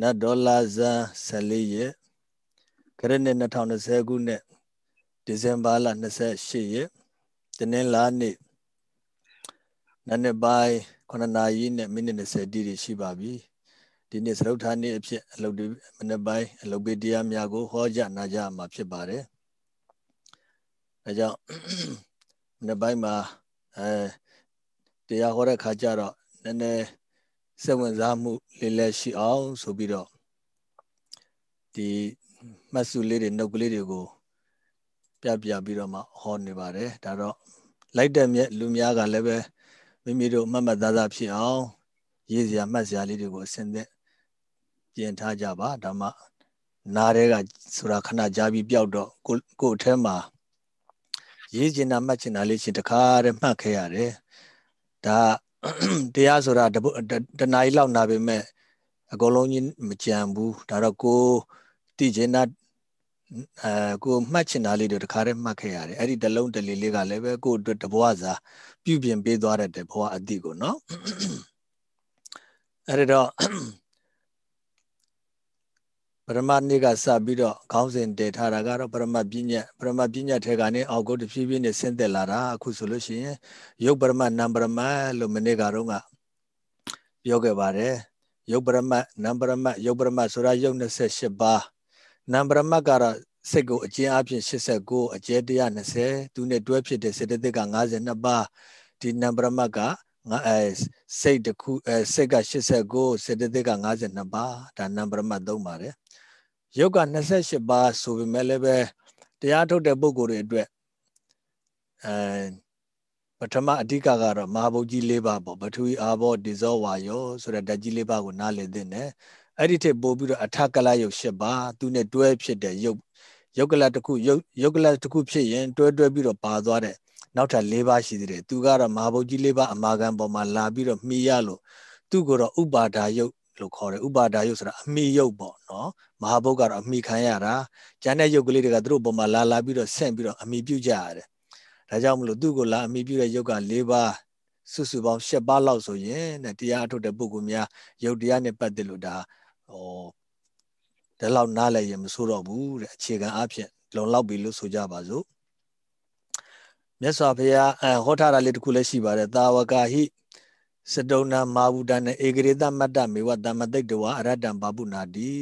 နတ်ဒေါ်လာဇန်14ရက်ခရစ်နှစ်2020ခုနှစ်ဒီဇင်ဘာလ28ရက်တနင်္လာနေ့နနက်ပိုင်း9နာရီနဲ့မိနစ်20တိတိရှိပါပြီဒီနေ့သရုပ်ဌာနအဖြစ်အလုပ်ဒီမနက်ပိုင်းအလုပ်ပေးတရားများကိုဟောကြားနာကြားမှာဖြစ်ပါတယ်ဒါကြောင့်မနက်ပိုင်းမှာအဲတရားဟောတဲ့ခါကျတော့နည်းနည်း စိတ်ဝင်စားမှုလေးလည်းရှိအောင်ဆိုပြီးတော့ဒီမှတ်စုလေးတွေနှုတ်ကလေးတွေကိုပြပြပြီးတော့မှဟောနေပါတယ်ဒါတော့လိုက်တဲ့မြက်လူများကလည်းပဲမိမိတို့မှတ်မှတ်သားသားဖြစ်အောင်ရေးစရာမှတ်စရာလေးတွေကိုအစဉ်သက်ပြင်ထားကြပါဒါမှနားတဲ့ကဆိုတာခဏကြာပြီးပျောက်တော့ကိုကိုအထဲမှာရေးကျင်တာမှတ်ကျင်တာလေးချင်းတခါတည်းမှတ်ခဲ့ရတယ်ဒါ တရားဆိုတာတနားရီလောက်နာပေမဲ့အကုန်လုံးကြီးမကြံဘူးဒါတော့ကိုတည်ကျင်တာအဲကိုမှတ်ချင်တာလေးတွေတခါတည်းမှတ်ခဲ့ရတယ်အဲ့ဒီတလုံးတလေးလေးကလည်းပဲကိုအတွက်တဘွားစာပြုပြင်ပေးသွားတဲ့ဘဝအတိကိုနော်အဲ့တော့ ပရမနေ့ကစပြီးတော့ခေါင်းစဉ်တည်ထားတာကတော့ပရမပညာပရမပညာထဲကနေအောက်ကိုတဖြည်းဖြည်းနဲ့ဆင်းသက်လာတာအခုဆိုလို့ရှိရင်ယုတ်ပရမနံပရမလို့မနေ့ကတော့ကပြောခဲ့ပါတယ်ယုတ်ပရမနံပရမယုတ်ပရမဆိုတာယုတ်28ပါးနံပရမကတော့စိတ်ကိုအကျဉ်းအဖြစ်89အကျဲ120သူနဲ့တွဲဖြစ်တဲ့စေတသိက်က52ပါးဒီနံပရမကငါအဲစိတ်တခုအဲစိတ်က89စေတသိက်က52ပါးဒါနံပရမ3ပါတယ် ယုတ်က28ပါးဆိုပေမဲ့လည်းပဲတရားထုတ်တဲ့ပုဂ္ဂိုလ်တွေအတွက်အဲပထမအဓိကကတော့မဟာဘုတ်ကြီး၄ပါးပေါ့ပထဝီအာဘောဒီဇောဝါယောဆိုတဲ့ဓာတ်ကြီး၄ပါးကိုနားလည်သင့်တယ်အဲ့ဒီထက်ပို့ပြီးတော့အထကလယုတ်၈ပါးသူနဲ့တွဲဖြစ်တဲ့ယုတ်ယုတ်ကလတစ်ခုယုတ်ယုတ်ကလတစ်ခုဖြစ်ရင်တွဲတွဲပြီးတော့ပါသွားတဲ့နောက်ထပ်၄ပါးရှိသေးတယ်သူကတော့မဟာဘုတ်ကြီး၄ပါးအမာခံပေါ်မှာလာပြီးတော့မှီရလို့သူ့ကိုတော့ဥပါဒါယုတ် လို့ခေါ်တယ်ဥပါဒါယုတ်ဆိုတာအမိယုတ်ပေါ့နော်မဟာဘုတ်ကတော့အမိခံရတာကျန်တဲ့ယုတ်ကလေးတွေကသူတို့ပုံမှာလာလာပြီးတော့ဆင့်ပြီးတော့အမိပြုတ်ကြရတယ်ဒါကြောင့်မလို့သူ့ကိုလာအမိပြုတဲ့ယုတ်က၄ပါးစုစုပေါင်း၈ပါးလောက်ဆိုရင်တဲ့တရားအထုတ်တဲ့ပုဂ္ဂိုလ်များယုတ်တရားနဲ့ပတ်သက်လို့ဒါဟောဒါလောက်နားလည်ရင်မဆိုးတော့ဘူးတဲ့အခြေခံအဖြစ်လုံလောက်ပြီလို့ဆိုကြပါစို့မြတ်စွာဘုရားအဟောထားတာလေးတစ်ခုလည်းရှိပါတယ်တာဝကာဟိ စတုဏမာဝုဒနဲ့ဧကရေသမတ္တမေဝတမသိတ္တဝအရတ္တံဘာပုနာတိ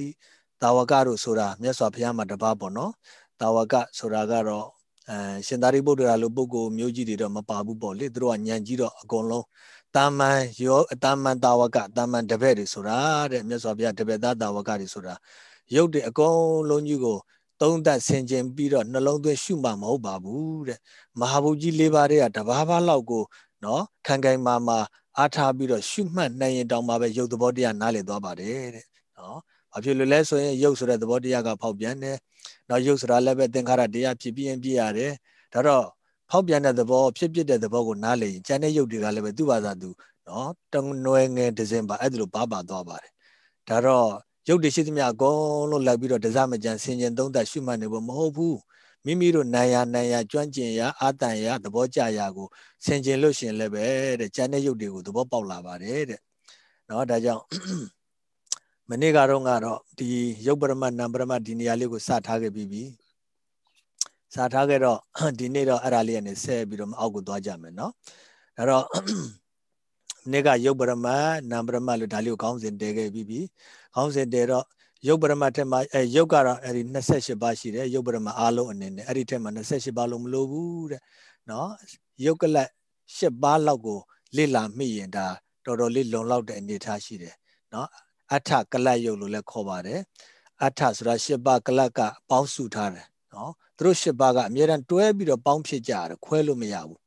တာဝကတို့ဆိုတာမြတ်စွာဘုရားမှာတပါးပေါ့နော်တာဝကဆိုတာကတော့အဲရှင်သာရိပုတ္တရာလိုပုဂ္ဂိုလ်မျိုးကြီးတွေတော့မပါဘူးပေါ့လေသူတို့ကညံကြီးတော့အကုန်လုံးတာမန်ရောတာမန်တာဝကတာမန်တပည့်တွေဆိုတာတဲ့မြတ်စွာဘုရားတပည့်သားတာဝကတွေဆိုတာရုပ်တွေအကုန်လုံးကြီးကိုသုံးသပ်ဆင်ခြင်ပြီးတော့နှလုံးသွင်းရှုမှမဟုတ်ပါဘူးတဲ့မဟာဘုကြီး၄ပါးတွေကတဘာဘာလောက်ကိုနော်ခံခံမာမာ အားထားပြီးတော့ရှုမှတ်နိုင်ရင်တောင်မှပဲရုပ်သဘောတရားနားလည်သွားပါတယ်တဲ့နော်ဘာဖြစ်လို့လဲဆိုရင်ရုပ်ဆိုတဲ့သဘောတရားကဖောက်ပြန်တယ်နော်ရုပ်ဆိုတာလည်းပဲသင်္ခါရတရားဖြစ်ပြီးရင်ပြည့်ရတယ်ဒါတော့ဖောက်ပြန်တဲ့သဘောဖြစ်ဖြစ်တဲ့သဘောကိုနားလည်ရင်ကျန်တဲ့ရုပ်တွေကလည်းပဲသူ့ဘာသာသူနော်တနွယ်ငယ်ဒဇင်ပါအဲ့ဒါလိုပါပါသွားပါတယ်ဒါတော့ရုပ်တွေရှိသမျှအကုန်လုံးလိုက်ပြီးတော့ဒဇမကြံဆင်ခြင်သုံးသပ်ရှုမှတ်နေဖို့မဟုတ်ဘူး မိမိတို့နိုင်ရနိုင်ရကျွမ်းကျင်ရအာတန်ရသဘောကြရာကိုဆင်ခြင်လို့ရှင်လည်းပဲတဲ့ကျန်တဲ့ရုပ်တွေကိုသဘောပေါက်လာပါတယ်တဲ့နော်ဒါကြောင့်မနေ့ကတော့ကတော့ဒီရုပ်ပရမတ်နာပရမတ်ဒီနေရာလေးကိုစထားခဲ့ပြီးပြီစထားခဲ့တော့ဒီနေ့တော့အဲ့ဒါလေးကနေဆက်ပြီးတော့အောက်ကိုသွားကြမယ်နော်ဒါတော့နေ့ကရုပ်ပရမတ်နာပရမတ်လို့ဒါလေးကိုခေါင်းစဉ်တည်ခဲ့ပြီးပြီခေါင်းစဉ်တည်တော့ ရုပ်ပရမတ်ထက်မှာအဲရုပ်ကတော့အဲ့ဒီ28ပါးရှိတယ်ရုပ်ပရမတ်အားလုံးအနေနဲ့အဲ့ဒီထက်မှာ28ပါးလုံးမလိုဘူးတဲ့နော်ရုပ်ကလတ်8ပါးလောက်ကိုလေ့လာမိရင်ဒါတော်တော်လေးလုံလောက်တဲ့အနေအထားရှိတယ်နော်အထကလတ်ရုပ်လို့လည်းခေါ်ပါတယ်အထဆိုတာ၈ပါးကလတ်ကပေါင်းစုထားတယ်နော်သူတို့၈ပါးကအမြဲတမ်းတွဲပြီးတော့ပေါင်းဖြစ်ကြတယ်ခွဲလို့မရဘူး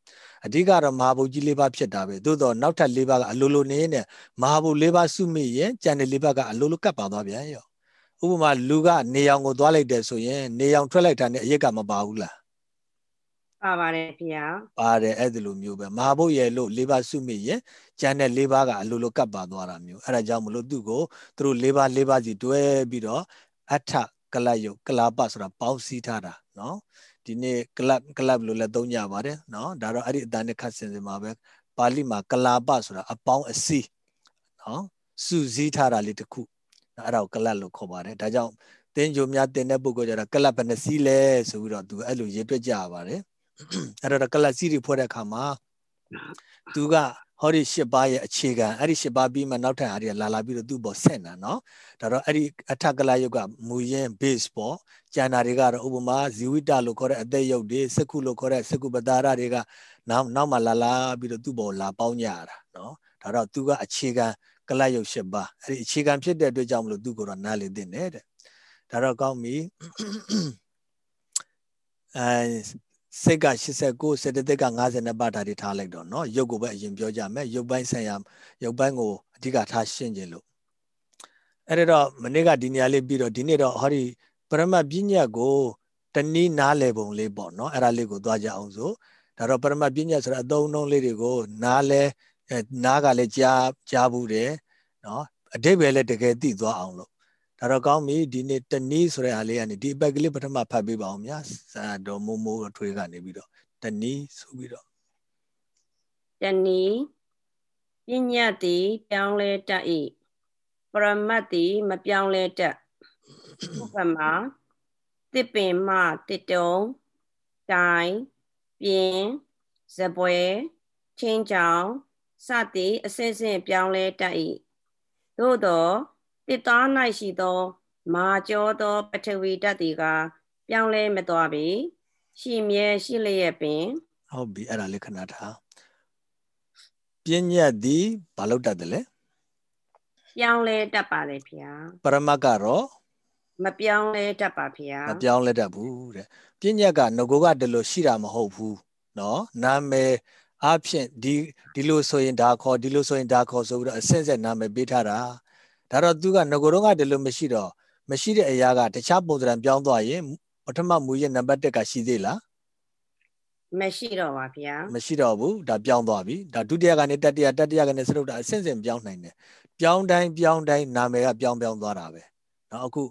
အဓိကတော့မဟာဘုတ်ကြီး၄ပါးဖြစ်တာပဲသို့တော့နောက်ထပ်၄ပါးကအလိုလိုနေနေမဟာဘုတ်၄ပါးစုမိရင်ကျန်တဲ့၄ပါးကအလိုလိုကပ်ပါသွားပြန်ရော ဥပမာလူကနေရောင်ကိုသွားလိုက်တယ်ဆိုရင်နေရောင်ထွက်လိုက်တာနဲ့အရက်ကမပါဘူးလားပါပါတယ်ခင်ဗျာပါတယ်အဲ့ဒီလိုမျိုးပဲမဟာဘုတ်ရဲ့လို့၄ပါးစုမိရင်ကျန်တဲ့၄ပါးကအလိုလိုကပ်ပါသွားတာမျိုးအဲ့ဒါကြောင့်မလို့သူ့ကိုသူတို့၄ပါး၄ပါးစီတွဲပြီးတော့အထကလတ်ယုတ်ကလာပဆိုတာပေါင်းစည်းထားတာနော်ဒီနေ့ club club လို့လည်းသုံးကြပါတယ်နော်ဒါတော့အဲ့ဒီအတန်းနဲ့ခတ်စင်စင်မှာပဲပါဠိမှာကလာပဆိုတာအပေါင်းအစည်းနော်စုစည်းထားတာလေးတစ်ခု အဲ့ဒါကိုကလတ်လို့ခေါ်ပါတယ်ဒါကြောင့်တင်းကြိုများတင်တဲ့ပုဂ္ဂိုလ်ကျတော့ကလတ်ဘယ်နှစီးလဲဆိုပြီးတော့သူအဲ့လိုရေးတွက်ကြရပါတယ်အဲ့တော့ကလတ်စီးတွေဖွဲ့တဲ့အခါမှာသူကဟောဒီ၈ပါးရဲ့အခြေခံအဲ့ဒီ၈ပါးပြီးမှနောက်ထပ်အားတွေလာလာပြီးတော့သူ့ပေါ်ဆက်နာနော်ဒါတော့အဲ့ဒီအထကလယုတ်ကမူရင်း base ပေါ့ကျန်တာတွေကတော့ဥပမာဇီဝိတလို့ခေါ်တဲ့အသက်ယုတ်တွေစက္ခုလို့ခေါ်တဲ့စက္ခုပတာရတွေကနောက်နောက်မှလာလာပြီးတော့သူ့ပေါ်လာပေါင်းကြရတာနော်ဒါတော့သူကအခြေခံ ကလယုတ်၈ပါးအဲ့ဒီအခြေခံဖြစ်တဲ့အတွက်ကြောင့်မလို့သူ့ကိုတော့နားလေတင်တယ်တဲ့ဒါတော့ကောင်းပြီအဲစိတ်က89စေတသိက်က52ပါးဓာတ်တွေထားလိုက်တော့เนาะရုပ်ကိုပဲအရင်ပြောကြမယ်ရုပ်ပိုင်းဆိုင်ရာရုပ်ပိုင်းကိုအဓိကထားရှင်းခြင်းလို့အဲ့တော့မနေ့ကဒီနေရာလေးပြီးတော့ဒီနေ့တော့ဟောဒီပရမတ်ပညာကိုတနည်းနားလည်ပုံလေးပေါ့เนาะအဲ့ဒါလေးကိုသွားကြအောင်ဆိုဒါတော့ပရမတ်ပညာဆိုတဲ့အသုံးအနှုန်းလေးတွေကိုနားလဲ အဲနားကလည်းကြားကြားဘူးတယ်နော်အတိတ်ပဲလည်းတကယ်သိသွားအောင်လို့ဒါတော့ကောင်းပြီဒီနေ့တနည်းဆိုတဲ့အားလေးကနေဒီအပက်ကလေးပထမဖတ်ပေးပါအောင်များစာတော်မိုးမိုးထွေးကနေပြီးတော့တနည်းဆိုပြီးတော့တနည်းပညာတိပြောင်းလဲတတ်၏ပရမတ်တိမပြောင်းလဲတတ်ဥပမာတစ်ပင်မှတစ်တုံးတိုင်းပြင်းဇပွဲချင်းချောင်း စသည်အစစ်စစ်ပြောင်းလဲတတ်၏သို့သောတစ်သား၌ရှိသော မာကျောသောပထဝီဓာတ်တွေကပြောင်းလဲမသွားပေရှိမြဲရှိလျက်ပင်ဟုတ်ပြီအဲ့ဒါလေးခဏထားပြဉ္ညတ်သည်ဘာလို့တတ်တယ်လဲပြောင်းလဲတတ်ပါလေဖေ။ပရမတ်ကတော့မပြောင်းလဲတတ်ပါဖေ။မပြောင်းလဲတတ်ဘူးတဲ့။ပြဉ္ညတ်ကငကိုကဒီလိုရှိတာမဟုတ်ဘူး။နော်။နာမည် အဖြစ်ဒီဒီလိုဆိုရင်ဒါခေါ်ဒီလိုဆိုရင်ဒါခေါ်ဆိုပြီးတော့အစင်းစက်နာမည်ပေးထားတာ။ဒါတော့သူကငကိုတော့ကဒီလိုမရှိတော့မရှိတဲ့အရာကတခြားပုံစံပြောင်းသွားရင်ပထမမူရဲ့နံပါတ်1ကရှိသေးလားမရှိတော့ပါဗျာမရှိတော့ဘူးဒါပြောင်းသွားပြီဒါဒုတိယကနေတတိယတတိယကနေစရုပ်တာအဆင့်ဆင့်ပြောင်းနိုင်တယ်ပြောင်းတိုင်းပြောင်းတိုင်းနာမည်ကပြောင်းပြောင်းသွားတာပဲเนาะအခု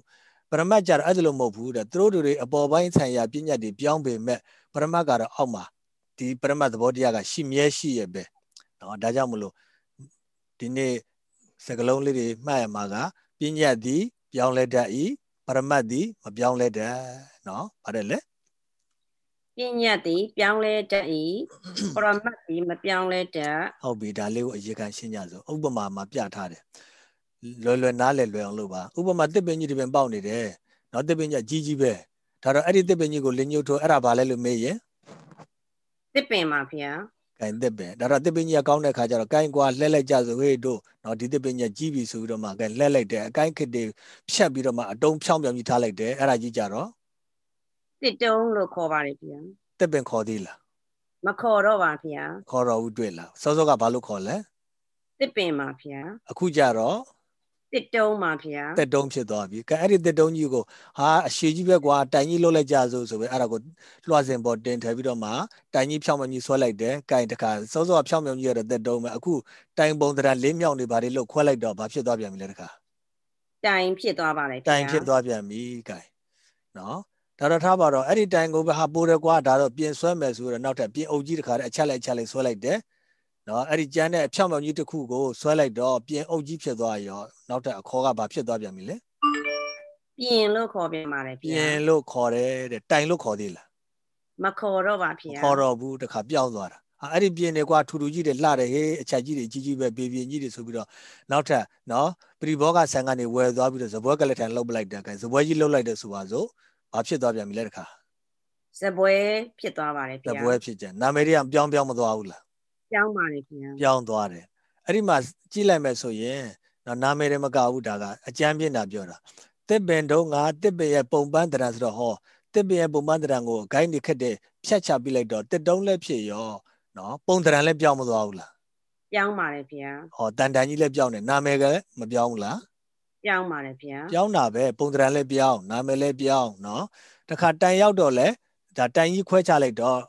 ပရမတ်ကြတော့အဲ့လိုမဟုတ်ဘူးတဲ့သူတို့တွေအပေါ်ပိုင်းဆိုင်ရာပညာတွေပြောင်းပေမဲ့ပရမတ်ကတော့အောက်မှာ ဒီပရမတ်သဘောတရားကရှိမြဲရှိရပဲနော်ဒါကြောင့်မလို့ဒီနေ့စကလုံးလေးတွေမှတ်ရမှာကပညာသည်ပြောင်းလဲတတ်ဤပရမတ်သည်မပြောင်းလဲတတ်နော်ပါတယ်လေပညာသည်ပြောင်းလဲတတ်ဤပရမတ်သည်မပြောင်းလဲတတ်ဟုတ်ပြီဒါလေးကိုအရေးခံရှင်းကြစို့ဥပမာမှာပြထားတယ်လွယ်လွယ်နားလည်လွယ်အောင်လုပ်ပါဥပမာတစ်ပင်ကြီးတစ်ပင်ပေါက်နေတယ်နော်တစ်ပင်ကြီးကြီးကြီးပဲဒါတော့အဲ့ဒီတစ်ပင်ကြီးကိုလင်းညှို့ထိုးအဲ့ဒါဘာလဲလို့မေးရင် တစ်ပင်ပါဗျာကင်တစ်ပင်ဒါတော့တစ်ပင်ကြီးကကောင်းတဲ့ခါကျတော့ကင်ကွာလှဲလိုက်ကြဆိုဟေးတို့နော်ဒီတစ်ပင်ကြီးကြီးပြီဆိုပြီးတော့မှကင်လှဲလိုက်တယ်အကိုင်းခစ်တွေဖြတ်ပြီးတော့မှအတုံးဖြောင်းပြောင်ကြီးထားလိုက်တယ်အဲ့ဒါကြီးကြတော့တစ်တုံးလို့ခေါ်ပါတယ်ဗျာတစ်ပင်ခေါ်သေးလားမခေါ်တော့ပါဗျာခေါ်တော့ဘူးတွေ့လားစောစောကဘာလို့ခေါ်လဲတစ်ပင်ပါဗျာအခုကြတော့ တစ်တုံးပါဗျာတစ်တုံးဖြစ်သွားပြီကဲအဲ့ဒီတစ်တုံးကြီးကိုဟာအရှိကြီးပဲကွာတိုင်ကြီးလှုပ်လိုက်ကြစို့ဆိုပဲအဲ့ဒါကိုလွှစင်ပေါ်တင်ထည့်ပြီးတော့မှတိုင်ကြီးဖြောင်းမြကြီးဆွဲလိုက်တယ်ကင်တခါစောစောဖြောင်းမြကြီးရတဲ့တစ်တုံးပဲအခုတိုင်ပုံတရလေးမြောက်နေပါလေလို့ခွဲလိုက်တော့ဘာဖြစ်သွားပြန်ပြီလဲတခါတိုင်ဖြစ်သွားပါလေတိုင်ဖြစ်သွားပြန်ပြီကင်နော်ဒါတော့ထားပါတော့အဲ့ဒီတိုင်ကိုပဲဟာပိုးတယ်ကွာဒါတော့ပြင်ဆွဲမယ်ဆိုတော့နောက်ထပ်ပြင်အုပ်ကြီးတခါတည်းအချက်လိုက်အချက်လိုက်ဆွဲလိုက်တယ် နော်အဲ့ဒီကျန်းတဲ့အဖြောင်းမြောင်ကြီးတစ်ခုကိုဆွဲလိုက်တော့ပြင်အုပ်ကြီးဖြစ်သွားရောနောက်ထပ်အခေါ်ကဘာဖြစ်သွားပြန်ပြီလဲပြင်လို့ခေါ်ပြန်ပါတယ်ဗျာပြင်လို့ခေါ်တယ်တဲ့တိုင်လို့ခေါ်သေးလားမခေါ်တော့ပါဗျာခေါ်တော့ဘူးတခါပြောင်းသွားတာအဲ့ဒီပြင်တွေကွာထူထူကြီးတွေလှတယ်ဟေးအချက်ကြီးတွေကြီးကြီးပဲပေပြင်ကြီးတွေဆိုပြီးတော့နောက်ထပ်နော်ပရိဘောကဆန်ကနေဝယ်သွားပြီးတော့ဇပွဲကလက်ထံလှုပ်ပလိုက်တယ်ခိုင်ဇပွဲကြီးလှုပ်လိုက်တယ်ဆိုပါစို့ဘာဖြစ်သွားပြန်ပြီလဲတခါဇပွဲဖြစ်သွားပါတယ်ဗျာဇပွဲဖြစ်ကြနာမည်တွေကပြောင်းပြောင်းမသွားဘူးလား ပြောင်းပါတယ်ခင်ဗျာပြောင်းသွားတယ်အဲ့ဒီမှာကြည့်လိုက်မယ်ဆိုရင်နော်နာမည်တွေမကဘူးဒါကအကျမ်းပြင်းတာပြောတာတစ်ပင်တုံးကတစ်ပင်ရဲ့ပုံပန်းတရံဆိုတော့ဟောတစ်ပင်ရဲ့ပုံပန်းတရံကိုဂိုင်းနေခက်တဲ့ဖြတ်ချပြလိုက်တော့တစ်တုံးလည်းဖြစ်ရောနော်ပုံတရံလည်းပြောင်းမသွားဘူးလားပြောင်းပါတယ်ဗျာဟောတန်တန်ကြီးလည်းပြောင်းတယ်နာမည်ကလည်းမပြောင်းဘူးလားပြောင်းပါတယ်ဗျာပြောင်းတာပဲပုံတရံလည်းပြောင်းနာမည်လည်းပြောင်းနော်တခါတန်ရောက်တော့လဲဒါတန်ကြီးခွဲချလိုက်တော့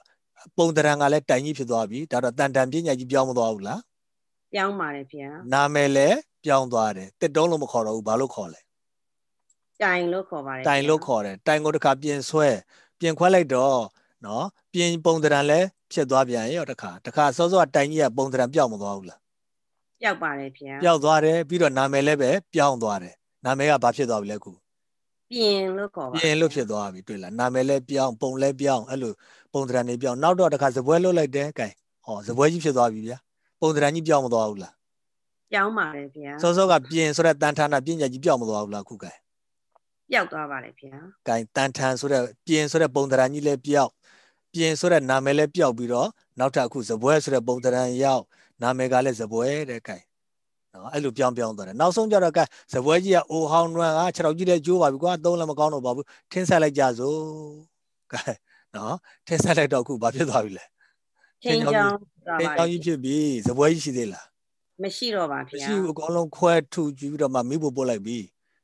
ပုံတရံကလည်းတိုင်ကြီးဖြစ်သွားပြီဒါတော့တန်တန်ပညာကြီးပြောင်းမသွားဘူးလားပြောင်းပါတယ်ဗျာနာမည်လည်းပြောင်းသွားတယ်တစ်တုံးလို့မခေါ်တော့ဘူးဘာလို့ခေါ်လဲတိုင်လို့ခေါ်ပါတယ်တိုင်လို့ခေါ်တယ်တိုင်ကိုတခါပြင်ဆွဲပြင်ခွဲလိုက်တော့နော်ပြင်ပုံတရံလည်းဖြစ်သွားပြန်ရောတခါတခါစောစောတိုင်ကြီးကပုံတရံပြောင်းမသွားဘူးလားပြောက်ပါတယ်ဗျာပြောက်သွားတယ်ပြီးတော့နာမည်လည်းပဲပြောင်းသွားတယ်နာမည်ကဘာဖြစ်သွားပြီလဲခု ပြင်လို့ခေါ်ပါပြင်လို့ဖြစ်သွားပြီတွေ့လားနာမည်လဲပြောင်းပုံလဲပြောင်းအဲ့လိုပုံသဏ္ဍာန်တွေပြောင်းနောက်တော့တစ်ခါဇပွဲလွတ်လိုက်တယ်ကဲဟောဇပွဲကြီးဖြစ်သွားပြီဗျာပုံသဏ္ဍာန်ကြီးပြောင်းမသွားဘူးလားပြောင်းပါတယ်ဗျာစောစောကပြင်ဆိုတဲ့တန်ထာနာပညာကြီးပြောင်းမသွားဘူးလားခုကဲပျောက်သွားပါတယ်ဗျာကဲတန်ထန်ဆိုတဲ့ပြင်ဆိုတဲ့ပုံသဏ္ဍာန်ကြီးလဲပြောင်းပြင်ဆိုတဲ့နာမည်လဲပြောက်ပြီးတော့နောက်ထပ်အခုဇပွဲဆိုတဲ့ပုံသဏ္ဍာန်ရောက်နာမည်ကလည်းဇပွဲတဲ့ကဲ နော်အဲ့လိုပြောင်းပြောင်းသွားတယ်နောက်ဆုံးကျတော့ကဲဇပွဲကြီးကအိုဟောင်းနွမ်းအားခြေထောက်ကြီးတဲ့ကျိုးပါပြီကွာသုံးလည်းမကောင်းတော့ပါဘူးထင်းဆက်လိုက်ကြစို့ကဲနော်ထင်းဆက်လိုက်တော့အခုဘာဖြစ်သွားပြီလဲချင်းချောင်းသွားထင်းပါချောင်းကြီးဖြစ်ပြီဇပွဲကြီးရှိသေးလားမရှိတော့ပါမဗျာရှိဘူးအကောင်လုံးခွဲထုကြည့်ပြီးတော့မှမိဖို့ပို့လိုက်ပြီ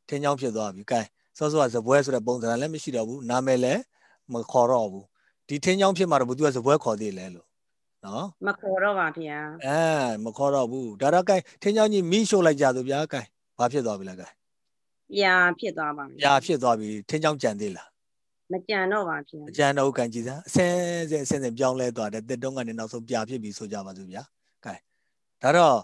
ထင်းချောင်းဖြစ်သွားပြီကဲစောစောကဇပွဲဆိုတဲ့ပုံစံလည်းမရှိတော့ဘူးနာမည်လည်းမခေါ်တော့ဘူးဒီထင်းချောင်းဖြစ်မှာတော့ဘူးသူကဇပွဲခေါ်သေးလဲလို့ နော်မခေါ်တော့ပါဗျာအဲမခေါ်တော့ဘူးဒါတော့ကဲထင်းချောင်းကြီးမိရှို့လိုက်ကြသူဗျာကဲဘာဖြစ်သွားပြီလဲကဲပြာဖြစ်သွားပါပြာဖြစ်သွားပြီထင်းချောင်းကြံသေးလားမကြံတော့ပါဗျာအကြံတော့ကန်ကြည့်စမ်းအစင်းစင်းအစင်းစင်းပြောင်းလဲသွားတယ်တစ်တုံးကနေနောက်ဆုံးပြာဖြစ်ပြီဆိုကြပါစို့ဗျာကဲဒါတော့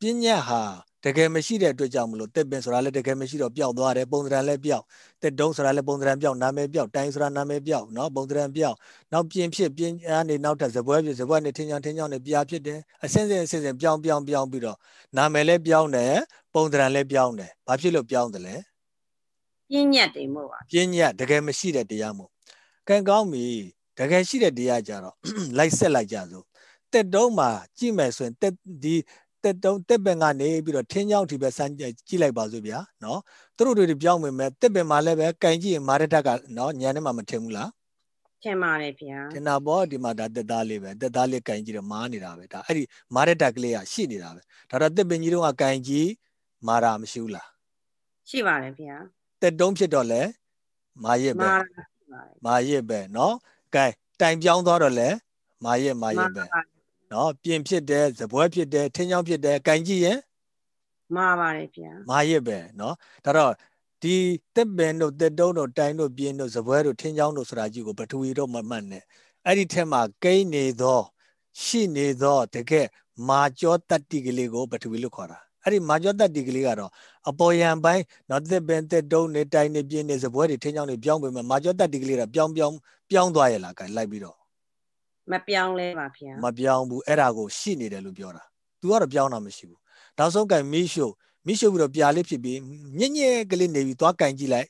ပညာဟာ တကယ်မရှိတဲ့အတွက်ကြောင့်မလို့တစ်ပင်ဆိုတာလည်းတကယ်မရှိတော့ပျောက်သွားတယ်ပုံသဏ္ဍာန်လည်းပျောက်တစ်တုံးဆိုတာလည်းပုံသဏ္ဍာန်ပျောက်နာမည်ပျောက်တိုင်းဆိုတာနာမည်ပျောက်နော်ပုံသဏ္ဍာန်ပျောက်နောက်ပြင်ဖြစ်ပြင်အားနေနောက်ထပ်ဇပွဲဖြစ်ဇပွဲနေထင်းချောင်းထင်းချောင်းနေပြာဖြစ်တယ်အစင်းစင်းအစင်းစင်းပြောင်းပြောင်းပြောင်းပြီးတော့နာမည်လည်းပြောင်းတယ်ပုံသဏ္ဍာန်လည်းပြောင်းတယ်ဘာဖြစ်လို့ပြောင်းတယ်လဲပြင်းညက်တယ်မို့ပါပညာတကယ်မရှိတဲ့တရားမို့ကံကောင်းပြီတကယ်ရှိတဲ့တရားကြတော့လိုက်ဆက်လိုက်ကြစို့တက်တုံးမှာကြည့်မယ်ဆိုရင်တက်ဒီ တက်တုံးတက်ပင်ကနေပြီးတော့ထင်းကြောင်ထိပဲစမ်းကြည့်လိုက်ပါစို့ဗျာနော်သူတို့တွေပြောင်းမယ်မဲ့တက်ပင်မှာလည်းပဲကင်ကြည့်ရင်မာရတက်ကနော်ညံထဲမှာမထင်ဘူးလားထင်ပါတယ်ဗျာထင်တာပေါ့ဒီမှာဒါတက်သားလေးပဲတက်သားလေးကင်ကြည့်တော့မားနေတာပဲဒါအဲ့ဒီမာရတက်ကလေးကရှိနေတာပဲဒါတော့တက်ပင်ကြီးတော့ကင်ကြည့်မာတာမရှိဘူးလားရှိပါတယ်ဗျာတက်တုံးဖြစ်တော့လဲမာရစ်ပဲမာရစ်ပဲနော်ကဲတိုင်ပြောင်းသွားတော့လဲမာရစ်မာရစ်ပဲ နော်ပြင်ဖြစ်တယ်ဇပွဲဖြစ်တယ်ထင်းချောင်းဖြစ်တယ်ကင်ကြည့်ရင်မှားပါတယ်ဗျာမှားရစ်ပဲနော်ဒါတော့ဒီတက်ပင်တို့တက်တုံးတို့တိုင်တို့ပြင်းတို့ဇပွဲတို့ထင်းချောင်းတို့ဆိုတာကြီးကိုပထဝီတော့မမှတ်နဲ့အဲ့ဒီထက်မှာကိန်းနေသောရှိနေသောတကယ်မာကျောတတ္တိကလေးကိုပထဝီလို့ခေါ်တာအဲ့ဒီမာကျောတတ္တိကလေးကတော့အပေါ်ယံပိုင်းနော်တက်ပင်တက်တုံးနေတိုင်နေပြင်းနေဇပွဲတွေထင်းချောင်းတွေပြောင်းပေမဲ့မာကျောတတ္တိကလေးကပြောင်းပြောင်းပြောင်းသွားရလားကဲလိုက်ပြီးတော့ မပြောင်းလဲပါဗျာမပြောင်းဘူးအဲ့ဒါကိုရှိနေတယ်လို့ပြောတာ။ तू ကတော့ပြောင်းတာမရှိဘူး။နောက်ဆုံးကင်မီးရှို့မီးရှို့ပြီးတော့ပြာလေးဖြစ်ပြီးညက်ညက်ကလေးနေပြီးသွားကင်ကြည့်လိုက်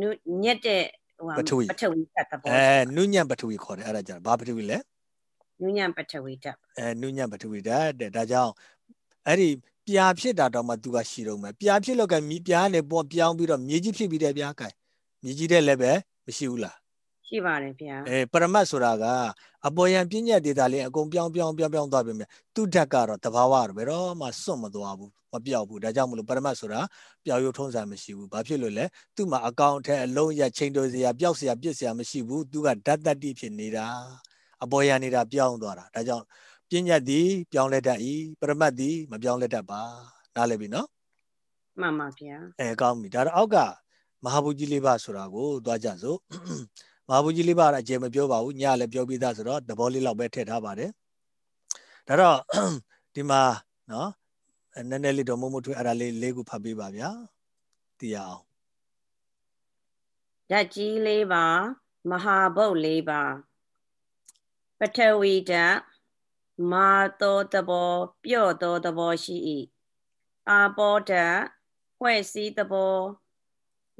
နုညက်တဲ့ဟိုဟာပထဝီပထဝီဓာတ်သဘောအဲနုညံပထဝီခေါ်တယ်အဲ့ဒါကြဘာပထဝီလဲနုညံပထဝီဓာတ်အဲနုညံပထဝီတဲ့တဲ့ဒါကြောင့်အဲ့ဒီပြာဖြစ်တာတော့မှ तू ကရှိတော့မယ်ပြာဖြစ်လို့ကမီးပြာနဲ့ပေါ်ပြောင်းပြီးတော့မြေကြီးဖြစ်ပြီးတယ်ဗျာကင်မြေကြီးတဲ့လည်းပဲမရှိဘူးလား ရှိပါတယ်ဗျာအဲပရမတ်ဆိုတာကအပေါ်ယံပြဉ္ညာဒေတာလေးအကုန်ပြောင်းပြောင်းပြောင်းပြောင်းသွားပြီမြဲသူ့ဓာတ်ကတော့တဘာဝတော့ဘယ်တော့မှစွန့်မသွားဘူးမပြောက်ဘူးဒါကြောင့်မလို့ပရမတ်ဆိုတာပျောက်ရုပ်ထုံးစံမရှိဘူးဘာဖြစ်လို့လဲသူ့မှာအကောင်အထက်အလုံးရချိန်တိုစရာပျောက်စရာပြစ်စရာမရှိဘူးသူကဓာတ်တတ္တိဖြစ်နေတာအပေါ်ယံနေတာပြောင်းသွားတာဒါကြောင့်ပြဉ္ညာသည်ပြောင်းလဲတတ်၏ပရမတ်သည်မပြောင်းလဲတတ်ပါနားလည်ပြီနော်မှန်ပါဗျာအဲကောင်းပြီဒါတော့အောက်ကမဟာဘူကြီးလေးပါဆိုတာကိုသွားကြစို့ မဟာဘူကြီးလေးပါကအကျေမပြောပါဘူးညလည်းပြောပြီးသားဆိုတော့သဘောလေးလောက်ပဲထည့်ထားပါတယ်ဒါတော့ဒီမှာနော်အဲနည်းနည်းလေးတော့မုံမထွေးအဲ့ဒါလေးလေးခုဖတ်ပေးပါဗျာသိရအောင်ဓာတ်ကြီးလေးပါမဟာဘုတ်လေးပါပထဝီဓာတ်မာသောသဘောပြော့သောသဘောရှိ၏အာဘောဓာတ်ဖွဲ့စည်းသဘော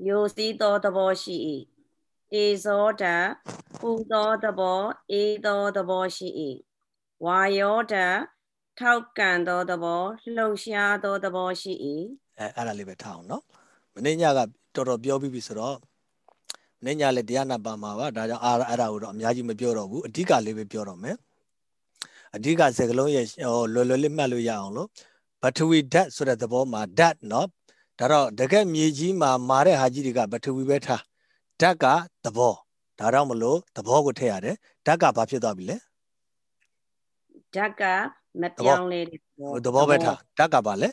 ယိုစည်းသောသဘောရှိ၏ ဧဇောဓာတ်ပူသောသဘောအေးသောသဘောရှိ၏ဝါယောဓာတ်ထောက်ကန်သောသဘောလှုပ်ရှားသောသဘောရှိ၏အဲအဲ့ဒါလေးပဲထားအောင်နော်မင်းညကတော်တော်ပြောပြီးပြီဆိုတော့မင်းညလည်းတရားနာပါမှာပါဒါကြောင့်အားအဲ့ဒါကိုတော့အများကြီးမပြောတော့ဘူးအဓိကလေးပဲပြောတော့မယ်အဓိကစကလုံးရဲ့ဟိုလွယ်လွယ်လေးမှတ်လို့ရအောင်လို့ပထဝီဓာတ်ဆိုတဲ့သဘောမှာဓာတ်နော်ဒါတော့တကက်မြေကြီးမှာမာတဲ့ဟာကြီးတွေကပထဝီပဲထား ဓာတ်ကသဘောဒါတော့မလို့သဘောကိုထည့်ရတယ်ဓာတ်ကဘာဖြစ်သွားပြီလဲဓာတ်ကမပြောင်းလဲတဲ့သဘောပဲထားဓာတ်ကဘာလဲ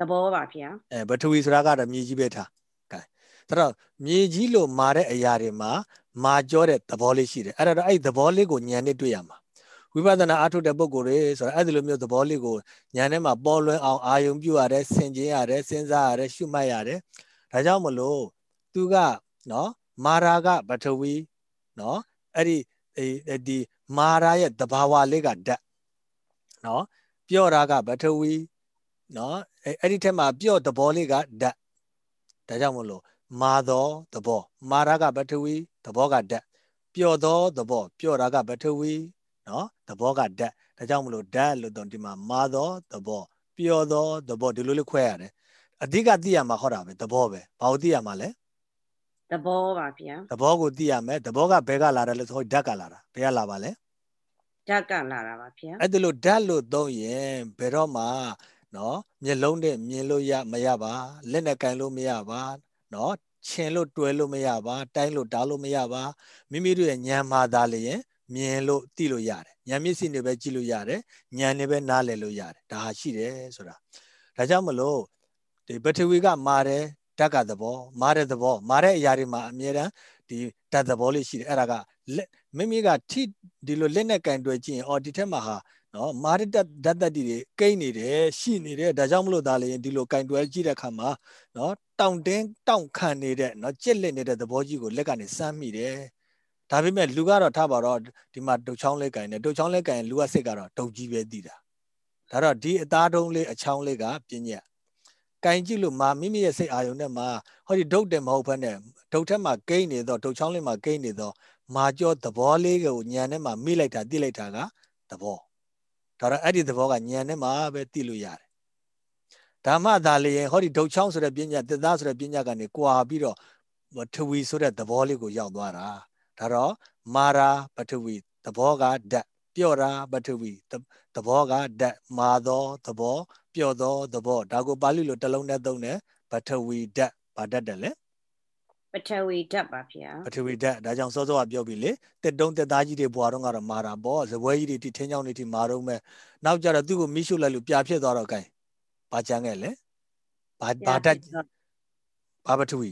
သဘောပါဗျာအဲပထဝီဆိုတာကတော့မြေကြီးပဲထားကဲဒါတော့မြေကြီးလို့မာတဲ့အရာတွေမှာမာကြောတဲ့သဘောလေးရှိတယ်အဲ့ဒါတော့အဲ့ဒီသဘောလေးကိုညံနဲ့တွေ့ရမှာဝိပဿနာအားထုတ်တဲ့ပုဂ္ဂိုလ်တွေဆိုတာအဲ့ဒီလိုမျိုးသဘောလေးကိုညာထဲမှာပေါ်လွင်အောင်အာယုံပြုရတယ်ဆင်ခြင်ရတယ်စဉ်းစားရတယ်ရှုမှတ်ရတယ်ဒါကြောင့်မလို့သူကနော် မာရာကပထဝီနော်အဲ့ဒီဒီမာရာရဲ့တဘာဝလေးကဓာတ်နော်ပြော့တာကပထဝီနော်အဲ့ဒီထက်မှာပြော့သဘောလေးကဓာတ်ဒါကြောင့်မလို့မာသောသဘောမာရာကပထဝီသဘောကဓာတ်ပြော့သောသဘောပြော့တာကပထဝီနော်သဘောကဓာတ်ဒါကြောင့်မလို့ဓာတ်လို့တော့ဒီမှာမာသောသဘောပျော်သောသဘောဒီလိုလေးခွဲရတယ်အဓိကသိရမှာဟောတာပဲသဘောပဲဘာလို့သိရမှာလဲ သဘောပါဗျာသဘောကိုသိရမယ်သဘောကဘယ်ကလာတယ်လဲဆိုဓာတ်ကလာတာဘယ်ကလာပါလဲဓာတ်ကလာတာပါဗျာအဲ့ဒါလို့ဓာတ်လို့သုံးရင်ဘယ်တော့မှနော်မျက်လုံးနဲ့မြင်လို့ရမရပါလက်နဲ့ကင်လို့မရပါနော်ချင်လို့တွဲလို့မရပါတိုင်းလို့တားလို့မရပါမိမိတို့ရဲ့ဉာဏ်မှာသာလျင်မြင်လို့သိလို့ရတယ်ဉာဏ်မျက်စိနဲ့ပဲကြည့်လို့ရတယ်ဉာဏ်နဲ့ပဲနားလည်လို့ရတယ်ဒါဟာရှိတယ်ဆိုတာဒါကြောင့်မလို့ဒီပထဝီကမာတယ် ဓာတ်ကသဘောမာတဲ့သဘောမာတဲ့အရာတွေမှာအမြဲတမ်းဒီဓာတ်သဘောလေးရှိတယ်အဲ့ဒါကမိမိကထိဒီလိုလက်နဲ့ကင်တွယ်ကြည့်ရင်အော်ဒီထက်မှာဟာနော်မာရတဓာတ်တတိတွေကိန်းနေတယ်ရှိနေတယ်ဒါကြောင့်မလို့ဒါလည်းဒီလိုကင်တွယ်ကြည့်တဲ့အခါမှာနော်တောင့်တင်းတောင့်ခံနေတဲ့နော်ကြက်လက်နေတဲ့သဘောကြီးကိုလက်ကနေစမ်းမိတယ်ဒါပေမဲ့လူကတော့ထားပါတော့ဒီမှာဒုတ်ချောင်းလေးကင်နေဒုတ်ချောင်းလေးကင်လူကစိတ်ကတော့ဒုတ်ကြီးပဲတည်တာဒါတော့ဒီအသားတုံးလေးအချောင်းလေးကပြင်းညက် ကင်ကြည့်လို့မာမိမိရဲ့စိတ်အာယုံနဲ့မှာဟောဒီဒုတ်တယ်မဟုတ်ဘဲနဲ့ဒုတ်ထက်မှာကိန်းနေတော့ဒုတ်ချောင်းလေးမှာကိန်းနေတော့မာကြောသဘောလေးကိုညံထဲမှာမိလိုက်တာတိလိုက်တာကသဘောဒါတော့အဲ့ဒီသဘောကညံထဲမှာပဲတိလို့ရတယ်ဓမ္မသာလျင်ဟောဒီဒုတ်ချောင်းဆိုတဲ့ပညာသစ္စာဆိုတဲ့ပညာကနေကွာပြီးတော့ထဝီဆိုတဲ့သဘောလေးကိုရောက်သွားတာဒါတော့မာရာပထဝီသဘောကဓာတ်ပြော့တာပထဝီသဘောကဓာတ်မာသောသဘော ပြော့သောသဘောဒါကိုပါဠိလိုတစ်လုံးနဲ့သုံးတယ်ပထဝီဓာတ်ဘာဓာတ်တယ်လဲပထဝီဓာတ်ပါဗျာပထဝီဓာတ်ဒါကြောင့်စောစောကပြောပြီလေတက်တုံးတက်သားကြီးတွေဘွာတော့ကတော့မာတာပေါ့ဇပွဲကြီးတွေထိထင်းချောင်းတွေထိမာတော့မဲ့နောက်ကြတော့သူ့ကိုမိရှုလိုက်လို့ပြာဖြစ်သွားတော့ gain ဘာကြမ်းခဲ့လဲဘာဘာဓာတ်ဘာပထဝီ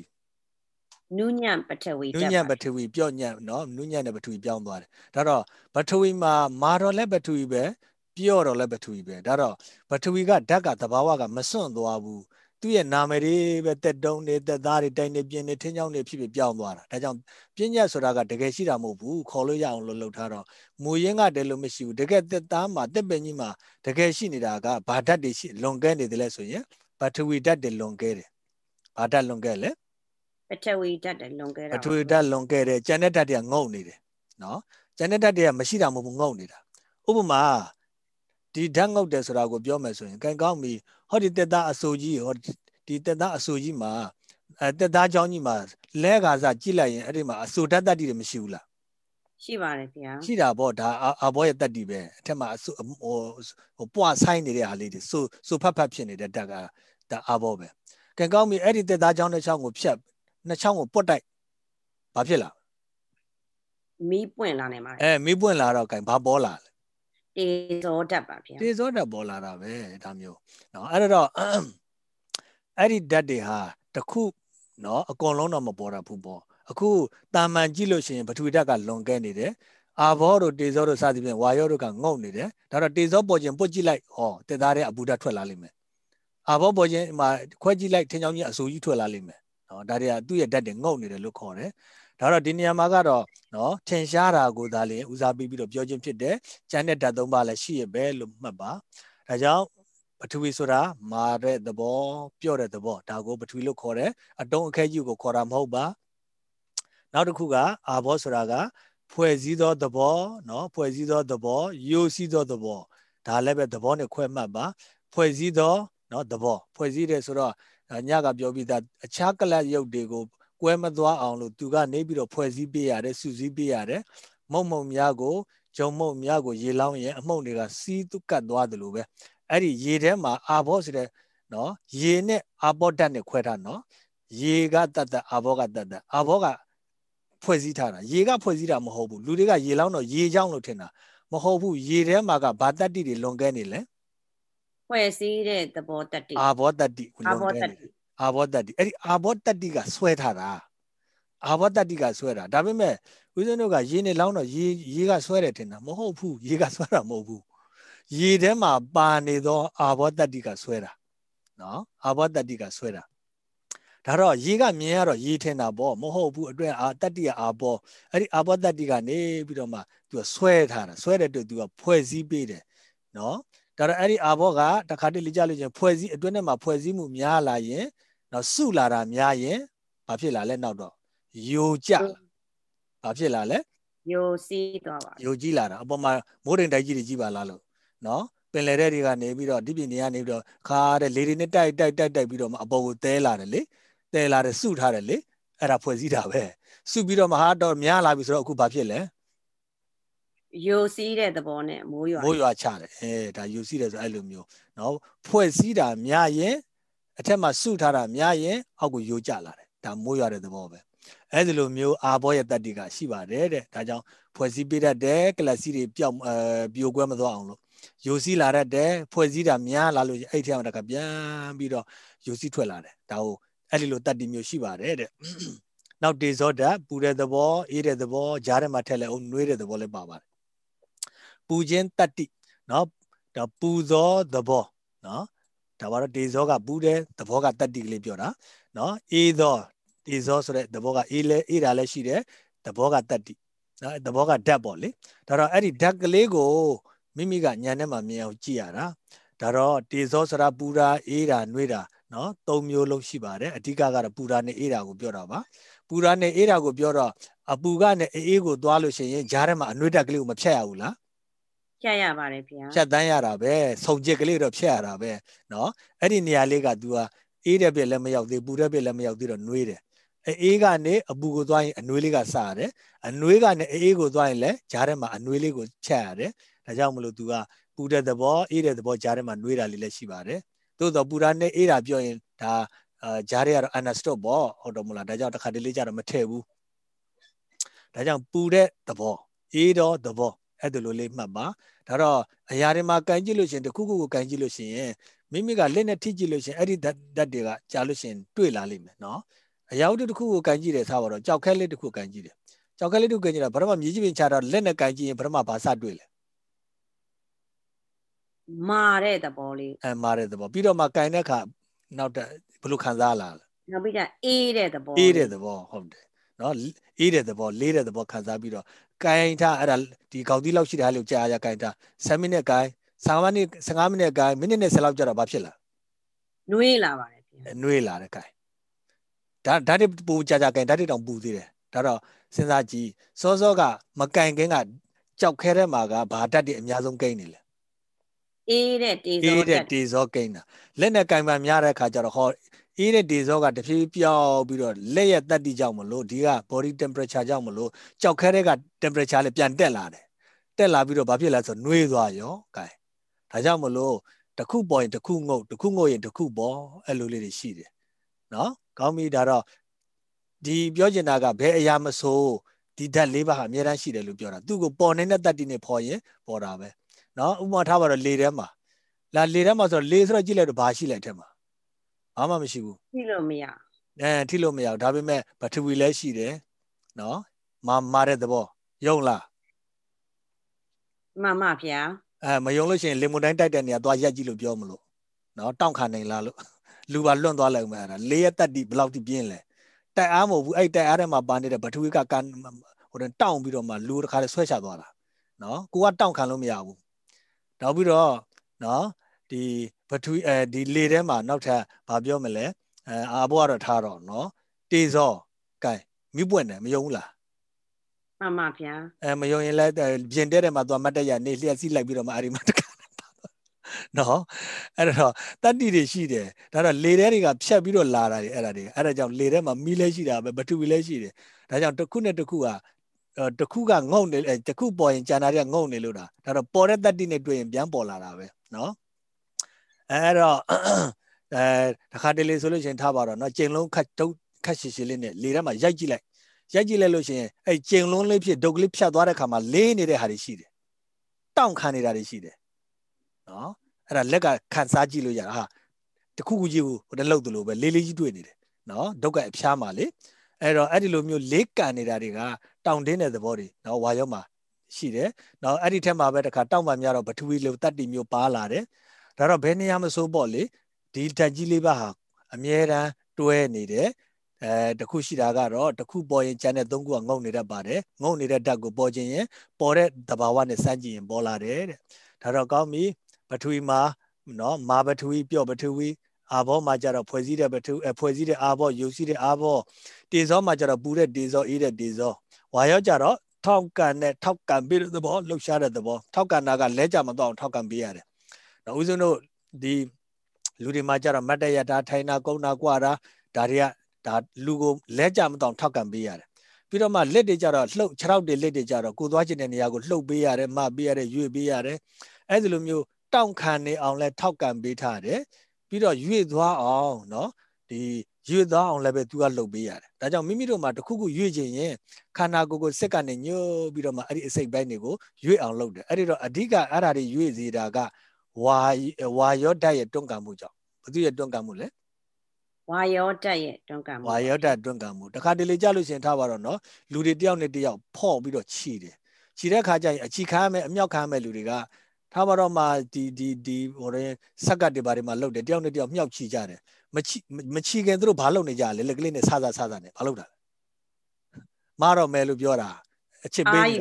နုညံပထဝီနုညံပထဝီပြော့ညံနော်နုညံနဲ့ပထဝီပြောင်းသွားတယ်ဒါတော့ပထဝီမှာမာတော့လဲပထဝီပဲ ပြော့တော့လဲပထဝီပဲဒါတော့ပထဝီကဓာတ်ကသဘာဝကမစွန့်သွားဘူးသူ့ရဲ့နာမည်တွေပဲတက်တုံးနေတက်သားတွေတိုင်နေပြင်းနေထင်းချောင်းတွေဖြစ်ဖြစ်ပြောင်းသွားတာဒါကြောင့်ပြင်းညက်ဆိုတာကတကယ်ရှိတာမဟုတ်ဘူးခေါ်လို့ရအောင်လို့လုပ်ထားတော့မူရင်းကတည်းလို့မရှိဘူးတကယ်တက်သားမှာတက်ပင်ကြီးမှာတကယ်ရှိနေတာကဘာဓာတ်တွေရှိလွန်ကဲနေတယ်လဲဆိုရင်ပထဝီဓာတ်တွေလွန်ကဲတယ်ဘာဓာတ်လွန်ကဲလဲပထဝီဓာတ်တွေလွန်ကဲတာပထဝီဓာတ်လွန်ကဲတယ်ကျန်တဲ့ဓာတ်တွေကငုံနေတယ်နော်ကျန်တဲ့ဓာတ်တွေကမရှိတာမဟုတ်ဘူးငုံနေတာဥပမာ ဒီဓာတ်ငုတ်တယ်ဆိုတာကိုပြောမယ်ဆိုရင်ကံကောင်းပြီဟောဒီတက်သားအဆိုကြီးဟောဒီတက်သားအဆိုကြီးမှာအဲတက်သားเจ้าကြီးမှာလဲကာစားကြည့်လိုက်ရင်အဲ့ဒီမှာအဆိုဓာတ်တတ္တိတွေမရှိဘူးလားရှိပါတယ်ခင်ဗျာရှိတာပေါ့ဒါအဘောရဲ့တတ္တိပဲအထက်မှာအဆိုဟိုဟိုပွားဆိုင်နေတဲ့ဟာလေးတွေဆိုဆိုဖတ်ဖတ်ဖြစ်နေတဲ့တက်ကဒါအဘောပဲကံကောင်းပြီအဲ့ဒီတက်သားเจ้าတစ်ချောင်းကိုဖြတ်နှစ်ချောင်းကိုပွတ်တိုက်ဘာဖြစ်လာမီးပွင့်လာနေမှာအဲမီးပွင့်လာတော့ကံဘာပေါ်လာလဲ တေဇောဓာတ်ပါဗျာတေဇောဓာတ်ပေါ်လာတာပဲဒါမျိုးเนาะအဲ့တော့အဲ့ဒီဓာတ်တွေဟာတခုเนาะအကုန်လုံးတော့မပေါ်တာဘူးပေါ့အခုတာမန်ကြည့်လို့ရှိရင်ပထဝီဓာတ်ကလွန်ကဲနေတယ်အာဘောတို့တေဇောတို့စသဖြင့်ဝါယောတို့ကငုံနေတယ်ဒါတော့တေဇောပေါ်ခြင်းပုတ်ကြည့်လိုက်ဟောတက်သားတဲ့အဘူဓာတ်ထွက်လာလိမ့်မယ်အာဘောပေါ်ခြင်းမှာခွဲကြည့်လိုက်ထင်းချောင်းကြီးအဆူကြီးထွက်လာလိမ့်မယ်နော်ဒါတွေကသူ့ရဲ့ဓာတ်တွေငုံနေတယ်လို့ခေါ်တယ် ဒါတော့ဒီနေရာမှာကတော့နော်ထင်ရှားတာကိုသာလေဦးစားပေးပြီးတော့ပြောခြင်းဖြစ်တယ်ကျန်တဲ့ဓာတ်သုံးပါလည်းရှိရပဲလို့မှတ်ပါဒါကြောင့်ပထဝီဆိုတာမာတဲ့သဘောပြော့တဲ့သဘောဒါကိုပထဝီလို့ခေါ်တယ်အတုံးအခဲကြီးကိုခေါ်တာမဟုတ်ပါနောက်တစ်ခုကအာဘောဆိုတာကဖွဲ့စည်းသောသဘောနော်ဖွဲ့စည်းသောသဘောယိုစီးသောသဘောဒါလည်းပဲသဘောနဲ့ခွဲမှတ်ပါဖွဲ့စည်းသောနော်သဘောဖွဲ့စည်းတယ်ဆိုတော့ညကပြောပြီးသားအခြားကလပ်ရုပ်တွေကို ကွဲမသွားအောင်လို့သူကနေပြီးတော့ဖွဲ့စည်းပေးရတယ်စုစည်းပေးရတယ်မုံမုံများကိုဂျုံမုံများကိုရေလောင်းရင်အမှုန့်တွေကစီးသူကတ်သွားတယ်လို့ပဲအဲ့ဒီရေထဲမှာအာဘောဆိုတဲ့နော်ရေနဲ့အာဘောဓာတ်နဲ့ခွဲထားနော်ရေကတတ်တတ်အာဘောကတတ်တတ်အာဘောကဖွဲ့စည်းထားတာရေကဖွဲ့စည်းတာမဟုတ်ဘူးလူတွေကရေလောင်းတော့ရေချောင်းလို့ထင်တာမဟုတ်ဘူးရေထဲမှာကဘာတတ္တိတွေလွန်ကဲနေလဲဖွဲ့စည်းတဲ့သဘောတတ္တိအာဘောတတ္တိလွန်ကဲနေ အာဘောတတ္တိအဲ့ဒီအာဘောတတ္တိကဆွဲထားတာအာဘောတတ္တိကဆွဲတာဒါပေမဲ့ဦးဇင်းတို့ကရေနေလောင်းတော့ရေရေကဆွဲတယ်ထင်တာမဟုတ်ဘူးရေကဆွဲတာမဟုတ်ဘူးရေထဲမှာပါနေသော အာဘောတတ္တိကဆွဲတာနော်အာဘောတတ္တိကဆွဲတာဒါတော့ရေကမြင်ရတော့ရေထင်တာပေါ့မဟုတ်ဘူးအတွဲအာတတ္တိကအာဘောအဲ့ဒီအာဘောတတ္တိကနေပြီးတော့မှသူကဆွဲထားတာဆွဲတဲ့အတွက်သူကဖွဲ့စည်းပေးတယ်နော်ဒါတော့အဲ့ဒီအာဘောကတခါတလေကြလို့ချင်းဖွဲ့စည်းအတွင်းထဲမှာဖွဲ့စည်းမှုများလာရင် နော်စုလာတာများရင်ဘာဖြစ်လာလဲနောက်တော့ယိုကြဘာဖြစ်လာလဲယိုစီးသွားပါယိုကြီးလာတာအပေါ်မှာမိုးတိမ်တိုက်ကြီးတွေကြီးပါလားလို့နော်ပင်လယ်ထဲတွေကနေပြီးတော့ဒီပြည်နေကနေပြီးတော့ခါတဲ့လေတွေနဲ့တိုက်တိုက်တိုက်တိုက်ပြီးတော့မှအပေါ်ကိုတဲလာတယ်လေတဲလာတယ်စုထားတယ်လေအဲ့ဒါဖွဲ့စည်းတာပဲစုပြီးတော့မဟာတော့များလာပြီဆိုတော့အခုဘာဖြစ်လဲယိုစီးတဲ့သဘောနဲ့မိုးရွာမိုးရွာချတယ်အဲဒါယိုစီးတယ်ဆိုအဲ့လိုမျိုးနော်ဖွဲ့စည်းတာများရင် အထက်မှာစုထားတာများရင်အောက်ကိုယိုကျလာတယ်ဒါမိုးရွာတဲ့သဘောပဲအဲ့ဒီလိုမျိုးအာဘောရဲ့တတ္တိကရှိပါတယ်တဲ့ဒါကြောင့်ဖွဲ့စည်းပေးတတ်တယ်ကလစီတွေပျောက်အဲပြိုကွဲမသွားအောင်လို့ယိုစီးလာတတ်တယ်ဖွဲ့စည်းတာများလာလို့အဲ့ထဲမှာတကပြန်ပြီးတော့ယိုစီးထွက်လာတယ်ဒါကိုအဲ့ဒီလိုတတ္တိမျိုးရှိပါတယ်တဲ့နောက်တေဇောဓာတ်ပူတဲ့သဘောအေးတဲ့သဘောဂျားထဲမှာထက်လဲအောင်နှွေးတဲ့သဘောလည်းပါပါတယ်ပူခြင်းတတ္တိနော်ဒါပူဇောသဘောနော် ဒါပါတော့ဒေဇောကပူတဲ့သဘောကတတ္တိကလေးပြောတာနော်အေးသောဒေဇောဆိုတဲ့သဘောကအေးလဲအေးတာလည်းရှိတယ်သဘောကတတ္တိနော်သဘောကဓာတ်ပေါ့လေဒါတော့အဲ့ဒီဓာတ်ကလေးကိုမိမိကညံထဲမှာမြင်အောင်ကြည့်ရတာဒါတော့ဒေဇောဆိုတာပူတာအေးတာနှွေးတာနော်သုံးမျိုးလုံးရှိပါတယ်အဓိကကတော့ပူတာနဲ့အေးတာကိုပြောတာပါပူတာနဲ့အေးတာကိုပြောတော့အပူကနဲ့အေးကိုသွားလို့ရှိရင်ဂျားထဲမှာအနှွေးဓာတ်ကလေးကိုမဖြတ်ရဘူးလား ဖြတ်ရပါတယ်ဗျာဖြတ်တန်းရတာပဲဆုံကျစ်ကလေးတော့ဖြတ်ရတာပဲเนาะအဲ့ဒီနေရာလေးက तू ကအေးတဲ့ပြက်လည်းမရောက်သေးပူတဲ့ပြက်လည်းမရောက်သေးတော့နှွေးတယ်အေးကနေအပူကိုသွားရင်အနှွေးလေးကစရတယ်အနှွေးကနေအေးကိုသွားရင်လည်းဂျားထဲမှာအနှွေးလေးကိုချက်ရတယ်ဒါကြောင့်မလို့ तू ကပူတဲ့သဘောအေးတဲ့သဘောဂျားထဲမှာနှွေးတာလေးလည်းရှိပါတယ်သို့တော့ပူတာနဲ့အေးတာပြောရင်ဒါအာဂျားတွေကတော့ understood ပေါ့ဟုတ်တော့မလားဒါကြောင့်တစ်ခါတလေကြတော့မထည့်ဘူးဒါကြောင့်ပူတဲ့သဘောအေးတော့သဘော အဲ့ဒါလိုလေးမှတ်ပါဒါတော့အရာတွေမှာကန်ကြည့်လို့ရှိရင်တခုခုကိုကန်ကြည့်လို့ရှိရင်မိမိကလက်နဲ့ထိကြည့်လို့ရှိရင်အဲ့ဒီဓာတ်တွေကကြာလို့ရှိရင်တွေ့လာလိမ့်မယ်နော်အရာဝတ္ထုတစ်ခုကိုကန်ကြည့်တယ်ဆိုတော့ကြောက်ခဲလေးတစ်ခုကန်ကြည့်တယ်ကြောက်ခဲလေးတစ်ခုကန်ကြည့်တာဗရမမြေကြီးပင်ချတော့လက်နဲ့ကန်ကြည့်ရင်ဗရမဘာစတွေ့လဲမာတဲ့သဘောလေးအဲမာတဲ့သဘောပြီးတော့မှကန်တဲ့အခါနောက်ဘယ်လိုခံစားလာလဲနောက်ပြီးတော့အေးတဲ့သဘောအေးတဲ့သဘောဟုတ်တယ်နော်အေးတဲ့သဘောလေးတဲ့သဘောခံစားပြီးတော့ ကိုင်ထားအဲ့ဒါဒီကောက်သီးလောက်ရှိတဲ့ဟာလေးကိုကြာကြာကိုင်ထား7မိနစ်ကိုင်15မိနစ်15မိနစ်ကိုင်မိနစ်နဲ့10လောက်ကြာတော့ဘာဖြစ်လာနှွေးလာပါတယ်ဗျနှွေးလာတယ်ကိုင်ဒါဓာတ်တွေပူကြာကြာကိုင်ဓာတ်တွေတောင်ပူသေးတယ်ဒါတော့စဉ်းစားကြည့်စောစောကမကင်ခင်ကကြောက်ခဲတဲ့မှာကဘာဓာတ်တွေအများဆုံးကိန်းနေလဲအေးတဲ့တေဇောအေးတဲ့တေဇောကိန်းတာလက်နဲ့ကင်ပံများတဲ့အခါကျတော့ဟော အေးတဲ့ဒေဇောကတဖြည်းပြောင်းပြီးတော့လက်ရဲ့တက်တိကြောင့်မလို့ဒီက body temperature ကြောင့်မလို့ကြောက်ခဲတဲ့က temperature လည်းပြန်တက်လာတယ်တက်လာပြီးတော့ဘာဖြစ်လဲဆိုနှွေးသွားရောကဲဒါကြောင့်မလို့တစ်ခုပေါ်ရင်တစ်ခုငုတ်တစ်ခုငုတ်ရင်တစ်ခုပေါ်အဲ့လိုလေးတွေရှိတယ်နော်ကောင်းပြီဒါတော့ဒီပြောချင်တာကဘယ်အရာမဆိုဒီဓာတ်လေးပါးဟာအများတန်းရှိတယ်လို့ပြောတာသူ့ကိုပေါ်နေတဲ့တက်တိနဲ့ပေါ်ရင်ပေါ်တာပဲနော်ဥပမာထားပါတော့လေထဲမှာလာလေထဲမှာဆိုတော့လေဆိုတော့ကြည့်လိုက်တော့ဘာရှိလိုက်ထဲမှာ ဘာမှမရှိဘူးထိလို့မရအဲထိလို့မရဒါပေမဲ့ပထဝီလည်းရှိတယ်နော်မာမာတဲ့သဘောယုံလားမှန်ပါဗျာအဲမယုံလို့ရှိရင်လေမွန်တိုင်းတိုက်တဲ့နေရာသွားရက်ကြည့်လို့ပြောမလို့နော်တောင့်ခံနိုင်လားလို့လူပါလွန့်သွားလိုက်မှအဲ့ဒါလေးရက်တက်တိဘယ်လောက်တိပြင်းလဲတိုက်အားမဟုတ်ဘူးအဲ့တိုက်အားထဲမှာပါနေတဲ့ပထဝီကကန်ဟိုတတောင့်ပြီးတော့မှလူတစ်ခါတည်းဆွဲချသွားတာနော်ကိုကတောင့်ခံလို့မရဘူးနောက်ပြီးတော့နော်ဒီ ပထဝီအဲဒီလေထဲမှာနောက်ထပ်ဘာပြောမလဲအဲအာဘောကတော့ထားတော့နော်တေဇောကဲမြပွင့်တယ်မယုံဘူးလားမှန်ပါဗျာအဲမယုံရင်လည်းပြင်တဲ့တဲ့မှာသွားမတ်တက်ရနေလျှက်စီးလိုက်ပြီးတော့မှအာရီမတကနော်အဲ့တော့တတ္တိတွေရှိတယ်ဒါတော့လေထဲတွေကဖြတ်ပြီးတော့လာတာတွေအဲ့ဒါတွေအဲ့ဒါကြောင့်လေထဲမှာမီးလည်းရှိတာပဲဘထူဝီလည်းရှိတယ်ဒါကြောင့်တစ်ခုနဲ့တစ်ခုကတစ်ခုကငုံနေတစ်ခုပေါ်ရင်ကျန်တာတွေကငုံနေလို့တာဒါတော့ပေါ်တဲ့တတ္တိနဲ့တွေ့ရင်ပြန်ပေါ်လာတာပဲနော် အဲ့တော့အဲတခါတလေဆိုလို့ရှိရင်ထားပါတော့เนาะကျင်လုံးခတ်တုတ်ခတ်ရှည်ရှည်လေးနဲ့လေထဲမှာရိုက်ကြည့်လိုက်ရိုက်ကြည့်လိုက်လို့ရှိရင်အဲ့ကျင်လုံးလေးဖြစ်ဒုတ်ကလေးဖြတ်သွားတဲ့ခါမှာလေးနေတဲ့ဟာတွေရှိတယ်တောင့်ခံနေတာတွေရှိတယ်နော်အဲ့ဒါလက်ကခန့်စားကြည့်လို့ရတာဟာတခုခုကြီးကိုဟိုတလုတ်တလို့ပဲလေးလေးကြီးတွေ့နေတယ်နော်ဒုက္ခအဖျားမှာလေ အဲ့တော့အဲ့ဒီလိုမျိုးလေးကန်နေတာတွေကတောင်တင်းတဲ့သဘောတွေနော်ဝါရောမှာရှိတယ်နော်အဲ့ဒီထက်မှာပဲတခါတောက်မှများတော့ပထဝီလိုတတ်တီမျိုးပါလာတယ် ဒါတော့ဘယ်နေရာမဆိုပေါ့လေဒီဓာတ်ကြီးလေးပါဟာအမြဲတမ်းတွဲနေတယ်အဲတခုရှိတာကတော့တခုပေါ်ရင်ကျန်တဲ့သုံးခုကငုံနေတတ်ပါတယ်ငုံနေတဲ့ဓာတ်ကိုပေါ်ခြင်းရင်ပေါ်တဲ့သဘာဝနဲ့စမ်းကြည့်ရင်ပေါ်လာတယ်တဲ့ဒါတော့ကောင်းပြီပထဝီမှာနော်မာပထဝီပြော့ပထဝီအာဘောမှာကြတော့ဖွဲ့စည်းတဲ့ပထဝီအဖွဲ့စည်းတဲ့အာဘောယူစည်းတဲ့အာဘောတေဇောမှာကြတော့ပူတဲ့တေဇောအေးတဲ့တေဇောဝါရောကြတော့ထောက်ကန်နဲ့ထောက်ကန်ပေးတဲ့သဘောလှုပ်ရှားတဲ့သဘောထောက်ကန်တာကလဲကြမတော့အောင်ထောက်ကန်ပေးရတယ်။ နောက်ဦးဇင်းတို့ဒီလူတွေမှာကြတော့မတ်တရတာထိုင်တာကုန်းတာကြွာတာဒါတွေကဒါလူကိုလဲကြမတော့ထောက်ကန်ပေးရတယ်။ပြီးတော့မှလက်တွေကြတော့လှုပ်ခြေထောက်တွေလက်တွေကြတော့ကိုသွားချင်တဲ့နေရာကိုလှုပ်ပေးရတယ်မပေးရတယ်ရွေ့ပေးရတယ်။အဲဒီလိုမျိုးတောင့်ခံနေအောင်လဲထောက်ကန်ပေးထားတယ်။ပြီးတော့ရွေ့သွားအောင်နော်ဒီရွေ့သွားအောင်လည်းပဲ तू ကလှုပ်ပေးရတယ်ဒါကြောင့်မိမိတို့မှာတခုခုရွေ့ခြင်းရင်ခန္ဓာကိုယ်ကိုစက်ကနေညှို့ပြီးတော့မှအဲ့ဒီအစိတ်ပိုင်းတွေကိုရွေ့အောင်လုပ်တယ်အဲ့ဒီတော့အဓိကအဲ့ဒါတွေရွေ့စေတာက ဝါဝါယောဓာတ်ရဲ့တွန့်ကံမှုကြောင့်ဘသူရဲ့တွန့်ကံမှုလဲဝါယောဓာတ်ရဲ့တွန့်ကံမှုဝါယောဓာတ်တွန့်ကံမှုတခါတလေကြလို့ရှင်ထားပါတော့နော်လူတွေတယောက်နဲ့တယောက်ဖော့ပြီးတော့ခြီတယ်ခြီတဲ့ခါကျရင်အချီခါမယ်အမြောက်ခါမယ်လူတွေကထားပါတော့မှဒီဒီဒီဟိုရင်ဆက်ကတ်တွေဘာတွေမှာလှုပ်တယ်တယောက်နဲ့တယောက်မြောက်ချီကြတယ်မချီမချီခင်သူတို့ဘာလုပ်နေကြလဲလက်ကလေးနဲ့ဆဆဆဆနဲ့ဘာလုပ်တာလဲမတော့မယ်လို့ပြောတာအချစ်ပေးနေ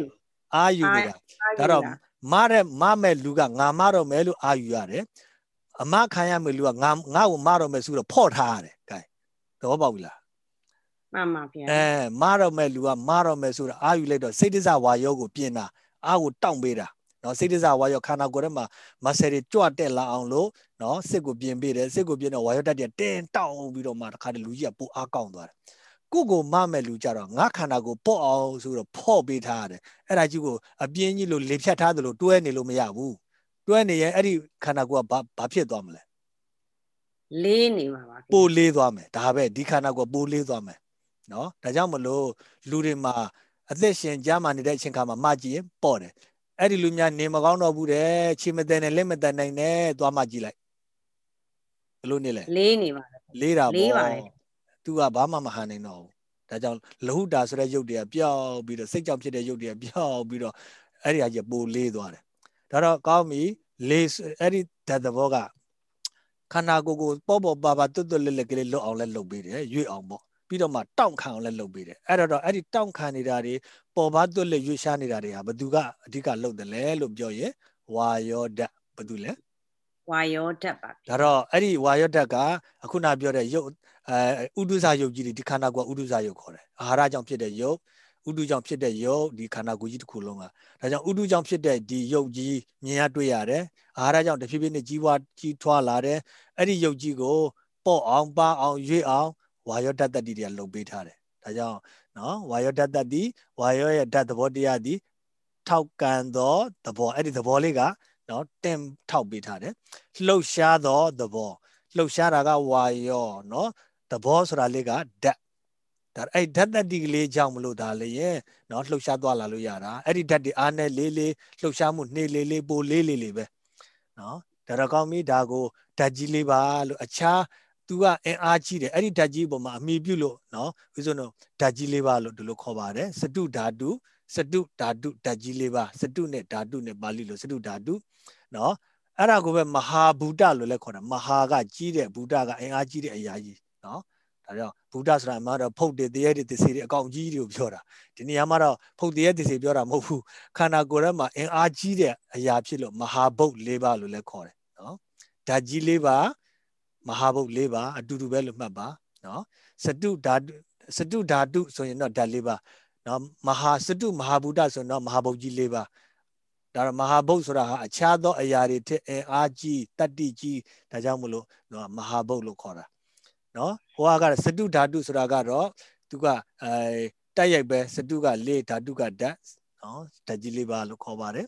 အာယူနေတာဒါတော့ မတဲ့မမဲ့လူကငါမတော့မယ်လို့အာယူရတယ်အမခံရမယ်လူကငါငါ့ကိုမတော့မယ်ဆိုတော့ဖော့ထားရတယ်ကဲသဘောပေါက်ပြီလားမှန်ပါဗျာအဲမတော့မဲ့လူကမတော့မယ်ဆိုတော့အာယူလိုက်တော့စိတ်တစ္ဆဝါယောကိုပြင်တာအာကိုတောင့်ပေးတာနော်စိတ်တစားဝါရောခန္ဓာကိုယ်ထဲမှာမဆယ်တွေကြွတက်လာအောင်လို့နော်စစ်ကိုပြင်ပေးတယ်စစ်ကိုပြင်တော့ဝါရောတက်တဲ့တင်းတောင်းပြီးတော့မှတခါတည်းလူကြီးကပိုအားကောင်းသွားတယ် ကိုကိုမမဲ့လူကြတော့ငါခန္ဓာကိုပေါ့အောင်ဆိုတော့ဖော့ပေးထားရတယ်အဲ့ဒါကြီးကိုအပြင်းကြီးလို့လေဖြတ်ထားသလိုတွဲနေလို့မရဘူးတွဲနေရင်အဲ့ဒီခန္ဓာကိုယ်ကဘာဘာဖြစ်သွားမလဲလေးနေမှာပါပိုလေးသွားမယ်ဒါပဲဒီခန္ဓာကိုယ်ပိုလေးသွားမယ်နော်ဒါကြောင့်မလို့လူတွေမှာအသက်ရှင်ကြားမှနေတဲ့အချိန်ခါမှာမကြည့်ရင်ပေါ့တယ်အဲ့ဒီလူများနေမကောင်းတော့ဘူးတဲ့ခြေမတန်နဲ့လက်မတန်နိုင်နဲ့သွားမှကြည့်လိုက်ဘလို့နေလဲလေးနေပါလေးတာပေါ့လေးပါတယ် သူကဘာမှမဟန်နိုင်တော့ဘူးဒါကြောင့်လဟုတာဆိုတဲ့ရုပ်တွေကပျောက်ပြီးတော့စိတ်ကြောင့်ဖြစ်တဲ့ရုပ်တွေကပျောက်ပြီးတော့အဲ့ဒီအကြီးပိုလေးသွားတယ်ဒါတော့ကောင်းပြီလေးအဲ့ဒီဓာတ်သဘောကခန္ဓာကိုယ်ကိုပေါ့ပေါ့ပါပါတွတ်တွတ်လက်လက်ကလေးလွတ်အောင်လဲလုပ်ပေးတယ်ရွေ့အောင်ပေါ့ပြီးတော့မှတောင့်ခံအောင်လည်းလုပ်ပေးတယ်အဲ့တော့အဲ့ဒီတောင့်ခံနေတာတွေပေါ်ပါသွက်လက်ရွှေ့ရှားနေတာတွေဟာဘသူကအဓိကလုပ်တယ်လဲလို့ပြောရင်ဝါယောဓာတ်ဘသူလဲ ဝါယောဓာတ်ပါဒါတော့အဲ့ဒီဝါယောဓာတ်ကအခုနပြောတဲ့ရုပ်အဲဥဒုစာရုပ်ကြီးတွေဒီခန္ဓာကိုယ်ဥဒုစာရုပ်ခေါ်တယ်အာဟာရကြောင့်ဖြစ်တဲ့ရုပ်ဥဒုကြောင့်ဖြစ်တဲ့ရုပ်ဒီခန္ဓာကိုယ်ကြီးတစ်ခုလုံးကဒါကြောင့်ဥဒုကြောင့်ဖြစ်တဲ့ဒီရုပ်ကြီးမြင်ရတွေ့ရတယ်အာဟာရကြောင့်တဖြည်းဖြည်းနဲ့ကြီးပွားကြီးထွားလာတယ်အဲ့ဒီရုပ်ကြီးကိုပေါ့အောင်ပါအောင်ရွေ့အောင်ဝါယောဓာတ်တတိတွေကလုံပေးထားတယ်ဒါကြောင့်နော်ဝါယောဓာတ်တတိဝါယောရဲ့ဓာတ်သဘောတရားသည်ထောက်ကန်သောသဘောအဲ့ဒီသဘောလေးက နော်တင်ထောက်ပေးထားတယ်လှုပ်ရှားသောသဘောလှုပ်ရှားတာကဝါယောနော်သဘောဆိုတာလေးကဓာတ်ဒါအဲ့ဓာတ်တတိကလေးကြောင့်မလို့ဒါလည်းရဲ့နော်လှုပ်ရှားသွားလာလို့ရတာအဲ့ဒီဓာတ်တွေအားနဲ့လေးလေးလှုပ်ရှားမှုနှေးလေးလေးပိုလေးလေးလေးပဲနော်ဒါတော့ကောင်းပြီဒါကိုဓာတ်ကြီးလေးပါလို့အခြားသူကအင်အားကြီးတယ်အဲ့ဒီဓာတ်ကြီးပေါ်မှာအမိပြုလို့နော်ဥစဉ်တော့ဓာတ်ကြီးလေးပါလို့ဒီလိုခေါ်ပါတယ်စတုဓာတု စတုဓာတုဓာတ်ကြီးလေးပါစတုနဲ့ဓာတုနဲ့ပါဠိလိုစတုဓာတုနော်အဲ့ဒါကိုပဲမဟာဘူတလို့လည်းခေါ်တာမဟာကကြီးတဲ့ဘူတကအင်အားကြီးတဲ့အရာကြီးနော်ဒါကြောင့်ဘူတဆိုတာအမှတော့ဖုတ်တဲ့တရေတဲ့သစ္စေတွေအကောင်ကြီးတွေကိုပြောတာဒီနေရာမှာတော့ဖုတ်တရေသစ္စေပြောတာမဟုတ်ဘူးခန္ဓာကိုယ်ထဲမှာအင်အားကြီးတဲ့အရာဖြစ်လို့မဟာဘုတ်၄ပါးလို့လည်းခေါ်တယ်နော်ဓာတ်ကြီး၄ပါးမဟာဘုတ်၄ပါးအတူတူပဲလို့မှတ်ပါနော်စတုဓာတုစတုဓာတုဆိုရင်တော့ဓာတ်၄ပါး နော်မဟာစတုမဟာဗုဒ္ဓဆိုရင်တော့မဟာဘုတ်ကြီး၄ပါးဒါတော့မဟာဘုတ်ဆိုတာဟာအခြားသောအရာတွေထက်အင်အားကြီးတတ္တိကြီးဒါကြောင့်မလို့နော်မဟာဘုတ်လို့ခေါ်တာနော်ဟိုကစတုဓာတုဆိုတာကတော့သူကအဲတိုက်ရိုက်ပဲစတုက၄ဓာတုကဓာတ်နော်ဓာတ်ကြီး၄ပါးလို့ခေါ်ပါတယ်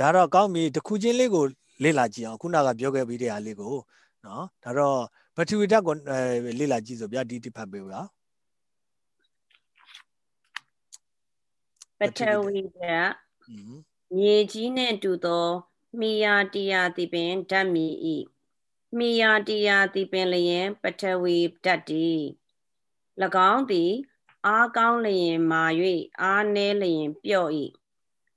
ဒါတော့ကောင်းပြီတစ်ခုချင်းလေးကိုလေ့လာကြည့်အောင်ခုနကပြောခဲ့ပြီးတဲ့အားလေးကိုနော်ဒါတော့ပထဝီဓာတ်ကိုလေ့လာကြည့်ဆိုဗျာဒီတိဖတ်ပေးပါ ပထဝီဓာတ်မြေကြီးနှင့်တူသောမိယာတီယာတိပင်ဓာတ်မီဤမိယာတီယာတိပင်လျင် ပထဝီဓာတ်တီ၎င်းသည် အားကောင်းလျင်မာ၍အားနည်းလျင်ပျော့၏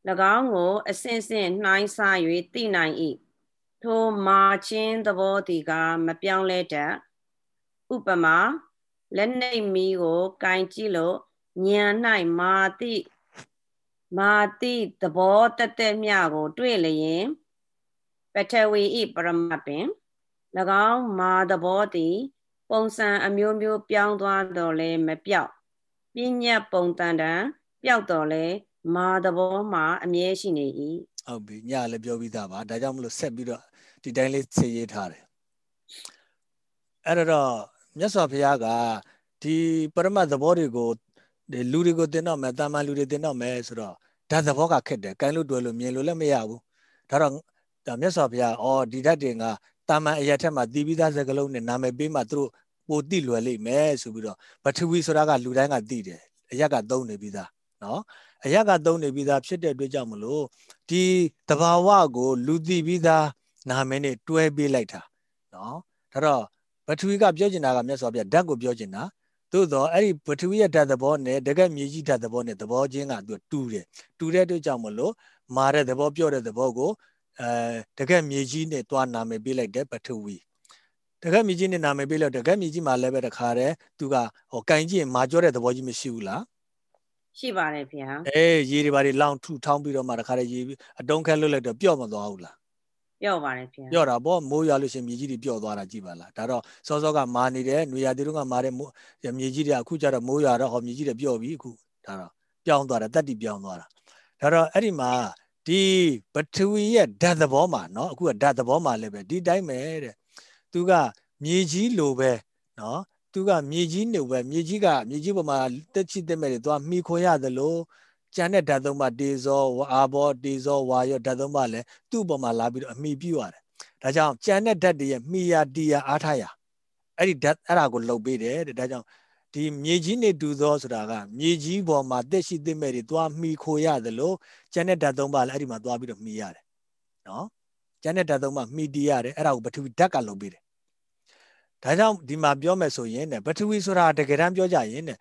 ၎င်းကို အစဉ်စဉ်နှိုင်းဆ၍သိနိုင်၏ထိုမာချင်းသဘောသည်ကမပြောင်းလဲတတ်ဥပမာလက်နှိပ်မီးကိုကင်ကြည့်လို့ဉာဏ်၌မာတိ မာတိသဘောတသက်မြကို တွေ့လျင်ပထဝီဤပရမပင်၎င်းမာသဘောသည်ပုံစံအမျိုးမျိုးပြောင်းသွားတော့လဲမပြောက်ပညာပုံတန်တန်ပျောက်တော့လဲမာသဘောမှာအမြဲရှိနေ၏ဟုတ်ပြီညလည်းပြောပြီးသားပါဒါကြောင့်မလို့ဆက်ပြီးတော့ဒီတိုင်းလေးဆေးရေးထားတယ်အဲ့တော့မြတ်စွာဘုရားကဒီပရမတ်သဘောတွေကို ဒီလူတွေကိုတင်တော့မယ်တာမန်လူတွေတင်တော့မယ်ဆိုတော့ဓာတ်သဘောကခက်တယ်ကိုင်းလို့တွေ့လို့မြင်လို့လည်းမရဘူးဒါတော့ဒါမြတ်စွာဘုရားအော်ဒီဓာတ်တွေကတာမန်အရာထက်မှတီးပြီးသားစကလုံးနဲ့နာမည်ပေးမှသူတို့ပိုတိလွယ်လိမ့်မယ်ဆိုပြီးတော့ပထဝီဆိုတာကလူတိုင်းကသိတယ်အရက်ကသုံးနေပြီးသားနော်အရက်ကသုံးနေပြီးသားဖြစ်တဲ့အတွက်ကြောင့်မလို့ဒီတဘာဝကို လူသိပြီးသားနာမည်နဲ့တွဲပေးလိုက်တာနော်ဒါတော့ပထဝီကပြောချင်တာကမြတ်စွာဘုရားဓာတ်ကိုပြောချင်တာ သို့တော့အဲ့ဒီပထဝီရဲ့ဓာတ်သဘောနဲ့တကက်မြေကြီးဓာတ်သဘောနဲ့သဘောချင်းကသူတူတယ်တူတဲ့အတွက်ကြောင့်မလို့မာတဲ့သဘောပြောတဲ့သဘောကိုအဲတကက်မြေကြီးနဲ့တွားနာမည်ပေးလိုက်တယ်ပထဝီတကက်မြေကြီးနဲ့နာမည်ပေးလို့တကက်မြေကြီးမှာလည်းပဲတခါတည်းသူကဟောကင်ကြီးမာကြောတဲ့သဘောကြီးမရှိဘူးလားရှိပါတယ်ဗျာအေးရေတွေဘာတွေလောင်ထူထောင်းပြီးတော့မှတခါတည်းရေအတုံးခက်လွတ်လိုက်တော့ပျော့မသွားဘူးလား ပျော့ပါတယ်ဗျာပျော့တာပေါ့မိုးရွာလို့ရှင်မြေကြီးတွေပျော့သွားတာကြည့်ပါလားဒါတော့စောစောကမာနေတယ်နွေရာသီတုန်းကမာတဲ့မြေကြီးတွေအခုကျတော့မိုးရွာတော့ဟောမြေကြီးတွေပျော့ပြီအခုဒါတော့ပြောင်းသွားတာတက်တီပြောင်းသွားတာဒါတော့အဲ့ဒီမှာဒီပထဝီရဲ့ဓာတ်သဘောမှာเนาะအခုကဓာတ်သဘောမှာလည်းပဲဒီတိုင်းပဲတဲ့သူကမြေကြီးလိုပဲเนาะသူကမြေကြီးနေပဲမြေကြီးကမြေကြီးပေါ်မှာတက်ချစ်တက်မဲ့တွေသွားမိခွန်ရသလို ကျန်တဲ့ဓာတ်သုံးပါတေဇောအာဘောတေဇောဝါယောဓာတ်သုံးပါလည်းသူ့ပေါ်မှာလာပြီးတော့အမိပြုရတယ်ဒါကြောင့်ကျန်တဲ့ဓာတ်တွေရဲ့မိယာတီယာအားထားရအဲ့ဒီဓာတ်အဲ့ဒါကိုလှုပ်ပေးတယ်တဲ့ဒါကြောင့်ဒီမြေကြီးနေတူသောဆိုတာကမြေကြီးပေါ်မှာတက်ရှိတက်မဲ့တွေသွားမိခိုရသလိုကျန်တဲ့ဓာတ်သုံးပါလည်းအဲ့ဒီမှာသွားပြီးတော့မိရတယ်နော်ကျန်တဲ့ဓာတ်သုံးပါမိတီးရတယ်အဲ့ဒါကိုပထဝီဓာတ်ကလှုပ်ပေးတယ်ဒါကြောင့်ဒီမှာပြောမယ်ဆိုရင်ねပထဝီဆိုတာတကယ်တမ်းပြောကြရင်ね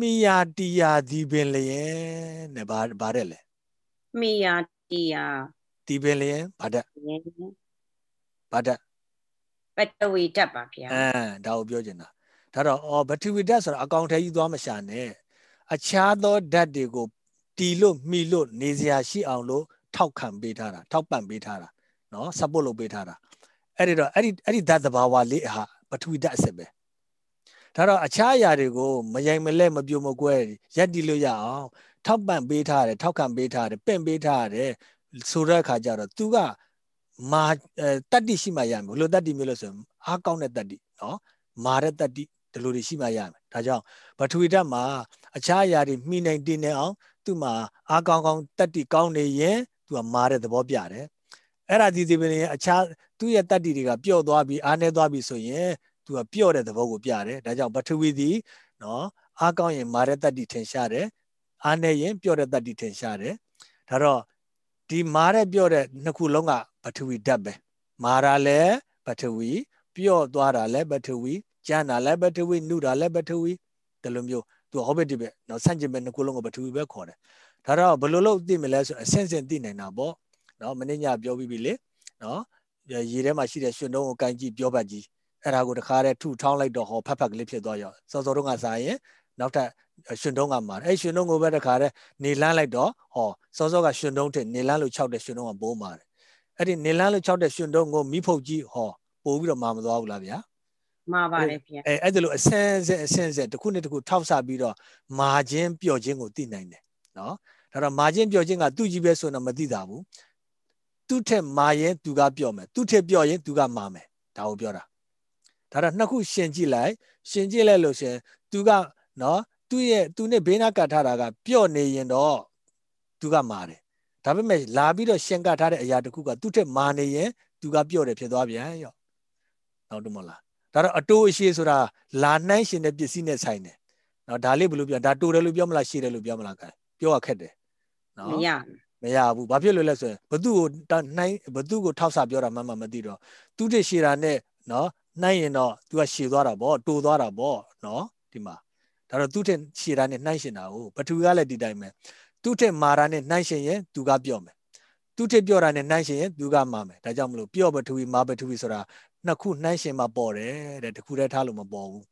မိယာတီယာဒီပင်လျင်နဲ့ဘာဘာတဲ့လဲမိယာတီယာဒီပင်လျင်ဘာတဲ့ဘာတဲ့ပထဝီဓာတ်ပါဗျာအဲဒါကိုပြောချင်တာဒါတော့အော်ပထဝီဓာတ်ဆိုတာအကောင်ထဲကြီးသွားမရှာနဲ့အခြားသောဓာတ်တွေကိုတီလို့မှီလို့နေစရာရှိအောင်လို့ထောက်ခံပေးထားတာထောက်ပံ့ပေးထားတာနော် support လုပ်ပေးထားတာအဲ့ဒီတော့အဲ့ဒီအဲ့ဒီဓာတ်သဘာဝလေးဟာပထဝီဓာတ်အစစ်ပဲ ဒါတော့အခြားအရာတွေကိုမယိုင်မလဲမပြိုမကွဲရက်တီလို့ရအောင်ထောက်ပံ့ပေးထားတယ်ထောက်ခံပေးထားတယ်ပင့်ပေးထားတယ်ဆိုတဲ့အခါကျတော့ तू ကမာတတ္တိရှိမှရမယ်ဘလို့တတ္တိမျိုးလို့ဆိုရင်အားကောင်းတဲ့တတ္တိနော်မာတဲ့တတ္တိဒီလိုတွေရှိမှရမယ်ဒါကြောင့်ပထဝီဓာတ်မှာအခြားအရာတွေမှီနိုင်တင်နေအောင်သူ့မှာအားကောင်းကောင်းတတ္တိကောင်းနေရင်သူကမာတဲ့သဘောပြတယ်အဲ့ဒါဒီဒီပင်ရဲ့အခြားသူ့ရဲ့တတ္တိတွေကပျော့သွားပြီးအားနည်းသွားပြီးဆိုရင် သူကပျော့တဲ့သဘောကိုပြတယ်ဒါကြောင့်ပထဝီသည်နော်အားကောင်းရင်မာတဲ့တတ္တိထင်ရှားတယ်အားနည်းရင်ပျော့တဲ့တတ္တိထင်ရှားတယ်ဒါတော့ဒီမာတဲ့ပျော့တဲ့နှစ်ခုလုံးကပထဝီဓာတ်ပဲမာတာလည်းပထဝီပျော့သွားတာလည်းပထဝီကျန်တာလည်းပထဝီနုတာလည်းပထဝီဒီလိုမျိုးသူဟောဘက်ဒီဘက်နော်ဆန့်ကျင်ဘက်နှစ်ခုလုံးကိုပထဝီပဲခေါ်တယ်ဒါတော့ဘယ်လိုလုပ်သိမလဲဆိုအဆင့်ဆင့်သိနိုင်တာပေါ့နော်မင်းညပြောပြီးပြီလေနော်ရေထဲမှာရှိတဲ့ရှင်တုံးကိုကန်ကြည့်ပြောပတ်ကြီး အဲ့ဒါကိုတခါတည်းထုထောင်းလိုက်တော့ဟောဖက်ဖက်ကလေးဖြစ်သွားရောစောစောတုန်းကစားရင်နောက်ထပ်ရှင်တုံးကမှာအဲ့ရှင်တုံးကိုပဲတခါတည်းနေလန်းလိုက်တော့ဟောစောစောကရှင်တုံးထက်နေလန်းလို့ခြောက်တဲ့ရှင်တုံးကဘိုးမာတယ်အဲ့ဒီနေလန်းလို့ခြောက်တဲ့ရှင်တုံးကိုမိဖုတ်ကြီးဟောပို့ပြီးတော့မာမသွားဘူးလားဗျာမှားပါတယ်ဗျာအဲအဲ့ဒါလို့အဆန်းဆက်အဆန်းဆက်တစ်ခုနဲ့တစ်ခုထောက်ဆပြီးတော့မာခြင်းပျော့ခြင်းကိုသိနိုင်တယ်နော်ဒါတော့မာခြင်းပျော့ခြင်းကသူ့ကြီးပဲဆိုတော့မသိတာဘူးသူ့ထက်မာရင်သူကပျော့မယ်သူ့ထက်ပျော့ရင်သူကမာမယ်ဒါကိုပြောတာ ဒါတော့နှစ်ခုရှင်ကြည့်လိုက်ရှင်ကြည့်လိုက်လို့ရှင်သူကနော်သူ့ရဲ့သူနဲ့ဘေးနားကတ်ထားတာကပျော့နေရင်တော့သူကမာတယ်ဒါပေမဲ့လာပြီးတော့ရှင်ကတ်ထားတဲ့အရာတခုကသူ့ထက်မာနေရင်သူကပျော့တယ်ဖြစ်သွားပြန်ရော့နောက်တော့မလားဒါတော့အတိုးအရှိဆိုတာလာနှိုင်းရှင်တဲ့ပစ္စည်းနဲ့ဆိုင်တယ်နော်ဒါလေးဘယ်လိုပြောဒါတိုးတယ်လို့ပြောမလားရှည်တယ်လို့ပြောမလားကဲပြောရခက်တယ်နော်မရမရဘူးဘာဖြစ်လို့လဲဆိုရင်ဘသူ့ကိုနှိုင်းဘသူ့ကိုထောက်ဆပြောတာမှမမသိတော့သူတည်းရှည်တာနဲ့နော် နှိုင်းရင်တော့ तू ကရှည်သွားတာပေါ့တိုးသွားတာပေါ့နော်ဒီမှာဒါတော့သူ့ထက်ရှည်တာနဲ့နှိုင်းရှင်တာကိုပထဝီကလည်းဒီတိုင်းပဲသူ့ထက်မာတာနဲ့နှိုင်းရှင်ရင်သူကပြော့မယ်သူ့ထက်ပြော့တာနဲ့နှိုင်းရှင်ရင်သူကမာမယ်ဒါကြောင့်မလို့ပြော့ပထဝီမာပထဝီဆိုတာနှစ်ခုနှိုင်းရှင်မှပေါ်တယ်တဲ့တခုတည်းထားလို့မပေါ်ဘူး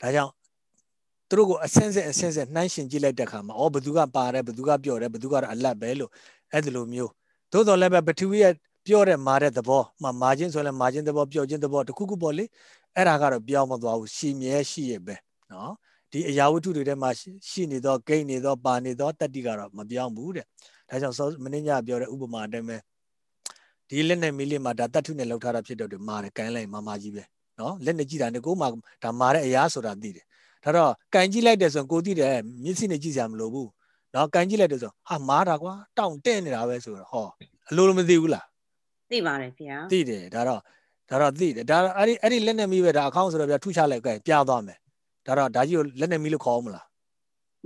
ဒါကြောင့်သူတို့ကိုအစင်းစင်းအစင်းစင်းနှိုင်းရှင်ကြည့်လိုက်တဲ့အခါမှာအော်ဘသူကပါတယ်ဘသူကပြော့တယ်ဘသူကတော့အလတ်ပဲလို့အဲ့ဒီလိုမျိုးသို့တော်လည်းပဲပထဝီရဲ့ ပြောတဲ့မာတဲ့သဘောမှာမာခြင်းဆိုရင်မာခြင်းသဘောပြောခြင်းသဘောတခုခုပေါ့လေအဲ့ဒါကတော့ပြောင်းမသွားဘူးရှီမြဲရှိရဲ့ပဲနော်ဒီအရာဝတ္ထုတွေထဲမှာရှိနေသောဂိတ်နေသောပါနေသောတတ္တိကတော့မပြောင်းဘူးတဲ့ဒါကြောင့်စောမင်းညပြောတဲ့ဥပမာအတိုင်းပဲဒီလက်နဲ့မီးလေးမှာဒါတတ်ထုနဲ့လောက်ထားတာဖြစ်တော့တယ်မာတယ်ကိုင်းလိုက်မာမာကြီးပဲနော်လက်နဲ့ကြည့်တာနဲ့ကိုမှဒါမာတဲ့အရာဆိုတာသိတယ်ဒါတော့ကိုင်းကြည့်လိုက်တယ်ဆိုရင်ကိုသိတယ်မျက်စိနဲ့ကြည့်စရာမလိုဘူးနော်ကိုင်းကြည့်လိုက်တယ်ဆိုဟာမာတာကွာတောင့်တဲ့နေတာပဲဆိုတော့ဟောအလိုလိုမသိဘူးလား သိပါတယ်ဗျာသိတယ်ဒါတော့ဒါတော့သိတယ်ဒါအဲ့ဒီအဲ့ဒီလက်နဲ့မီးပဲဒါအကောင့်ဆိုတော့ဗျာထုချလိုက်ကဲပြသွားမယ်ဒါတော့ဒါကြီးကိုလက်နဲ့မီးလို့ခေါ်အောင်မလား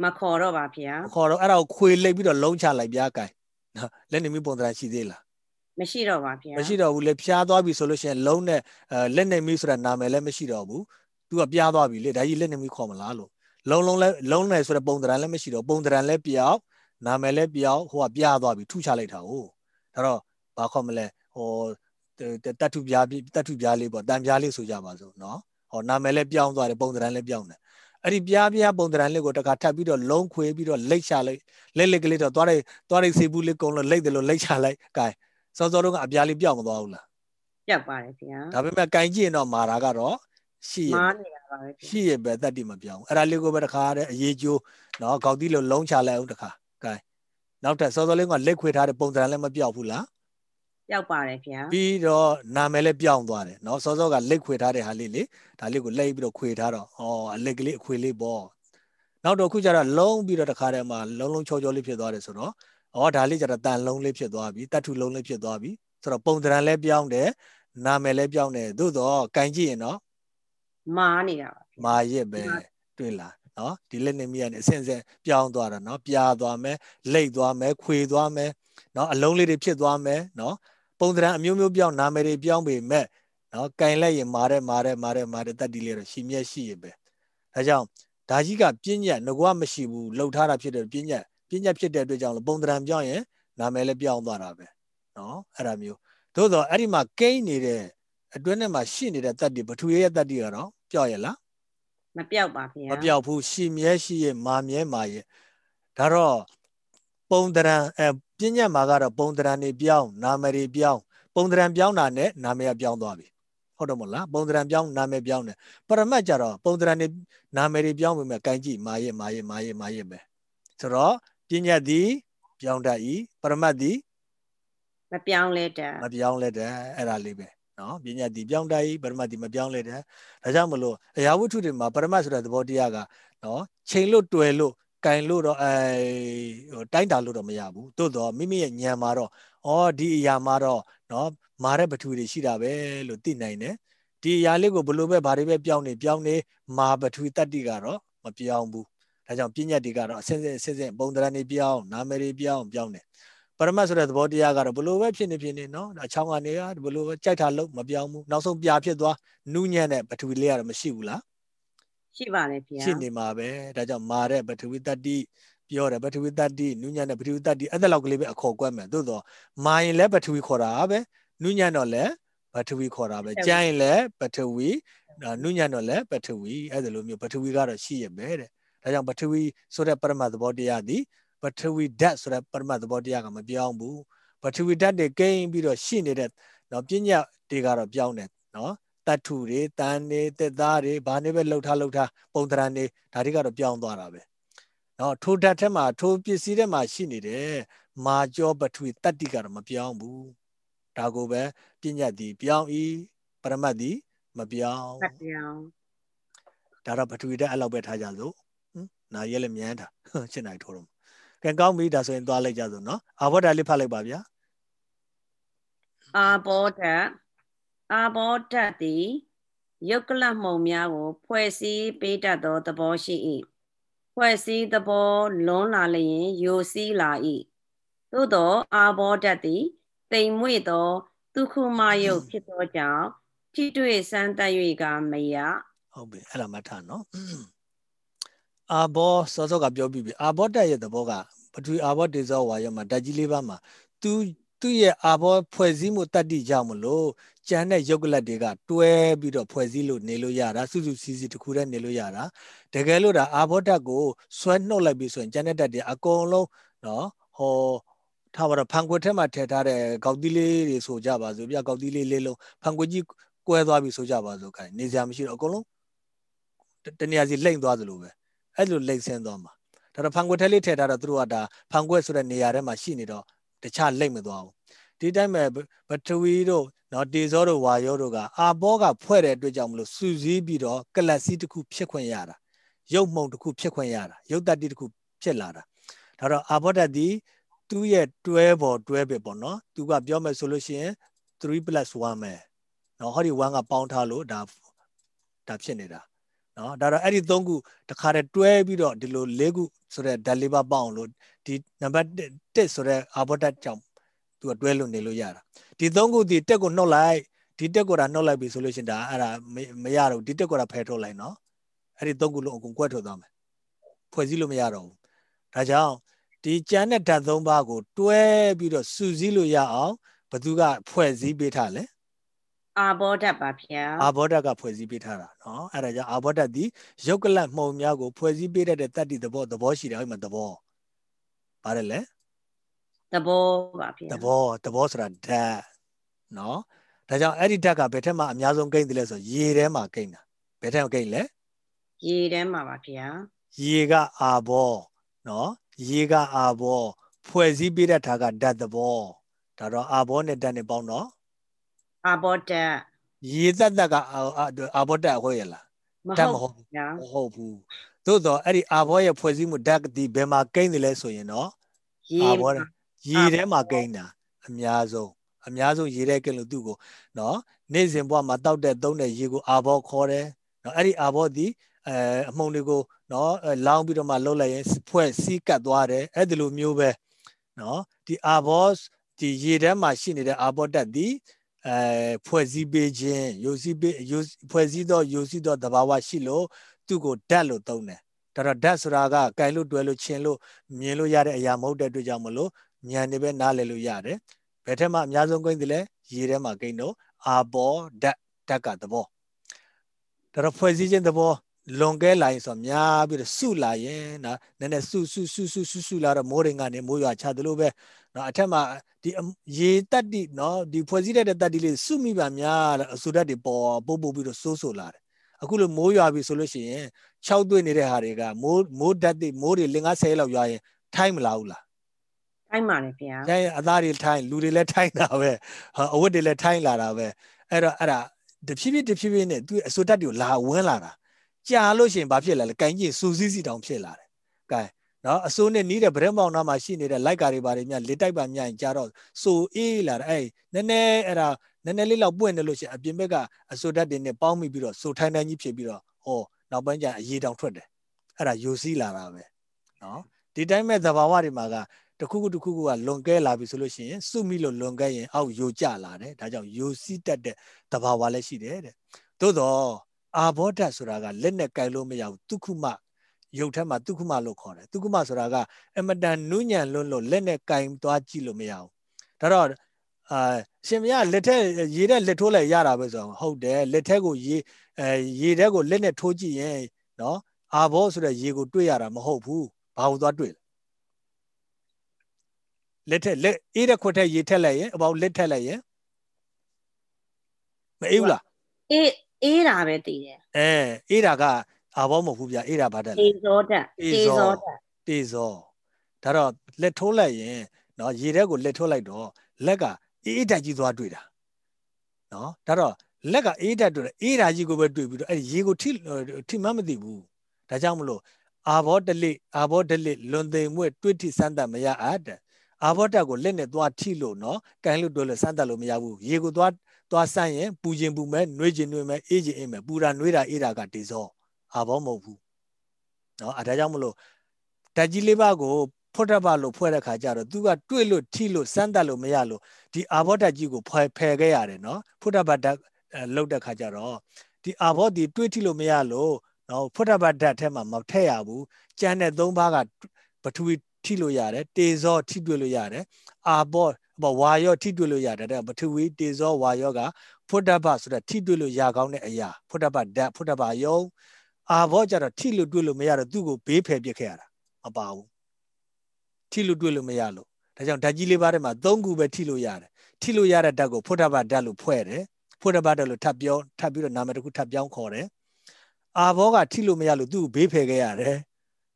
မခေါ်တော့ပါဗျာမခေါ်တော့အဲ့ဒါကိုခွေလိပ်ပြီးတော့လုံးချလိုက်ဗျာကဲလက်နဲ့မီးပုံသဏ္ဍာန်ရှိသေးလားမရှိတော့ပါဗျာမရှိတော့ဘူးလေဖျားသွားပြီဆိုလို့ရှိရင်လုံးနဲ့လက်နဲ့မီးဆိုတာနာမည်လည်းမရှိတော့ဘူးသူကပြားသွားပြီလေဒါကြီးလက်နဲ့မီးခေါ်မလားလို့လုံးလုံးလဲလုံးနယ်ဆိုတဲ့ပုံသဏ္ဍာန်လည်းမရှိတော့ပုံသဏ္ဍာန်လည်းပြောက်နာမည်လည်းပြောက်ဟိုကပြားသွားပြီထုချလိုက်တာ哦ဒါတော့ဘာခေါ်မလဲ ဟိုတတ်ထုပြားတတ်ထုပြားလေးပေါ့တန်ပြားလေးဆိုကြပါစို့နော်ဟောနာမည်လည်းပြောင်းသွားတယ်ပုံသဏ္ဍာန်လည်းပြောင်းတယ်အဲ့ဒီပြားပြားပုံသဏ္ဍာန်လေးကိုတခါထပ်ပြီးတော့လုံးခွေပြီးတော့လိတ်ချလိုက်လက်လက်ကလေးတော့သွားလိုက်သွားလိုက်စေဘူးလေးကုန်းလို့လိတ်တယ်လို့လိတ်ချလိုက်ကဲစောစောတော့ကအပြားလေးပြောင်းမသွားဘူးလားပြောက်ပါတယ်ခင်ဗျာဒါပေမဲ့ကင်ကြည့်ရင်တော့မာတာကတော့ရှိရမာနေတာပါပဲရှိရပဲတတ်တိမပြောင်းအဲ့ဒါလေးကိုပဲတခါတဲ့အရေးကျိုးနော်ခေါက်တိလို့လုံးချလိုက်အောင်တခါကဲနောက်ထပ်စောစောလေးကလက်ခွေထားတဲ့ပုံစံလည်းမပြောက်ဘူးလား ပြောက်ပါတယ်ခင်ဗျာပြီးတော့နာမည်လည်းပြောင်းသွားတယ်နော်စောစောကလက်ခွေထားတဲ့ဟာလေးလေဒါလေးကိုလှိပ်ပြီးတော့ခွေထားတော့ဩအလက်ကလေးအခွေလေးပေါ့နောက်တော့ခုကျတော့လုံးပြီးတော့တခါတည်းမှာလုံးလုံးချောချောလေးဖြစ်သွားတယ်ဆိုတော့ဩဒါလေးကျတော့တန်လုံးလေးဖြစ်သွားပြီတတ်ထုလုံးလေးဖြစ်သွားပြီဆိုတော့ပုံသဏ္ဍာန်လည်းပြောင်းတယ်နာမည်လည်းပြောင်းတယ်သို့တော့ကင်ကြည့်ရင်တော့မာနေတာပါမာရစ်ပဲတွေ့လားနော်ဒီလက်နေမိကနေအစင်စင်ပြောင်းသွားတာနော်ပြားသွားမယ်လိတ်သွားမယ်ခွေသွားမယ်နော်အလုံးလေးတွေဖြစ်သွားမယ်နော် ပုံသဏ္ဍာန်အမျိုးမျိုးပြောင်းနာမည်တွေပြောင်းပေမဲ့နော်ကင်လိုက်ရင်မာတဲ့မာတဲ့မာတဲ့မာတဲ့တတ်တီလေးတော့ရှီမြက်ရှိရပဲဒါကြောင့်ဒါကြီးကပြဉ္ညက်ငကွာမရှိဘူးလှုပ်ထားတာဖြစ်တဲ့ပြဉ္ညက်ပြဉ္ညက်ဖြစ်တဲ့အတွက်ကြောင့်ပုံသဏ္ဍာန်ပြောင်းရင်နာမည်လည်းပြောင်းသွားတာပဲနော်အဲ့ဒါမျိုးသို့တော့အဲ့ဒီမှာကိန်းနေတဲ့အတွင်းထဲမှာရှိနေတဲ့တတ်တီပထူရဲ့တတ်တီကတော့ပြောက်ရလားမပြောက်ပါဗျာမပြောက်ဘူးရှီမြဲရှိရဲ့မာမြဲမာရဲ့ဒါတော့ပုံတရံအဲ ပြဉ္ညတ်မှာကတော့ပုံတရံနေပြောင်းနာမည်တွေပြောင်းပုံတရံပြောင်းတာနဲ့နာမည်ကပြောင်းသွားပြီဟုတ်တယ်မို့လားပုံတရံပြောင်းနာမည်ပြောင်းတယ်ပရမတ်ကြတော့ပုံတရံနေနာမည်တွေပြောင်းပြီမဲ့ကိုင်းကြည့်မာရဲ့မာရဲ့မာရဲ့မာရဲ့ပဲဆိုတော့ပြဉ္ညတ်သည်ပြောင်းတတ်၏ပရမတ်သည်မပြောင်းလဲတတ်မပြောင်းလဲတတ်အဲ့ဒါလေးပဲနော်ပညာတည်ပြောင်းတိုင်းပရမတ်တည်မပြောင်းလဲတဲ့ဒါကြောင့်မလို့အရာဝတ္ထုတွေမှာပရမတ်ဆိုတဲ့သဘောတရားကနော်ချိန်လို့တွယ်လို့ ကင်လို့တော့အဲဟိုတိုင်းတာလို့တော့မရဘူးသို့တော့မိမိရဲ့ဉာဏ်မှာတော့ဩဒီအရာမှာတော့နော်မာတဲ့ပထူတွေရှိတာပဲလို့သိနိုင်တယ်ဒီအရာလေးကိုဘလို့ပဲဘာတွေပဲပြောင်းနေပြောင်းနေမာပထူတတ္တိကတော့မပြောင်းဘူးဒါကြောင့်ပညာတွေကတော့အစင်းစင်းအစင်းစင်းပုံသဏ္ဍာန်တွေပြောင်းနာမည်တွေပြောင်းပြောင်းတယ်ပရမတ်ဆိုတဲ့သဘောတရားကတော့ဘလို့ပဲဖြစ်နေဖြစ်နေနော်အချောင်းကနေကဘလို့ပဲကြိုက်တာလို့မပြောင်းဘူးနောက်ဆုံးပြာဖြစ်သွားနူးညံ့တဲ့ပထဝီလေးကတော့မရှိဘူးလား ရှိပါတယ်ဗျာရှိနေမှာပဲဒါကြောင့်မာတဲ့ပထဝီတတ္တိပြောတယ်ပထဝီတတ္တိနူးညံ့တဲ့ပထဝီတတ္တိအဲ့ဒါလောက်ကလေးပဲအခေါ်ကွက်မယ်သို့တော့မာရင်လည်းပထဝီခေါ်တာပဲနူးညံ့တော့လည်းပထဝီခေါ်တာပဲကြိုင်းလည်းပထဝီနုညံ့တော့လည်းပထဝီအဲ့ဒါလိုမျိုးပထဝီကတော့ရှိရပဲတဲ့ဒါကြောင့်ပထဝီဆိုတဲ့ပရမတ်သဘောတရားသည်ပထဝီဓာတ်ဆိုတဲ့ပရမတ်သဘောတရားကမပြောင်းဘူးပထဝီဓာတ်တွေကိန်းပြီးတော့ရှိနေတဲ့နော်ပညာတွေကတော့ပြောင်းတယ်နော် တတ်ထုတွေတန်တွေတက်သားတွေဘာနေပဲလှုပ်ထားလှုပ်ထားပုံတရံတွေဒါတွေကတော့ပြောင်းသွားတာပဲနော်ထိုဓာတ်ထဲမှာထိုပစ္စည်းထဲမှာရှိနေတဲ့မာကျောပထဝီတတ္တိကတော့မပြောင်းဘူးဒါကိုပဲပညာသည်ပြောင်းဤပရမတ်သည်မပြောင်းမပြောင်းဒါတော့ပထဝီဓာတ်အဲ့လောက်ပဲထားကြစို့ဟင်နာရဲလည်းမြန်းတာရှင်းနိုင်ထိုးတော့ကဲကောင်းပြီဒါဆိုရင်သွားလိုက်ကြစို့နော်အာဘောဓာလေးဖတ်လိုက်ပါဗျာအာဘောဓာ အာဘောဓာသည်ယုတ်ကလမှုံများကို ဖွဲ့စည်းပေးတတ်သောသဘောရှိ၏ဖွဲ့စည်းသဘောလွန်လာလျင်ယိုစီးလာ၏သို့သော အာဘောဓာသည်တိမ်မွေ့သောဒုက္ခမယုတ်ဖြစ်သောကြောင့်ထိတွေ့စမ်းတတ်၍ကမရဟုတ်ပြီအဲ့ဒါမှတ်ထားနော်အာဘောစောစောကပြောပြီးပြီအာဘောတက်ရဲ့သဘောကပထဝီအာဘောတေဇောဝါယောမှာဓာတ်ကြီးလေးပါးမှာသူသူ့ရဲ့အာဘောဖွဲ့စည်းမှုတတ္တိကြောင့်မလို့ ကျန်တဲ့ယုတ်ကလတ်တွေကတွဲပြီးတော့ဖွဲ့စည်းလို့နေလို့ရတာစုစုစည်းစည်းတစ်ခုတည်းနေလို့ရတာတကယ်လို့ဒါအာဘောဓာတ်ကိုဆွဲနှုတ်လိုက်ပြီးဆိုရင်ကျန်တဲ့ဓာတ်တွေအကုန်လုံးနော်ဟောထားပါတော့ဖန်ခွေထဲမှာထည့်ထားတဲ့ကောက်တီးလေးတွေဆိုကြပါစို့ပြကောက်တီးလေးလေးလုံးဖန်ခွေကြီးကွဲသွားပြီဆိုကြပါစို့ခိုင်နေစရာမရှိတော့အကုန်လုံးတနေရာစီလိမ့်သွားသလိုပဲအဲ့လိုလိမ့်ဆင်းသွားမှာဒါတော့ဖန်ခွေထဲလေးထည့်ထားတော့သူတို့ကဒါဖန်ခွေဆိုတဲ့နေရာထဲမှာရှိနေတော့တခြားလိမ့်မသွားဘူး ဒီတိုင်းပဲပထဝီတို့နော်တေဇောတို့ဝါယောတို့ကအာဘောကဖွဲ့တဲ့အတွက်ကြောင့်မလို့စူးစီးပြီးတော့ကလပ်စီတစ်ခုဖြစ်ခွင့်ရတာရုပ်မှုန်တစ်ခုဖြစ်ခွင့်ရတာရုပ်တတ္တိတစ်ခုဖြစ်လာတာဒါတော့အာဘောဓာတ်ဒီသူ့ရဲ့တွဲပေါ်တွဲပဲပေါ့နော်သူကပြောမယ်ဆိုလို့ရှိရင်3 1ပဲနော်ဟောဒီ1ကပေါင်းထားလို့ဒါဒါဖြစ်နေတာနော်ဒါတော့အဲ့ဒီ3ခုတခါတည်းတွဲပြီးတော့ဒီလို၄ခုဆိုတဲ့ဓာတ်လေးပါပေါင်းလို့ဒီနံပါတ်1ဆိုတဲ့အာဘောဓာတ်ကြောင့် သူကတွဲလို့နေလို့ရတာဒီ3ခုဒီတက်ကိုနှုတ်လိုက်ဒီတက်ကိုဒါနှုတ်လိုက်ပြီဆိုလို့ရှိရင်ဒါအဲ့ဒါမရတော့ဒီတက်ကိုဒါဖယ်ထုတ်လိုက်နော်အဲ့ဒီ3ခုလုံးအကုန်ကွက်ထုတ်သွားမယ်ဖွဲ့စည်းလို့မရတော့ဘူးဒါကြောင့်ဒီကျန်တဲ့ဓာတ်၃ပါးကို တွဲပြီးတော့စုစည်းလို့ရအောင်ဘသူကဖွဲ့စည်းပေးထားလဲအာဘောဓာတ်ပါဗျာအာဘောဓာတ်ကဖွဲ့စည်းပေးထားတာနော်အဲ့ဒါကြောင့်အာဘောဓာတ်ဒီရုပ်ကလတ်မှုံများကိုဖွဲ့စည်းပေးတတ်တဲ့တတ္တိသဘောသဘောရှိတယ်ဟိုမှာသဘောပါတယ်လေ သဘောပါဗျာသဘောသဘောဆိုတာဓာတ်နော်ဒါကြောင့်အဲ့ဒီဓာတ်ကဘယ်ထက်မှအများဆုံးကိန်းတယ်လဲဆိုရေထဲမှာကိန်းတာဘယ်ထက်ကိန်းလဲရေထဲမှာပါဗျာရေကအာဘောနော်ရေကအာဘောဖွဲ့စည်းပေးတဲ့ဓာတ်ကဓာတ်သဘောဒါတော့အာဘောနဲ့ဓာတ်နဲ့ပေါင်းတော့အာဘောဓာတ်ရေသက်သက်ကအာဘောဓာတ်ဟုတ်ရဲ့လားဓာတ်မဟုတ်ဘူးမဟုတ်ဘူးသို့တော့အဲ့ဒီအာဘောရဲ့ဖွဲ့စည်းမှုဓာတ်ဒီဘယ်မှာကိန်းတယ်လဲဆိုရင်တော့အာဘော ရေထဲမှာကိန်းတာအများဆုံးအများဆုံးရေထဲကိန်းလို့သူ့ကိုနော်နေ့စဉ်ဘဝမှာတောက်တဲ့သုံးတဲ့ရေကိုအာဘောခေါ်တယ်နော်အဲ့ဒီအာဘောဒီအဲအမှုန်တွေကိုနော်လောင်းပြီးတော့မှလှုပ်လိုက်ရင်ဖွဲ့စီးကတ်သွားတယ်အဲ့ဒီလိုမျိုးပဲနော်ဒီအာဘောဒီရေထဲမှာရှိနေတဲ့အာဘောတက်ဒီအဲဖွဲ့စည်းပေးခြင်းယိုစီးပေးဖွဲ့စည်းသောယိုစီးသောသဘာဝရှိလို့သူ့ကိုဓာတ်လို့သုံးတယ်ဒါတော့ဓာတ်ဆိုတာကကင်လို့တွဲလို့ချင်းလို့မြင်လို့ရတဲ့အရာမဟုတ်တဲ့အတွက်ကြောင့်မလို့ ဉာဏ်နဲ့ပဲနားလည်လို့ရတယ်ဘယ်ထက်မှအများဆုံးကိန်းတယ်လဲရေထဲမှာကိန်းတော့အာဘောဓာတ်ဓာတ်ကသဘောဒါတော့ဖွဲ့စည်းခြင်းသဘောလွန်ကဲလာရင်ဆိုများပြီးတော့စုလာရင်နော်နည်းနည်းစုစုစုစုစုစုလာတော့မိုးရင်ကနေမိုးရွာချသလိုပဲနော်အထက်မှာဒီရေတက်တိနော်ဒီဖွဲ့စည်းတဲ့တက်တိလေးစုမိပါများအဆူဓာတ်တွေပေါ်ပုတ်ပုတ်ပြီးတော့စိုးဆိုလာတယ်အခုလိုမိုးရွာပြီဆိုလို့ရှိရင်6တွေ့နေတဲ့ဟာတွေကမိုးမိုးဓာတ်တွေမိုးတွေလင်္ကား10လောက်ရွာရင်ထိုင်းမလာဘူးလား ထိုင်းပါလေခင်ဗျာထိုင်းအသားတွေထိုင်းလူတွေလည်းထိုင်းတာပဲအဝတ်တွေလည်းထိုင်းလာတာပဲအဲ့တော့အဲ့ဒါတဖြည်းဖြည်းတဖြည်းဖြည်းနဲ့သူအစိုးတက်တွေကိုလာဝန်းလာတာကြာလို့ရှိရင်ဘာဖြစ်လဲလဲကိုင်းကြီးစူးစီးစီတောင်ဖြစ်လာတယ်။ကဲနော်အစိုးနဲ့နီးတဲ့ဗရက်မောင်နာမှာရှိနေတဲ့လိုက်ကာတွေဘာတွေများလက်တိုက်ပါများရင်ကြာတော့ဆိုအေးလာတယ်အဲ့နည်းနည်းအဲ့ဒါနည်းနည်းလေးလောက်ပွင့်တယ်လို့ရှိရင်အပြင်ဘက်ကအစိုးတက်တွေနဲ့ပေါင်းမိပြီးတော့ဆိုထိုင်းတိုင်းကြီးဖြစ်ပြီးတော့ဟောနောက်ပိုင်းကျရင်အရေးတောင်ထွက်တယ်။အဲ့ဒါယိုစီးလာတာပဲနော်ဒီတိုင်းမဲ့သဘာဝတွေမှာက တခုခုတခုခုကလွန်ကဲလာပြီဆိုလို့ရှိရင်စုမိလို့လွန်ကဲရင်အောက်ယိုကျလာတယ်ဒါကြောင့်ယိုစီးတတ်တဲ့သဘာဝလည်းရှိတယ်တဲ့သို့တော့အာဘောဓာတ်ဆိုတာကလက်နဲ့ကင်လို့မရဘူးဒုက္ခမရုပ်ထဲမှာဒုက္ခမလို့ခေါ်တယ်ဒုက္ခမဆိုတာကအမတန်နုညံလွန်းလို့လက်နဲ့ကင်သွားကြည့်လို့မရဘူးဒါတော့အာရှင်မရလက်ထက်ရေထဲလက်ထိုးလိုက်ရတာပဲဆိုတော့ဟုတ်တယ်လက်ထက်ကိုရေအဲရေထဲကိုလက်နဲ့ထိုးကြည့်ရင်နော်အာဘောဆိုတဲ့ရေကိုတွေ့ရတာမဟုတ်ဘူးဘာလို့သွားတွေ့လဲ လက်ထက်လက်အေးတဲ့ခွက်ထက်ရေထက်လိုက်ရင်အပေါက်လက်ထက်လိုက်ရင်မအေးဘူးလားအေးအေးတာပဲတည်တယ်အဲအေးတာကအာဘောမဟုတ်ဘူးဗျအေးတာဘာတက်လဲတေဇောတက်တေဇောတက်တေဇောဒါတော့လက်ထိုးလိုက်ရင်နော်ရေထဲကိုလက်ထိုးလိုက်တော့လက်ကအေးတက်ကြီးသွားတွေ့တာနော်ဒါတော့လက်ကအေးတက်တွေ့တယ်အေးတာကြီးကိုပဲတွေ့ပြီးတော့အဲရေကိုထိထိမှမသိဘူးဒါကြောင့်မလို့အာဘောတလိအာဘောတလိလွန်သိမ်မွဲ့တွေ့ထိစမ်းတတ်မရအပ်တဲ့ အာဘောတက်ကိုလက်နဲ့သွားထိလို့နော်ကန်လို့တွေ့လို့စမ်းတတ်လို့မရဘူးရေကိုသွားသွားဆန့်ရင်ပူခြင်းပူမဲ့နှွေးခြင်းနှွေးမဲ့အေးခြင်းအေးမဲ့ပူတာနှွေးတာအေးတာကတေဇောအာဘောမဟုတ်ဘူးနော်အဲဒါကြောင့်မလို့ဓာတ်ကြီးလေးပါးကိုဖွတ်တပါလို့ဖွဲ့တဲ့ခါကျတော့သူကတွေ့လို့ထိလို့စမ်းတတ်လို့မရလို့ဒီအာဘောဓာတ်ကြီးကိုဖယ်ဖယ်ခဲ့ရတယ်နော်ဖွတ်တပါဓာတ်လောက်တဲ့ခါကျတော့ဒီအာဘောဒီတွေ့ထိလို့မရလို့နော်ဖုဒ္ဓဘာဓာတ်ထဲမှာမထည့်ရဘူးကျန်တဲ့၃ပါးကပထဝီ ထိလို့ရတယ်တေဇောထိတွေ့လို့ရတယ်အာဘောဘောဝါယောထိတွေ့လို့ရတယ်တဲ့ပထဝီတေဇောဝါယောကဖုဒ္ဓဘာဆိုတာထိတွေ့လို့ရကောင်းတဲ့အရာဖုဒ္ဓဘာဓာတ်ဖုဒ္ဓဘာယောအာဘောကြတော့ထိလို့တွေ့လို့မရတော့သူ့ကိုဘေးဖယ်ပစ်ခဲ့ရတာမပါဘူးထိလို့တွေ့လို့မရလို့ဒါကြောင့်ဓာတ်ကြီးလေးပါးထဲမှာ၃ခုပဲထိလို့ရတယ်ထိလို့ရတဲ့ဓာတ်ကိုဖုဒ္ဓဘာဓာတ်လို့ဖွဲ့တယ်ဖုဒ္ဓဘာဓာတ်လို့ထပ်ပြောထပ်ပြီးတော့နာမည်တစ်ခုထပ်ပြောင်းခေါ်တယ်အာဘောကထိလို့မရလို့သူ့ကိုဘေးဖယ်ခဲ့ရတယ်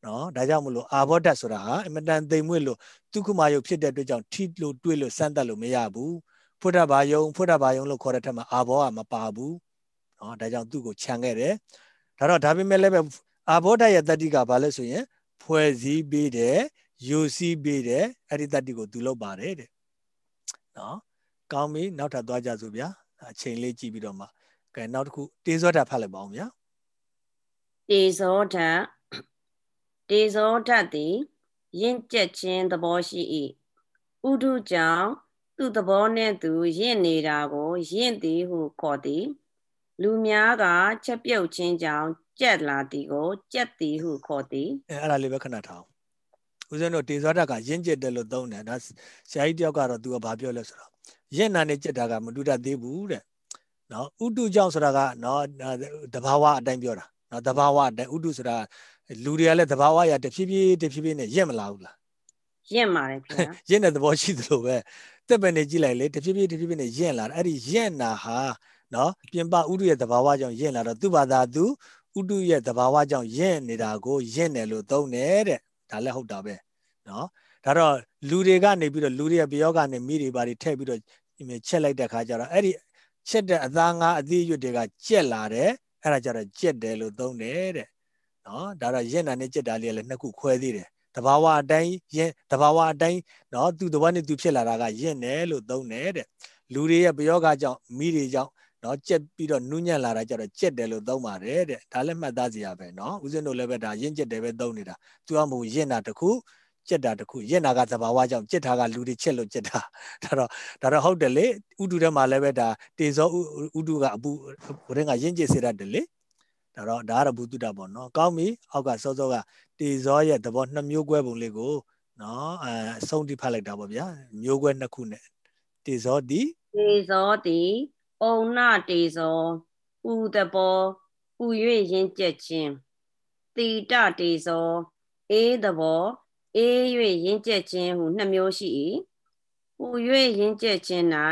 နော်ဒါကြောင့်မလို့အာဘောဓာတ်ဆိုတာဟာအမတန်သိမ်မွေ့လို့ဒုက္ခမာယုတ်ဖြစ်တဲ့အတွက်ကြောင့်ထိလို့တွေးလို့စမ်းသပ်လို့မရဘူးဖုဒ္ဓဘာယုံဖုဒ္ဓဘာယုံလို့ခေါ်တဲ့ထက်မှာအာဘောကမပါဘူးနော်ဒါကြောင့်သူ့ကိုခြံခဲ့တယ်ဒါတော့ဒါပေမဲ့လည်းပဲအာဘောဓာတ်ရဲ့တတိကဘာလဲဆိုရင်ဖွဲ့စည်းပေးတယ်ယူစည်းပေးတယ်အဲ့ဒီတတိကိုသူလုပ်ပါတယ်တဲ့နော်ကောင်းပြီနောက်ထပ်သွားကြစို့ဗျာအချိန်လေးကြည့်ပြီးတော့မှကဲနောက်တစ်ခုတေဇောဓာတ်ဖတ်လိုက်ပါအောင်ဗျာတေဇောဓာတ် တေဇောဓာတ်သည်ရင့်ကျက်ခြင်းသဘောရှိ၏ဥဒုကြောင့်သူ့သဘောနှင့်သူရင့်နေတာကိုရင့်သည်ဟုခေါ်သည် လူများကချက်ပြုတ်ခြင်းကြောင့်ကြက်လာသည်ကိုကြက်သည်ဟုခေါ်သည်အဲအဲ့ဒါလေးပဲခဏထားအောင်ဦးဇင်းတို့တေဇောဓာတ်ကရင့်ကျက်တယ်လို့သုံးတယ်ဒါဆရာကြီးတယောက်ကတော့သူကဘာပြောလဲဆိုတော့ရင့်နာနဲ့ကြက်တာကမတူတတ်သေးဘူးတဲ့နော်ဥတုကြောင့်ဆိုတာကနော်တဘာဝအတိုင်းပြောတာနော်တဘာဝအတိုင်းဥတုဆိုတာ လူတွေကလည်းတဘာဝရတဖြည်းဖြည်းတဖြည်းဖြည်းနဲ့ရင့်မလာဘူးလားရင့်ပါတယ်ခင်ဗျာရင့်တဲ့သဘောရှိသလိုပဲတက်ပဲနေကြည့်လိုက်လေတဖြည်းဖြည်းတဖြည်းဖြည်းနဲ့ရင့်လာတယ်အဲ့ဒီရင့်နာဟာနော်ပြင်ပဥတုရဲ့သဘာဝကြောင့်ရင့်လာတော့သူ့ဘာသာသူဥတုရဲ့သဘာဝကြောင့်ရင့်နေတာကိုရင့်တယ်လို့သုံးတယ်တဲ့ဒါလည်းဟုတ်တာပဲနော်ဒါတော့လူတွေကနေပြီးတော့လူတွေရဲ့ပယောကနေမိတွေဘာတွေထည့်ပြီးတော့ချက်လိုက်တဲ့ခါကျတော့အဲ့ဒီချက်တဲ့အသားငါအသီးရွက်တွေကကြက်လာတယ်အဲ့ဒါကြတော့ကြက်တယ်လို့သုံးတယ်တဲ့ နော်ဒါတော့ရင့်နာနဲ့ကြက်တာလေးလည်းနှစ်ခုခွဲသေးတယ်တဘာဝအတိုင်းရင့်တဘာဝအတိုင်းနော်သူတဘာနဲ့သူဖြစ်လာတာကရင့်တယ်လို့သုံးတယ်တဲ့လူတွေရဲ့ပယောဂကြောင့်မိတွေကြောင့်နော်ကြက်ပြီးတော့နူးညံ့လာတာကြတော့ကြက်တယ်လို့သုံးပါတယ်တဲ့ဒါလည်းမှတ်သားစရာပဲနော်ဦးဇင်းတို့လည်းပဲဒါရင့်ကြက်တယ်ပဲသုံးနေတာသူကမဟုတ်ရင့်တာတခုကြက်တာတခုရင့်တာကသဘာဝကြောင့်ကြက်တာကလူတွေချက်လို့ကြက်တာဒါတော့ဒါတော့ဟုတ်တယ်လေဥတုထဲမှာလည်းပဲဒါတေဇောဥတုကအပူဘုရင်ကရင့်ကျက်စေတတ်တယ်လေ ဒါတော့ဒါကတော့ဘုသူတ္တပေါ့နော်ကောင်းပြီအောက်ကစောစောကတေဇောရဲ့သဘောနှစ်မျိုးကွဲပုံလေးကိုနော်အဲအဆုံးတိဖတ်လိုက်တာပေါ့ဗျာမျိုးကွဲနှစ်ခုနဲ့တေဇောတိတေဇောတိအုံနာတေဇောပူတဘောပူ၍ရင်းကျက်ခြင်းတိတတေဇောအေးတဘောအေး၍ရင်းကျက်ခြင်းဟုနှစ်မျိုးရှိ၏ပူ၍ရင်းကျက်ခြင်း၌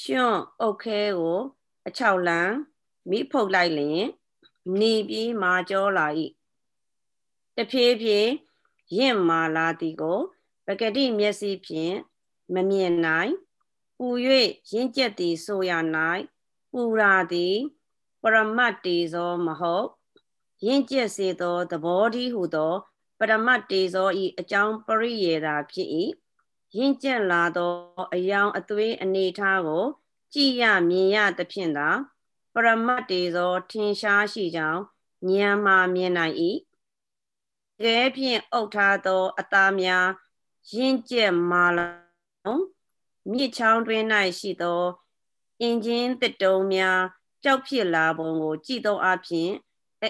ရွှွန့်အုတ်ခဲကို အချောက်လံမိဖုတ်လိုက်လျင် နေပြီးမာကြောလာ၏တဖြည်းဖြည်းရင့်မာလာသည်ကိုပကတိမျက်စိဖြင့်မမြင်နိုင်ပူ၍ရင့်ကျက်သည်ဆိုရ၌ပူရာသည်ပရမတ်တေဇောမဟုတ်ရင့်ကျက်စေသောသဘောတည်းဟုသောပရမတ်တေဇောဤအကြောင်းပရိယေတာဖြစ်၏ရင့်ကျက်လာသောအယောင်အသွေးအနေထားကို ကြည်ရမြင်ရသဖြင့်သာ ပရမတ်တေဇော ထင်ရှားရှိကြောင်းဉာဏ်မှမြင်နိုင်၏ကဲဖြင့်အုပ်ထားသော အသားများရင့်ကျက်မာလုံးမြစ်ချောင်းတွင်၌ရှိသောအင်ဂျင်တစ်တုံးများကြောက်ဖြစ်လာပုံကို ကြည့်သောအဖြစ်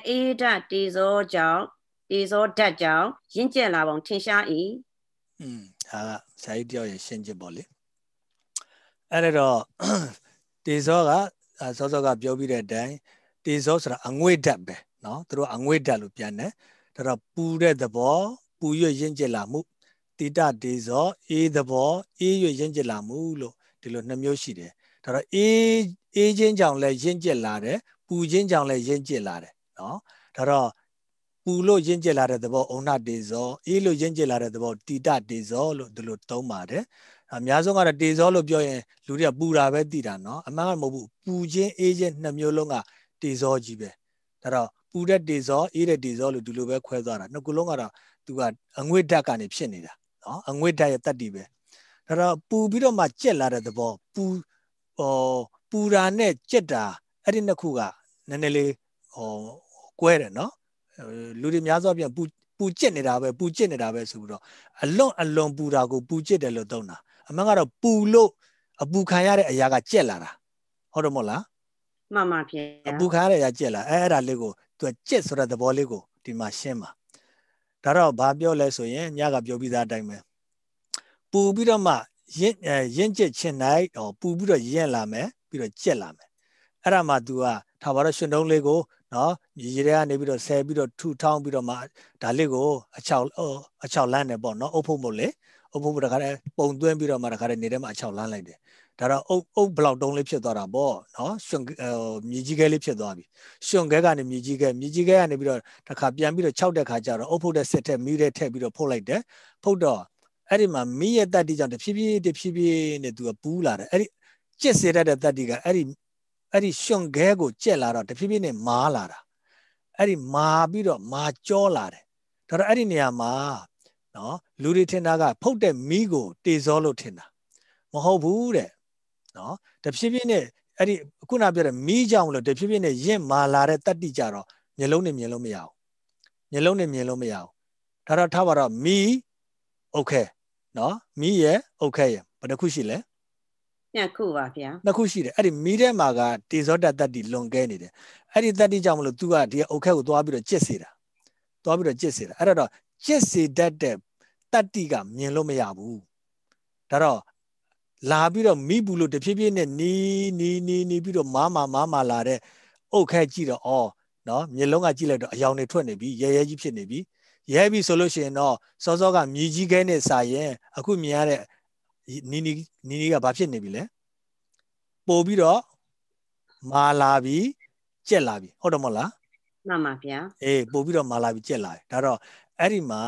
အေးဓာတ်တေဇောကြောင့်တေဇောဓာတ်ကြောင့်ရင့်ကျက်လာပုံထင်ရှား၏อืมဟာဆရာကြီးတယောက်ရဲ့ရှင်းချက်ပေါ့လေအဲ့ဒါတော့တေဇောက စောစောကပြောပြီးတဲ့အတိုင်းတေဇောဆိုတာအငွေ့ဓာတ်ပဲเนาะသူတို့အငွေ့ဓာတ်လို့ပြန်တယ်ဒါတော့ပူတဲ့သဘောပူရွရင့်ကျက်လာမှုတိတတေဇောအေးသဘောအေးရွရင့်ကျက်လာမှုလို့ဒီလိုနှစ်မျိုးရှိတယ်ဒါတော့အေးအေးချင်းကြောင့်လည်းရင့်ကျက်လာတယ်ပူချင်းကြောင့်လည်းရင့်ကျက်လာတယ်เนาะဒါတော့ပူလို့ရင့်ကျက်လာတဲ့သဘောအုံနာတေဇောအေးလို့ရင့်ကျက်လာတဲ့သဘောတိတတေဇောလို့ဒီလိုသုံးပါတယ် အများဆုံးကတော့တေဇောလို့ပြောရင်လူတွေကပူတာပဲသိတာနော်အမှန်ကမဟုတ်ဘူးပူခြင်းအေးခြင်းနှစ်မျိုးလုံးကတေဇောကြီးပဲဒါတော့ပူတဲ့တေဇောအေးတဲ့တေဇောလို့ဒီလိုပဲခွဲသွားတာနှစ်ခုလုံးကတော့သူကအငွေ့ဓာတ်ကနေဖြစ်နေတာနော်အငွေ့ဓာတ်ရဲ့တတ္တိပဲဒါတော့ပူပြီးတော့မှကြက်လာတဲ့သဘောပူဟောပူတာနဲ့ကြက်တာအဲ့ဒီနှစ်ခုကနည်းနည်းလေးဟောကွဲတယ်နော်လူတွေများသောအပြင်ပူပူကျစ်နေတာပဲပူကျစ်နေတာပဲဆိုပြီးတော့အလွန်အလွန်ပူတာကိုပူကျစ်တယ်လို့သုံးတာ အမှန်ကတော့ပူလို့အပူခံရတဲ့အရာကကြက်လာတာဟုတ်တယ်မို့လားမှန်ပါဗျာအပူခံရတဲ့အရာကြက်လာအဲအဲ့ဒါလေးကိုသူကကြက်ဆိုတဲ့သဘောလေးကိုဒီမှာရှင်းပါဒါတော့ဘာပြောလဲဆိုရင်ညကပြောပြီးသားအတိုင်းပဲပူပြီးတော့မှရင့်ရင့်ကျက်ချင်နိုင်ဟောပူပြီးတော့ရင့်လာမယ်ပြီးတော့ကြက်လာမယ်အဲ့ဒါမှ तू ကထားပါတော့ရှင်တုံးလေးကိုနော်ရေထဲကနေပြီးတော့ဆဲပြီးတော့ထူထောင်းပြီးတော့မှဒါလေးကိုအချောက်အချောက်လန်းနေပေါ့နော်အုပ်ဖို့မို့လေ အုပ်ဖို့တခါတည်းပုံသွင်းပြီးတော့မှတခါတည်းနေထဲမှာအချောက်လန်းလိုက်တယ်ဒါတော့အုပ်အုပ်ဘလောက်တုံးလေးဖြစ်သွားတာပေါ့နော်ရှင်မြေကြီးခဲလေးဖြစ်သွားပြီရှင်ခဲကနေမြေကြီးခဲမြေကြီးခဲကနေပြီးတော့တခါပြန်ပြီးတော့ခြောက်တဲ့ခါကျတော့အုပ်ဖို့တဲ့စစ်ထက်မီးတဲ့ထက်ပြီးတော့ဖုတ်လိုက်တယ်ဖုတ်တော့အဲ့ဒီမှာမီးရဲ့တက်တိကြောင့်တဖြည်းဖြည်းတဖြည်းဖြည်းနဲ့သူကပူးလာတယ်အဲ့ဒီကျစ်စေတတ်တဲ့တက်တိကအဲ့ဒီအဲ့ဒီရှင်ခဲကိုကြက်လာတော့တဖြည်းဖြည်းနဲ့မားလာတာအဲ့ဒီမာပြီးတော့မာကြောလာတယ်ဒါတော့အဲ့ဒီနေရာမှာ နော်လူတွေထင်တာကဖုတ်တဲ့မီးကိုတေဇောလို့ထင်တာမဟုတ်ဘူးတဲ့နော်တဖြည်းဖြည်းနဲ့အဲ့ဒီခုနပြောတဲ့မီးကြောင့်လို့တဖြည်းဖြည်းနဲ့ရင့်မာလာတဲ့တတ္တိကြတော့မျက်လုံးနဲ့မြင်လို့မရဘူးမျက်လုံးနဲ့မြင်လို့မရဘူးဒါတော့ထားပါတော့မီးโอเคနော်မီးရဲ့โอเคရဲ့ဘယ်နှခုရှိလဲနှစ်ခုပါဗျာနှစ်ခုရှိတယ်အဲ့ဒီမီးထဲမှာကတေဇောတတ္တိလွန်ကဲနေတယ်အဲ့ဒီတတ္တိကြောင့်မလို့ तू ကဒီโอเคကိုသွားပြီးတော့ကြစ်စေတာသွားပြီးတော့ကြစ်စေတာအဲ့တော့ ကြစ်စေတတ်တဲ့တတ္တိကမြင်လို့မရဘူးဒါတော့လာပြီးတော့မိဘူးလို့တဖြည်းဖြည်းနဲ့နီးနီးနီးနီးပြီးတော့မားမာမားမာလာတဲ့အုတ်ခဲကြည့်တော့အော်နော်မျက်လုံးကကြည့်လိုက်တော့အယောင်တွေထွက်နေပြီရဲရဲကြီးဖြစ်နေပြီရဲပြီဆိုလို့ရှိရင်တော့စောစောကမြည်ကြီးခဲနဲ့စာရင်အခုမြင်ရတဲ့နီးနီးနီးနီးကဘာဖြစ်နေပြီလဲပို့ပြီးတော့မာလာပြီကြက်လာပြီဟုတ်တယ်မဟုတ်လားမှန်ပါဗျာအေးပို့ပြီးတော့မာလာပြီကြက်လာပြီဒါတော့ အဲ့ဒီမှာ